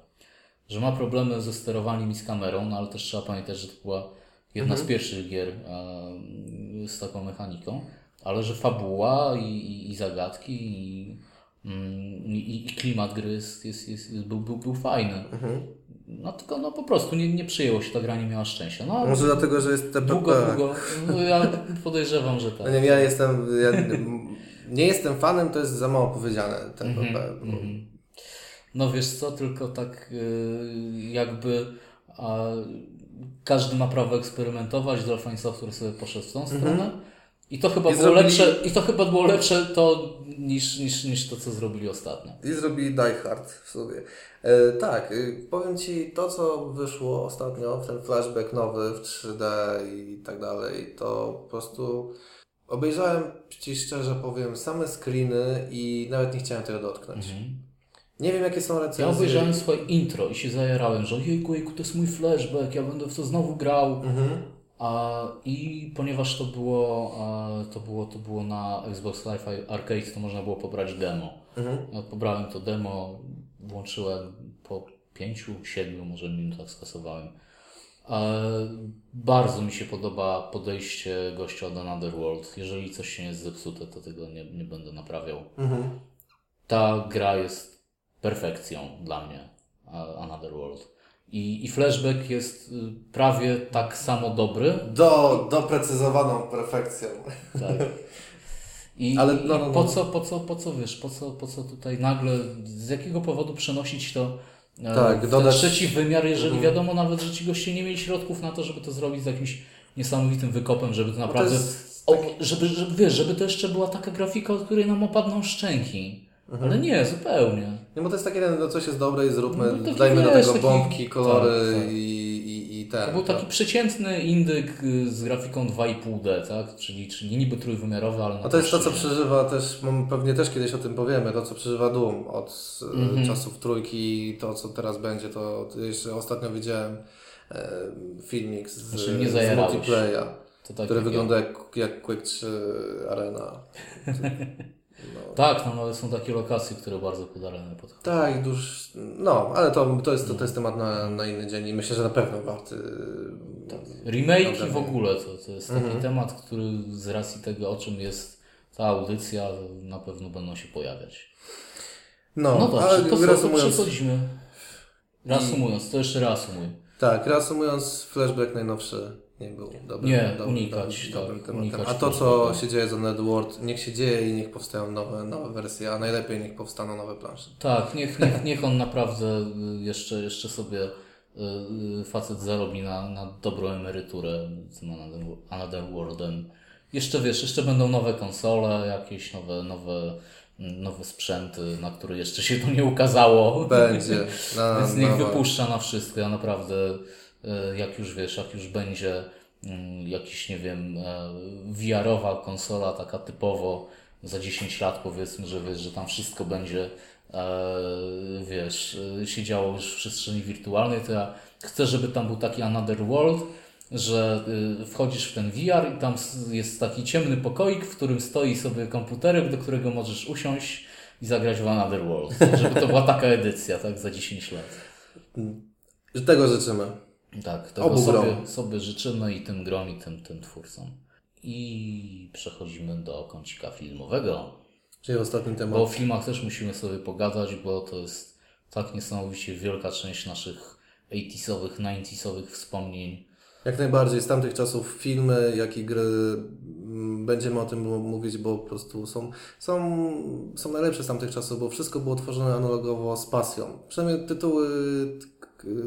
Że ma problemy ze sterowaniem i z kamerą, no ale też trzeba pamiętać, że to była jedna Mhm. z pierwszych gier e, z taką mechaniką, ale że fabuła i, i, i zagadki i Mm, I, klimat gry jest, jest, jest, był, był, był fajny. Mhm. No tylko no po prostu nie, nie przyjęło się, ta gra nie miała szczęścia. No, Może dlatego, że jest TPP. długo, długo. No, ja podejrzewam, że No tak. nie wiem, ja jestem. Ja nie jestem fanem, to jest za mało powiedziane. TPP. bo- Mhm. No wiesz co, tylko tak y, jakby każdy ma prawo eksperymentować, Dolphin Software sobie poszedł w tą stronę. I to chyba Mhm. I było zrobili- lepsze, i to chyba było lepsze to niż, niż, niż to, co zrobili ostatnio. I zrobili Die Hard w sobie. E, tak, y, powiem Ci, to co wyszło ostatnio, ten flashback nowy w 3D i tak dalej, to po prostu obejrzałem Ci szczerze powiem same screeny i nawet nie chciałem tego dotknąć. Nie wiem jakie są recenzje. Ja obejrzałem swoje intro i się zajarałem, że jejku, jejku, to jest mój flashback, ja będę w to znowu grał. Mhm. A, I ponieważ to było, to było, to było na Xbox Live Arcade, to można było pobrać demo. Mhm. Ja pobrałem to demo, włączyłem po pięciu, siedmiu może minutach skasowałem. E, bardzo mi się podoba podejście gościa od Another World. Jeżeli coś się jest zepsute, to tego nie, nie będę naprawiał. Mhm. Ta gra jest perfekcją dla mnie, Another World. I, I flashback jest y, prawie tak samo dobry, Do, doprecyzowaną perfekcją. Tak. (laughs) I, Ale no, no, no. po co, po co, po co wiesz, po co, po co tutaj nagle, z jakiego powodu przenosić to e, Tak, w dodać- trzeci wymiar, jeżeli Mhm. wiadomo nawet, że ci goście nie mieli środków na to, żeby to zrobić z jakimś niesamowitym wykopem, żeby to naprawdę, jest o, żeby, żeby, wiesz, żeby to jeszcze była taka grafika, od której nam opadną szczęki. Mhm. Ale nie, zupełnie. Nie, bo to jest takie, no coś jest dobre i zróbmy, No, taki, dajmy do tego taki- bombki, kolory tak, tak. I, i, i ten. To był taki tak. przeciętny indyk y, z grafiką 2,5D, tak? Czyli, czyli niby trójwymiarowy, ale A to jest to, co przeżywa też, mam- pewnie też kiedyś o tym powiemy, to co przeżywa Doom od e, Mhm. czasów trójki, to co teraz będzie, to jeszcze ostatnio widziałem e, filmik z, Znaczy, z multiplaya, tak który jak ja. wygląda jak, jak Quake 3 Arena. (laughs) Tak, no ale są takie lokacje, które bardzo pod arenę podchodzą. Tak, duż, no, ale to, to, jest, to, to jest temat na, na inny dzień i myślę, że na pewno warty. Remake'i Dobra. w ogóle to, to jest taki Mhm. temat, który z racji tego, o czym jest ta audycja, na pewno będą się pojawiać. No, No dobrze, ale to reasumując, przechodzimy. Reasumując, to jeszcze reasumuj. tak, reasumując, flashback najnowszy nie był dobry. Nie, dobrym- unikać, tak, dobrym unikać A to, co flashbacka. się dzieje z Networld, niech się dzieje i niech powstają nowe, nowe wersje, a najlepiej niech powstaną nowe plansze. Tak, niech, niech, niech on naprawdę y, jeszcze, jeszcze sobie y, y, facet zarobi na, na dobrą emeryturę z Another- Worldem. Jeszcze wiesz, jeszcze będą nowe konsole, jakieś nowe, nowe, mm, nowe sprzęty, na które jeszcze się to nie ukazało. Będzie. (laughs) Na, Więc niech na- wypuszcza na wszystko. Ja naprawdę, jak już wiesz, jak już będzie mm, jakiś, nie wiem, e, VR-owa konsola, taka typowo za 10 lat powiedzmy, że wiesz, że tam wszystko będzie, e, wiesz, e, się działo już w przestrzeni wirtualnej, to ja chcę, żeby tam był taki Another World, że wchodzisz w ten VR i tam jest taki ciemny pokoik, w którym stoi sobie komputerek, do którego możesz usiąść i zagrać w Another World. Żeby to była taka edycja, tak, za 10 lat. Tego życzymy. Tak, tego Obu sobie, grom. sobie życzymy i tym grom, i tym, tym twórcom. I przechodzimy do kącika filmowego. Czyli ostatni temat. Bo o filmach też musimy sobie pogadać, bo to jest tak niesamowicie wielka część naszych 80sowych, 90sowych wspomnień. Jak najbardziej z tamtych czasów filmy, jak i gry mm, będziemy o tym mówić, bo po prostu są, są, są najlepsze z tamtych czasów, bo wszystko było tworzone analogowo z pasją. Przynajmniej tytuły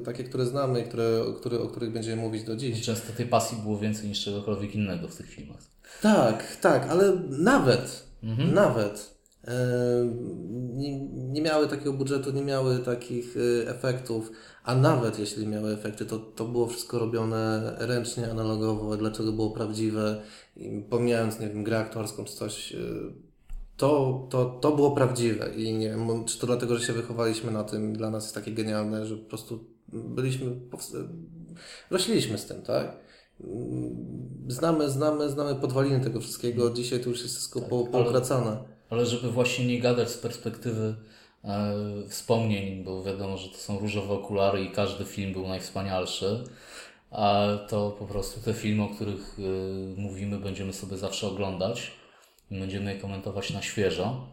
takie, które znamy i które, które, o których będziemy mówić do I dziś. często tej pasji było więcej niż czegokolwiek innego w tych filmach. Tak, tak, ale nawet, nawet e, nie, nie miały takiego budżetu, nie miały takich e, efektów, a nawet jeśli miały efekty, to, to było wszystko robione ręcznie, analogowo, dlaczego było prawdziwe, I pomijając, nie wiem, grę aktorską czy coś, e, to, to, to było prawdziwe i nie wiem, czy to dlatego, że się wychowaliśmy na tym, dla nas jest takie genialne, że po prostu byliśmy, rośliliśmy z tym, tak? Znamy, znamy, znamy podwaliny tego wszystkiego. Dzisiaj to już jest wszystko po, ale- pookracane. Ale żeby właśnie nie gadać z perspektywy e, wspomnień, bo wiadomo, że to są różowe okulary i każdy film był najwspanialszy, a to po prostu te filmy, o których e, mówimy, będziemy sobie zawsze oglądać będziemy je komentować na świeżo.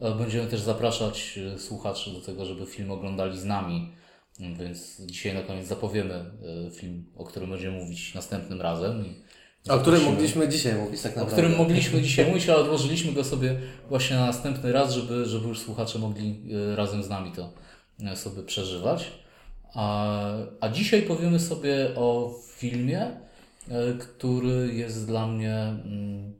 E, Będziemy też zapraszać e, słuchaczy do tego, żeby film oglądali z nami. Mm, Więc dzisiaj na koniec zapowiemy e, film, o którym będziemy mówić następnym razem. O którym mogliśmy dzisiaj mówić tak o naprawdę. którym mogliśmy dzisiaj mówić, ale odłożyliśmy go sobie właśnie na następny raz, żeby, żeby już słuchacze mogli razem z nami to sobie przeżywać. A, a dzisiaj powiemy sobie o filmie, który jest dla mnie mm,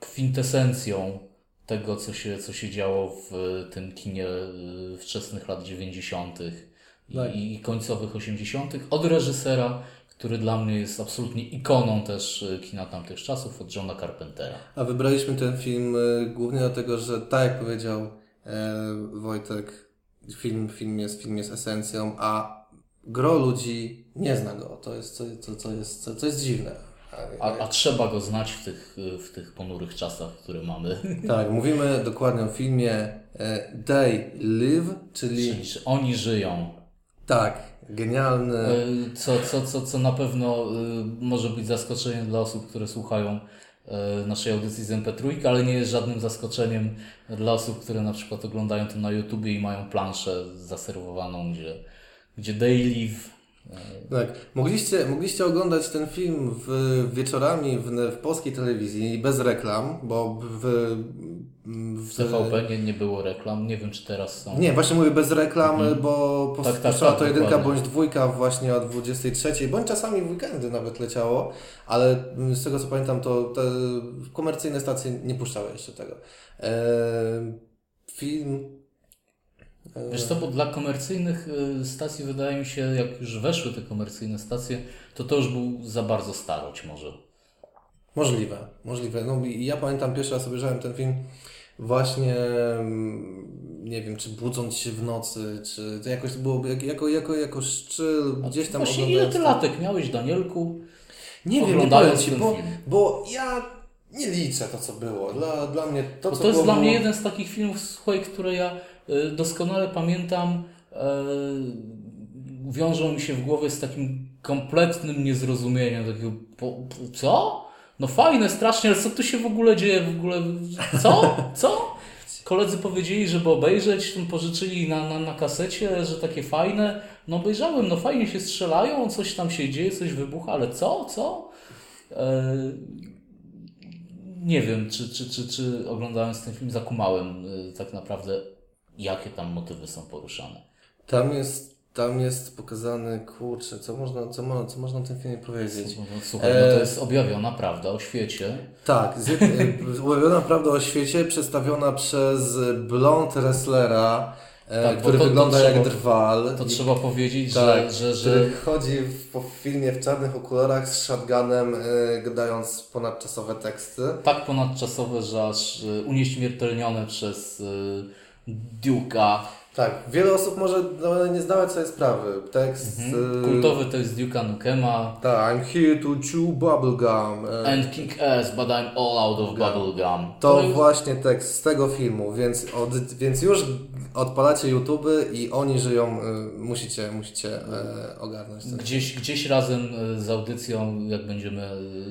kwintesencją tego, co się, co się działo w tym kinie e, wczesnych lat 90. i, Tak. i końcowych 80. od reżysera, który dla mnie jest absolutnie ikoną też e, kina tamtych czasów, od Johna Carpentera. A wybraliśmy ten film y, głównie dlatego, że tak jak powiedział e, Wojtek, film, film, jest, film jest esencją, a gro ludzi nie zna go. To jest, co, co, co jest, co, co jest dziwne. A, a trzeba go znać w tych, w tych ponurych czasach, które mamy. Tak, mówimy dokładnie o filmie e, They Live, czyli Czyli oni żyją. tak, genialny. E, Co, co, co, co na pewno e, może być zaskoczeniem dla osób, które słuchają naszej audycji z MP3, ale nie jest żadnym zaskoczeniem dla osób, które na przykład oglądają to na YouTubie i mają planszę zaserwowaną, gdzie, gdzie they live. Tak, mogliście, mogliście oglądać ten film w, wieczorami w, w polskiej telewizji bez reklam, bo w, w, TVP nie, nie było reklam, nie wiem czy teraz są. Nie, właśnie mówię bez reklam, bo po- Tak, tak, tak, to jedynka dokładnie. bądź dwójka właśnie o 23, bądź czasami w weekendy nawet leciało, ale z tego co pamiętam, to te komercyjne stacje nie puszczały jeszcze tego. Eee, film. Wiesz co, bo dla komercyjnych y, stacji wydaje mi się, jak już weszły te komercyjne stacje, to to już był za bardzo starość może. Możliwe, możliwe. No i ja pamiętam pierwszy raz obejrzałem ten film właśnie, mm, nie wiem, czy budząc się w nocy, czy to jakoś było jak, jako, jako, jako szczyl, gdzieś tam Właśnie ile ty to. latek miałeś, Danielku? Nie wiem, nie powiem Ci, bo, film? bo ja nie liczę to, co było. Dla, dla mnie to, Bo co to jest było, dla mnie jeden z takich filmów, słuchaj, które ja doskonale pamiętam. y, Wiążą mi się w głowie z takim kompletnym niezrozumieniem. Takiego, co? No fajne, strasznie, ale co tu się w ogóle dzieje? W ogóle, co? Co? Koledzy powiedzieli, żeby obejrzeć, pożyczyli na, na, na kasecie, że takie fajne. No obejrzałem, no fajnie się strzelają, coś tam się dzieje, coś wybucha, ale co? Co? E, nie wiem, czy, czy, czy, czy oglądając ten film zakumałem y, tak naprawdę, jakie tam motywy są poruszane. Tam jest, tam jest pokazany, kurczę, co można, co, mo, co można o tym filmie powiedzieć. No, Słuchaj, no to jest objawiona prawda o świecie. Tak, jed- ulubiona prawda o świecie przedstawiona przez blond wrestlera, e, Tak, który to- to wygląda trzeba- jak drwal. To trzeba powiedzieć, tak, że, że, chodzi w, po filmie w czarnych okularach z shotgunem, e, gadając ponadczasowe teksty. tak ponadczasowe, że aż unieśmiertelnione przez Duke'a. Tak, wiele osób może no, nie zdawać sobie sprawy. Tekst... e, Kultowy to jest Duke'a Nukema. Tak, I'm here to chew bubblegum. E, And kick ass, but I'm all out of bubblegum. To właśnie tekst z tego filmu, więc, od, więc już odpalacie YouTube i oni żyją, y, musicie, musicie ogarnąć ten Gdzieś, gdzieś razem z audycją, jak będziemy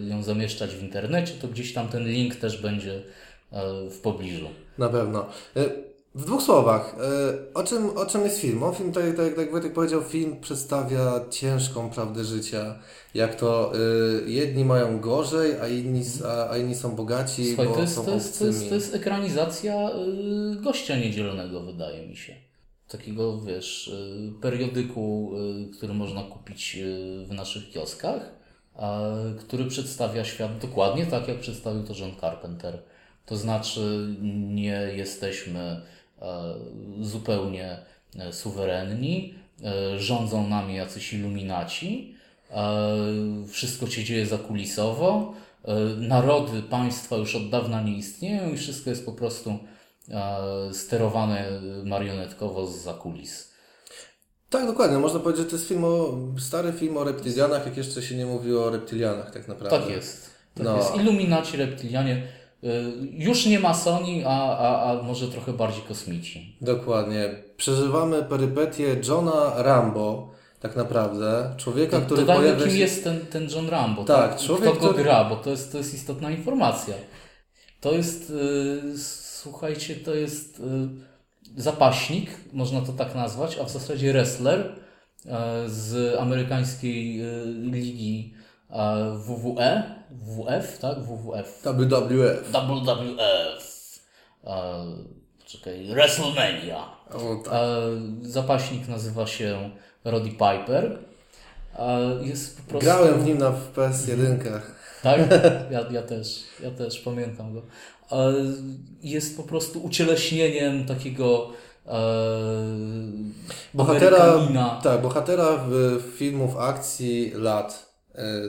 ją zamieszczać w internecie, to gdzieś tam ten link też będzie w pobliżu. Na pewno. W dwóch słowach, e, o czym, o czym jest film? O film, tak, tak, tak jak Wojtek powiedział, film przedstawia ciężką prawdę życia. Jak to e, jedni mają gorzej, a inni, a, a inni są bogaci, Słuchaj, bo to jest, są to, jest, to, jest, to jest ekranizacja y, gościa niedzielnego, wydaje mi się. Takiego, wiesz, y, periodyku, y, który można kupić y, w naszych kioskach, a, który przedstawia świat dokładnie tak, jak przedstawił to John Carpenter. To znaczy, nie jesteśmy zupełnie e, suwerenni, e, rządzą nami jacyś iluminaci, e, wszystko się dzieje zakulisowo, e, narody, państwa już od dawna nie istnieją i wszystko jest po prostu e, sterowane marionetkowo z zakulis. Tak, dokładnie. Można powiedzieć, że to jest film o, stary film o reptilianach, jak jeszcze się nie mówiło o reptilianach tak naprawdę. Tak jest. Tak No. jest. Iluminaci, reptilianie, e, już nie masoni, a, a, a może trochę bardziej kosmici. Dokładnie. Przeżywamy perypetie Johna Rambo, tak naprawdę. Człowieka, który Dodajmy, pojawia kim się... jest ten, ten John Rambo. Tak, tak? człowiek, Kto go który- gra, bo to jest, to jest istotna informacja. To jest, y, Słuchajcie, to jest y, zapaśnik, można to tak nazwać, a w zasadzie wrestler y, z amerykańskiej y, ligi y, WWE, WWF, tak? WWF. WWF. WWF. E, czekaj, WrestleMania. O, tak. E, zapaśnik nazywa się Roddy Piper. E, jest po prostu... Grałem w nim na w PS1. Tak? Ja, ja też, ja też pamiętam go. E, Jest po prostu ucieleśnieniem takiego Bohatera, tak, bohatera w filmów akcji lat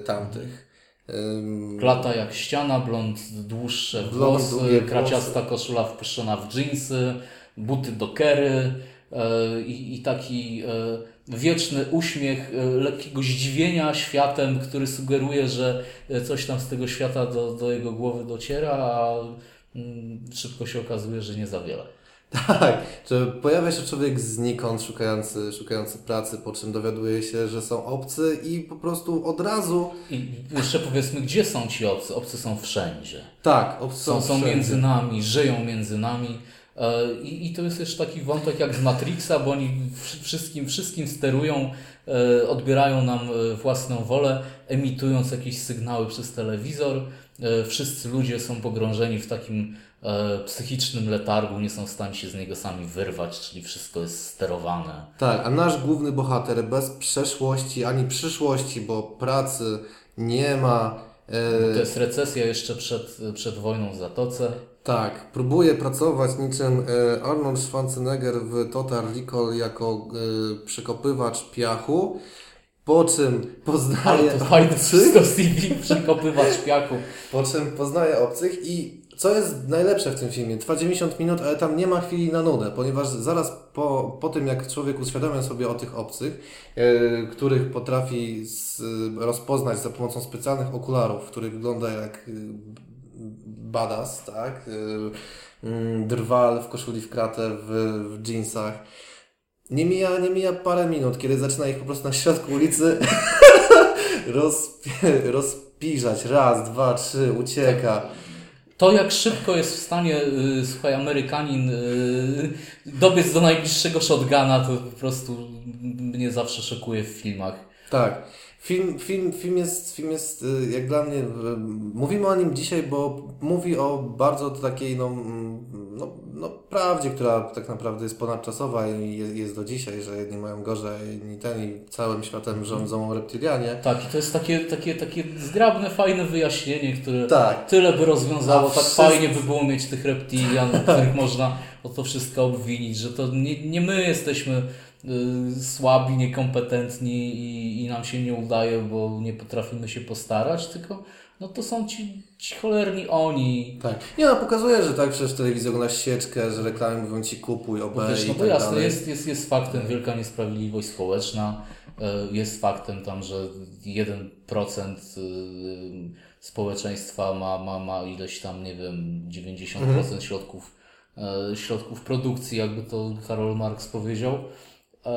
tamtych. Ym, Klata jak ściana, blond dłuższe Blond, włosy, kraciasta koszula wpuszczona w dżinsy, buty dokery e, i, i taki e, wieczny uśmiech e, lekkiego zdziwienia światem, który sugeruje, że e, coś tam z tego świata do, do jego głowy dociera, a mm, szybko się okazuje, że nie za wiele. (laughs) Tak, że pojawia się człowiek znikąd szukający, szukający pracy, po czym dowiaduje się, że są obcy i po prostu od razu, I jeszcze powiedzmy, gdzie są ci obcy? Obcy są wszędzie. tak, obcy są, są, są wszędzie. między nami, żyją między nami. E, I, I to jest też taki wątek jak z Matrixa, bo oni wsz- wszystkim, wszystkim sterują, e, odbierają nam e, własną wolę, emitując jakieś sygnały przez telewizor. Wszyscy ludzie są pogrążeni w takim psychicznym letargu, nie są w stanie się z niego sami wyrwać, czyli wszystko jest sterowane. Tak, a nasz główny bohater bez przeszłości ani przyszłości, bo pracy nie ma. E, To jest recesja jeszcze przed, przed wojną w Zatoce. Tak, próbuje pracować niczym e, Arnold Schwarzenegger w Total Recall jako e, przekopywacz piachu, po czym Ale poznaje to fajne wszystko TV, przekopywać piachu. po czym poznaje obcych i co jest najlepsze w tym filmie, trwa 90 minut, ale tam nie ma chwili na nudę, ponieważ zaraz po, po tym, jak człowiek uświadamia sobie o tych obcych, e, których potrafi z, rozpoznać za pomocą specjalnych okularów, który wygląda jak e, badass, tak? Mm, drwal w koszuli w kratę, w, w jeansach. Nie mija, nie mija parę minut, kiedy zaczyna ich po prostu na środku ulicy (laughs) rozpi rozpiżać. Raz, dwa, trzy, ucieka. To, jak szybko jest w stanie, y, słuchaj, Amerykanin y, dobiec do najbliższego shotguna, to po prostu mnie zawsze szokuje w filmach. Tak. Film, film, film, jest, film jest, y, jak dla mnie, y, mówimy o nim dzisiaj, bo mówi o bardzo takiej, no, mm, no, no prawdzie, która tak naprawdę jest ponadczasowa i jest, jest do dzisiaj, że jedni mają gorzej, inni ten i całym światem rządzą reptilianie. Tak, i to jest takie, takie, takie zgrabne, fajne wyjaśnienie, które Tak. tyle by rozwiązało, A tak wszyscy- fajnie by było mieć tych reptilian, których można o to wszystko obwinić, że to nie, nie my jesteśmy słabi, niekompetentni i, i nam się nie udaje, bo nie potrafimy się postarać, tylko no to są ci, ci cholerni oni. Tak. Nie no, pokazuje, że tak przecież telewizja ogląda sieczkę, że reklamy mówią ci kupuj, obej wiesz, i no bo tak jasne, dalej. jest, jest, jest faktem wielka niesprawiedliwość społeczna, e, jest faktem tam, że 1% y, społeczeństwa ma, ma, ma ileś tam, nie wiem, 90% Mhm. środków, e, środków produkcji, jakby to Karol Marx powiedział. E,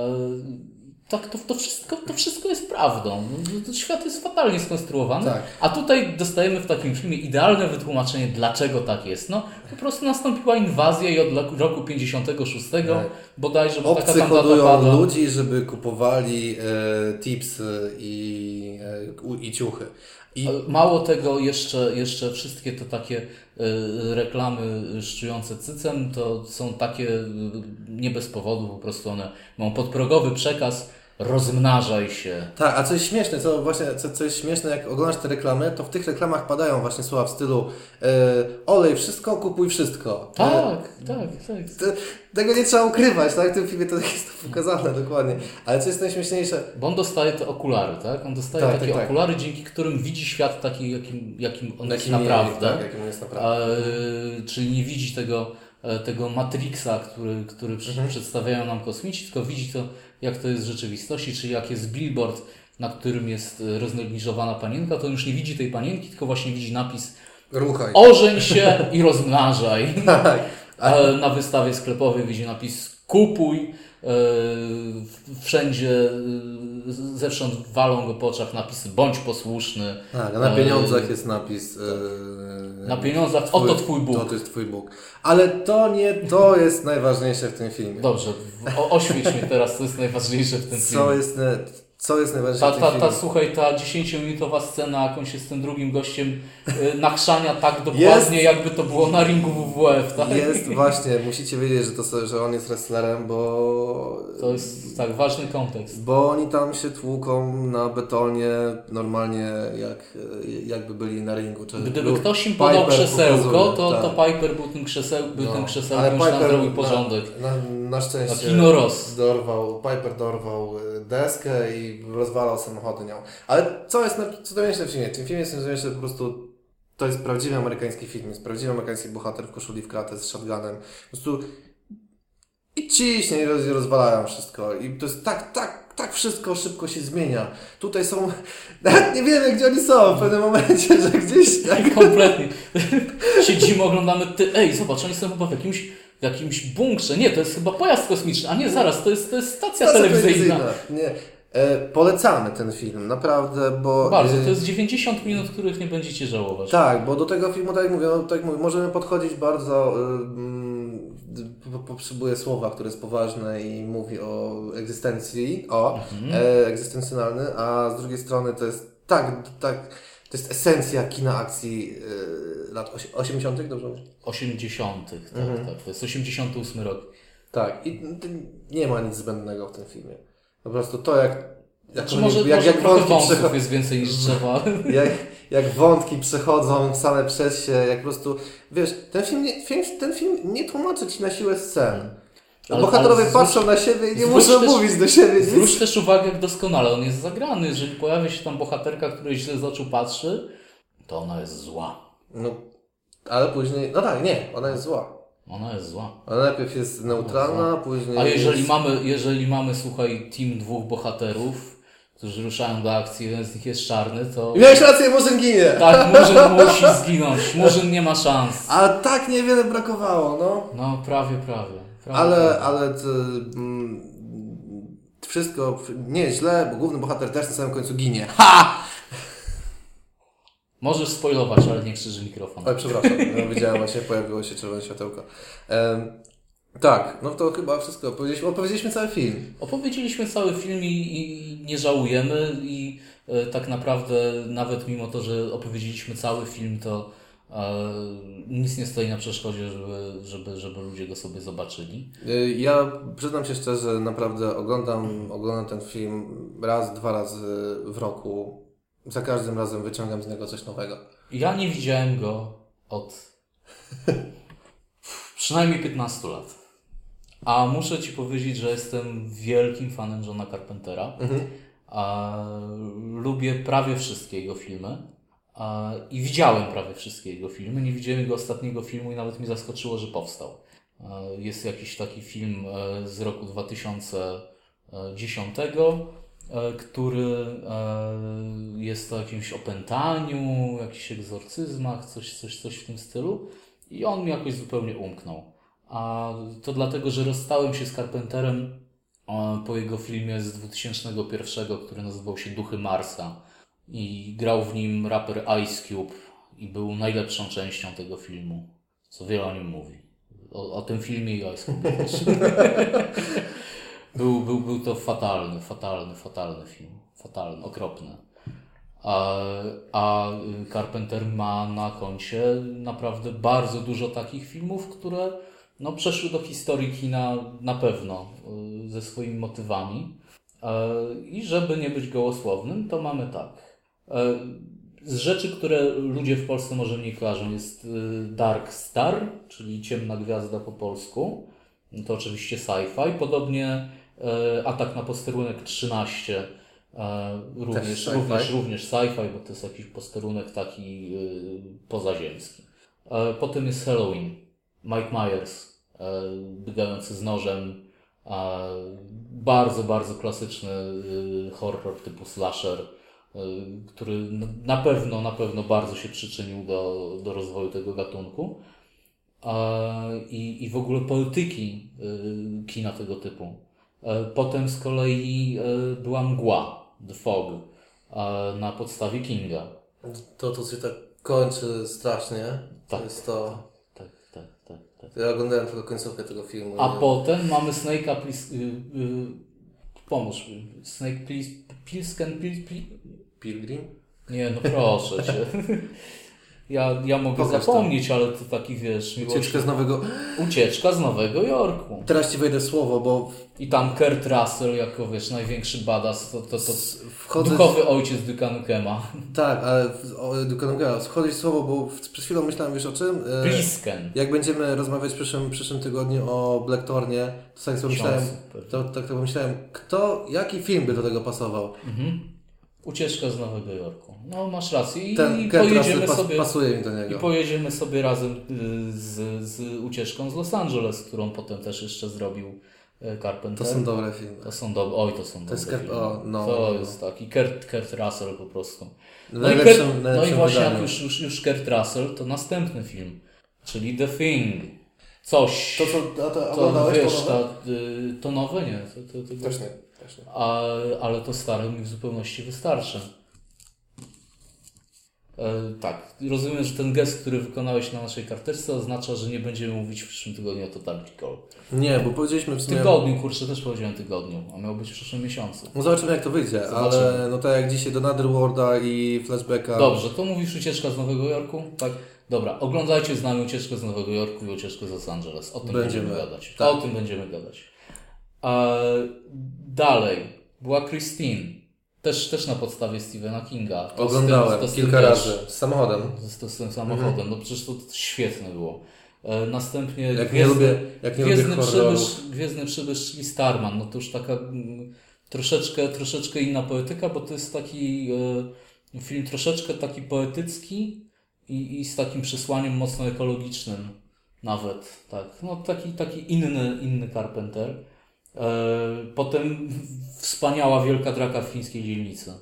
Tak, to, to, wszystko, to wszystko jest prawdą. To Świat jest fatalnie skonstruowany. Tak. A tutaj dostajemy w takim filmie idealne wytłumaczenie, dlaczego tak jest. No, po prostu nastąpiła inwazja i od lo- roku 56 Tak. bodajże, bo taka Obcy tam hodują pada. ludzi, żeby kupowali e, tipsy i, e, i ciuchy. I Mało tego, jeszcze, jeszcze wszystkie te takie y, reklamy szczujące cycem, to są takie y, nie bez powodu, po prostu one mają podprogowy przekaz, rozmnażaj się. Tak, a co jest śmieszne, co właśnie, co, co jest śmieszne, jak oglądasz te reklamy, to w tych reklamach padają właśnie słowa w stylu e, olej wszystko, kupuj wszystko. E, Tak, tak, tak. tego nie trzeba ukrywać, tak? W tym filmie to jest to pokazane dokładnie. Ale co jest najśmieszniejsze, Bo on dostaje te okulary, tak? On dostaje Tak, takie tak, tak. okulary, dzięki którym widzi świat taki, jakim, jakim on jest naprawdę. Tak, jakim on jest naprawdę. E, czyli nie widzi tego, tego Matrixa, który, który Mhm. przedstawiają nam kosmici, tylko widzi to, jak to jest w rzeczywistości, czyli jak jest billboard, na którym jest e, roznegliżowana panienka, to już nie widzi tej panienki, tylko właśnie widzi napis Ruchaj. ożeń się (laughs) i rozmnażaj. Tak. Na wystawie sklepowej widzi napis kupuj, wszędzie zewsząd walą go po oczach napisy bądź posłuszny. Tak, a na pieniądzach jest napis. Na pieniądzach, twój, oto twój Bóg. To jest twój Bóg. Ale to nie to jest najważniejsze w tym filmie. Dobrze, o, oświeć mnie teraz, co jest najważniejsze w tym filmie. Co jest, co jest najważniejsze ta, tym ta, ta, słuchaj, ta 10-minutowa scena, jak on się z tym drugim gościem y, nachrzania tak dokładnie, Jest- jakby to było na ringu WWF, tak? Jest właśnie, musicie wiedzieć, że, to, że on jest wrestlerem, bo. To jest tak, ważny kontekst. Bo oni tam się tłuką na betonie normalnie, jak, jakby byli na ringu. Czy Gdyby był- ktoś im podał Piper krzesełko, to, tak. to Piper był tym, krzeseł, był tym No, krzesełkiem, już tam zrobił porządek. Na, na, na szczęście Na Kino Ross. dorwał, Piper dorwał y, deskę i rozwalał samochody nią. Ale co jest najważniejsze w filmie? W tym filmie jest najważniejsze po prostu to jest prawdziwy amerykański film, jest prawdziwy amerykański bohater w koszuli w kratę z shotgunem. Po prostu i ciśnie i roz, rozwalają wszystko. I to jest tak, tak, tak wszystko szybko się zmienia. Tutaj są, (laughs) nawet nie wiemy gdzie oni są w pewnym momencie, że gdzieś tak (laughs) Kompletnie. Siedzimy, oglądamy, ty, ej, zobacz, oni są chyba w jakimś, w jakimś bunkrze. Nie, to jest chyba pojazd kosmiczny, a nie, zaraz, to jest, to jest stacja Stacja telewizyjna. Nie. E, polecamy ten film, naprawdę, bo... Bardzo, e, to jest 90 minut, których nie będziecie żałować. Tak, bo do tego filmu, tak jak mówię, no, tak jak mówię możemy podchodzić bardzo... mm, po- Potrzebuję słowa, które jest poważne i mówi o egzystencji, o, e, egzystencjonalny, a z drugiej strony to jest tak, tak, to jest esencja kina akcji y, lat osi- 80., dobrze mówię? 80. Tak, Mhm. tak. To jest 88 rok. Tak, i nie ma nic zbędnego w tym filmie. Po prostu to, jak... jak, Czy oni- może, jak, może jak wątki wąsów przecho- jest więcej niż drzewa. (laughs) jak, jak wątki przechodzą same przez się, jak po prostu, wiesz, ten film nie, ten film nie tłumaczy ci na siłę scen. Ale- Bohaterowie ale zwróć- patrzą na siebie i nie muszą też- mówić do siebie nic. Zwróć też uwagę, jak doskonale on jest zagrany. Jeżeli pojawia się tam bohaterka, której źle z oczu patrzy, to ona jest zła. No, ale później, no tak, nie, ona jest zła. Ona jest zła. Ona najpierw jest neutralna, później A jeżeli jest... mamy, jeżeli mamy, słuchaj, team dwóch bohaterów, którzy ruszają do akcji, jeden z nich jest czarny, to I miałeś rację, Murzyn ginie! tak, Murzyn (laughs) musi zginąć. Murzyn nie ma szans. A tak niewiele brakowało, no. No, prawie, prawie. Ale, ale to, mm, wszystko nie źle, bo główny bohater też na samym końcu ginie. Ha! Możesz spoilować, ale nie krzyży mikrofon. Oj, przepraszam, no, widziałem właśnie, pojawiło się czerwone światełko. Em, tak, no to chyba wszystko. Opowiedzieliśmy, opowiedzieliśmy cały film. Opowiedzieliśmy cały film i, i nie żałujemy i e, tak naprawdę nawet mimo to, że opowiedzieliśmy cały film, to nic nie stoi na przeszkodzie, żeby, żeby, żeby ludzie go sobie zobaczyli. Y, Ja przyznam się szczerze, naprawdę oglądam, oglądam ten film raz, dwa razy w roku. Za każdym razem wyciągam z niego coś nowego. Ja nie widziałem go od przynajmniej 15 lat. A muszę Ci powiedzieć, że jestem wielkim fanem Johna Carpentera. A, lubię prawie wszystkie jego filmy. I widziałem prawie wszystkie jego filmy. Nie widziałem jego ostatniego filmu i nawet mi zaskoczyło, że powstał. Jest jakiś taki film e, z roku 2010, e, który e, jest o jakimś opętaniu, jakichś egzorcyzmach, coś, coś, coś w tym stylu. I on mi jakoś zupełnie umknął. A to dlatego, że rozstałem się z Carpenterem po jego filmie z 2001, który nazywał się Duchy Marsa. I grał w nim raper Ice Cube i był najlepszą częścią tego filmu. Co wiele o nim mówi. O, o tym filmie i Ice Cube też. (laughs) był, był, był to fatalny, fatalny, fatalny film. Fatalny, okropny. A, a Carpenter ma na koncie naprawdę bardzo dużo takich filmów, które no, przeszły do historii kina na pewno y, ze swoimi motywami. E, I żeby nie być gołosłownym, to mamy tak. E, Z rzeczy, które ludzie w Polsce może mniej kojarzą, jest y, Dark Star, czyli Ciemna Gwiazda po polsku. To oczywiście sci-fi. Podobnie e, Atak na posterunek 13 e, również, sci-fi? również, również sci-fi, bo to jest jakiś posterunek taki y, pozaziemski. Potem jest Halloween. Mike Myers, biegający z nożem. Bardzo, bardzo klasyczny y, horror typu slasher, który n- na pewno, na pewno bardzo się przyczynił do, do rozwoju tego gatunku. i, i w ogóle polityki y, kina tego typu. E, potem z kolei e, była Mgła, The Fog, e, na podstawie Kinga. To, to się tak kończy strasznie. To Tak. jest to... Tak, tak, tak. tak. Ja oglądałem tylko końcówkę tego filmu. A nie? potem mamy Snake'a, plis, y, y, pomóż mi. Snake plis, Pilsken, pil, pil, Pilgrim? Nie, no proszę cię. Ja, ja mogę Pokaż to. zapomnieć, ale to taki wiesz. Ucieczka z Nowego... Ucieczka z Nowego Jorku. Teraz Ci wejdę słowo, bo I tam Kurt Russell jako wiesz, największy badass, to, to, to wchodzę... duchowy ojciec Duke'a Nukema. Tak, ale w- o, Duke Nukema, wchodzę w słowo, bo przed chwilą myślałem, wiesz o czym? E, Plisken. Jak będziemy rozmawiać w przyszłym, przyszłym tygodniu o Blackthornie, to tak sobie pomyślałem, pewnie. to, tak sobie pomyślałem, kto, jaki film by do tego pasował? Ucieczka z Nowego Jorku. No masz rację. I, Ten i pojedziemy pas, sobie. pasuje mi do I niego. pojedziemy sobie razem y, z, z ucieczką z Los Angeles, którą potem też jeszcze zrobił y, Carpenter. To są dobre filmy. To są dobre, oj to są dobre jest filmy. o, no, to no. jest taki Kurt, Kurt Russell po prostu. No i, Kurt, no i właśnie jak już, już, już Kurt Russell, to następny film, czyli The Thing. Coś. To co, a to to wiesz, to ta, y, to nowe nie. To, to, to, też nie. A, ale to stare mi w zupełności wystarczy. E, tak, rozumiem, że ten gest, który wykonałeś na naszej karteczce oznacza, że nie będziemy mówić w przyszłym tygodniu o Total Recall. Nie, bo powiedzieliśmy w W sumie... tygodniu, kurczę, też powiedziałem tygodniu, a miał być w przyszłym miesiącu. No zobaczymy jak to wyjdzie, Zobaczymy. ale no tak jak dzisiaj do Netherworlda i Flashbacka... Dobrze, to mówisz ucieczka z Nowego Jorku? Tak. Dobra, oglądajcie z nami ucieczkę z Nowego Jorku i ucieczkę z Los Angeles. O tym będziemy, Będziemy. gadać. Tak. O tym będziemy gadać. E, dalej, była Christine. Też, też na podstawie Stephena Kinga. To Oglądałem tym- kilka razy z samochodem. Z, z tym samochodem. No przecież to świetne było. E, następnie Jak nie Gwiezdny, lubię- jak nie Gwiezdny, przybysz, Gwiezdny Przybysz, czyli Starman. No to już taka mm, troszeczkę, troszeczkę inna poetyka, bo to jest taki e, film troszeczkę taki poetycki i, i z takim przesłaniem mocno ekologicznym nawet. Tak. No taki, taki inny, inny Carpenter. E, potem wspaniała wielka draka w fińskiej dzielnicy,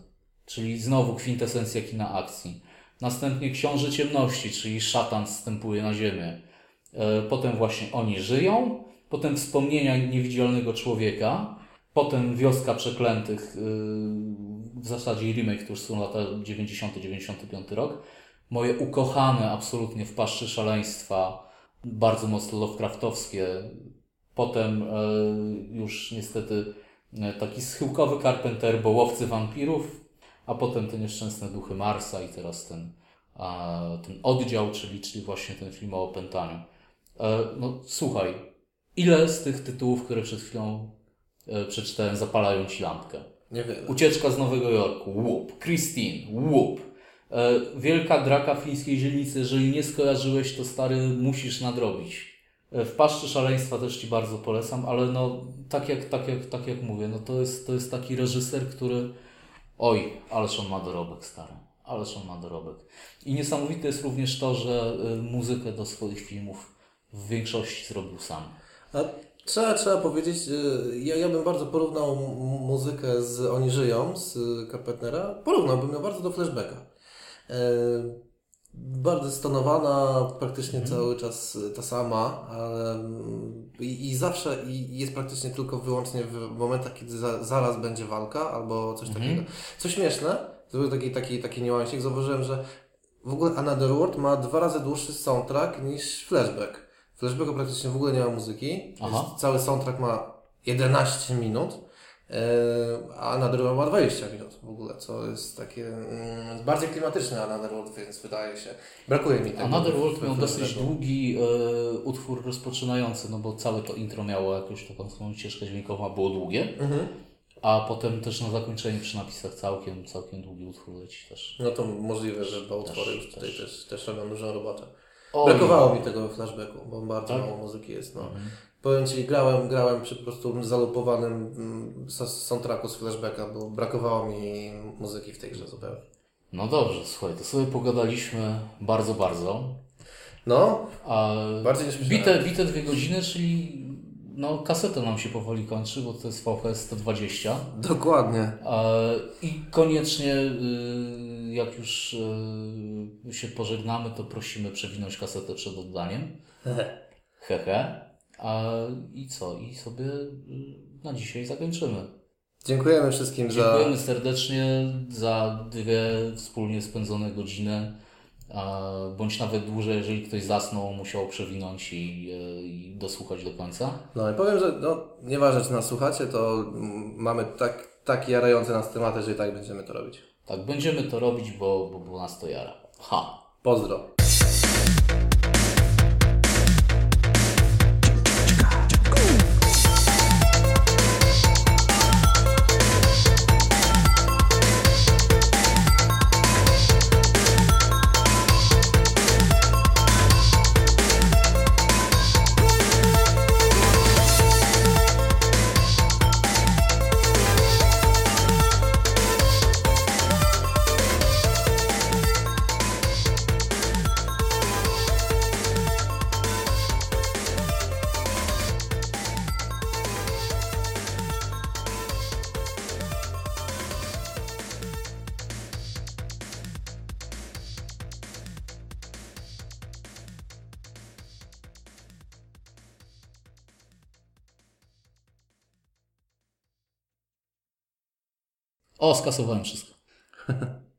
czyli znowu kwintesencja kina akcji. Następnie Książę Ciemności, czyli szatan zstępuje na ziemię. E, Potem właśnie oni żyją, potem wspomnienia niewidzialnego człowieka, potem Wioska Przeklętych, yy, w zasadzie remake, to już są lata 90-95 rok. Moje ukochane absolutnie w paszczy szaleństwa, bardzo mocno Lovecraftowskie. Potem e, już niestety e, taki schyłkowy Carpenter, bo łowcy wampirów, a potem te nieszczęsne duchy Marsa i teraz ten, ten oddział, czyli, czyli właśnie ten film o opętaniu. E, no słuchaj, ile z tych tytułów, które przed chwilą przeczytałem, zapalają Ci lampkę? Niewiele. Ucieczka z Nowego Jorku, łup. Christine, łup. Wielka draka fińskiej dzielnicy, jeżeli nie skojarzyłeś, to stary musisz nadrobić. E, W Paszczy Szaleństwa też Ci bardzo polecam, ale no tak jak, tak jak, tak jak mówię, no to jest, to jest taki reżyser, który oj, ależ on ma dorobek stary, ależ on ma dorobek. I niesamowite jest również to, że y, muzykę do swoich filmów w większości zrobił sam. A trzeba, trzeba powiedzieć, y, ja, ja bym bardzo porównał muzykę z Oni żyją z Carpentera. Porównałbym ją bardzo do flashbacka. E, Bardzo stonowana, praktycznie cały czas y, ta sama, ale mm, i, i zawsze i jest praktycznie tylko wyłącznie w momentach, kiedy za, zaraz będzie walka albo coś takiego. Co śmieszne, to był taki, taki, taki niuansik, zauważyłem, że w ogóle Another World ma dwa razy dłuższy soundtrack niż Flashback. Flashbacku praktycznie w ogóle nie ma muzyki. Cały soundtrack ma 11 minut, a Another World ma 20 minut w ogóle, co jest takie mm, bardziej klimatyczne Another World, więc wydaje się. Brakuje mi tego. Another w- World w miał dosyć długi e, utwór rozpoczynający, no bo całe to intro miało jakąś taką swoją ścieżkę dźwiękową, a było długie. Mhm. A potem też na zakończenie przy napisach całkiem, całkiem długi utwór leci też. No to możliwe, że dwa utwory Też- już tutaj też, też robią dużą robotę. Brakowało mi tego flashbacku, bo bardzo Tak? mało muzyki jest. No. Powiem Ci, grałem, grałem przy po prostu zalupowanym mm, soundtracku z flashbacka, bo brakowało mi muzyki w tej grze zupełnie. No dobrze, słuchaj, to sobie pogadaliśmy bardzo, bardzo. No, A Bardziej niż myślałem. bite, bite dwie godziny, czyli no kaseta nam się powoli kończy, bo to jest VHS 120. dokładnie. A, I koniecznie, y, jak już y, się pożegnamy, to prosimy przewinąć kasetę przed oddaniem. Hehe. A i co? I sobie y, na dzisiaj zakończymy. Dziękujemy wszystkim za... Dziękujemy serdecznie za dwie wspólnie spędzone godziny, bądź nawet dłużej, jeżeli ktoś zasnął, musiał przewinąć i, y, i dosłuchać do końca. No i powiem, że no, nieważne czy nas słuchacie, to mamy tak, tak jarające nas tematy, że i tak będziemy to robić. Tak, będziemy to robić, bo, bo, bo nas to jara. Ha! Pozdro. O, skasowałem wszystko. (laughs)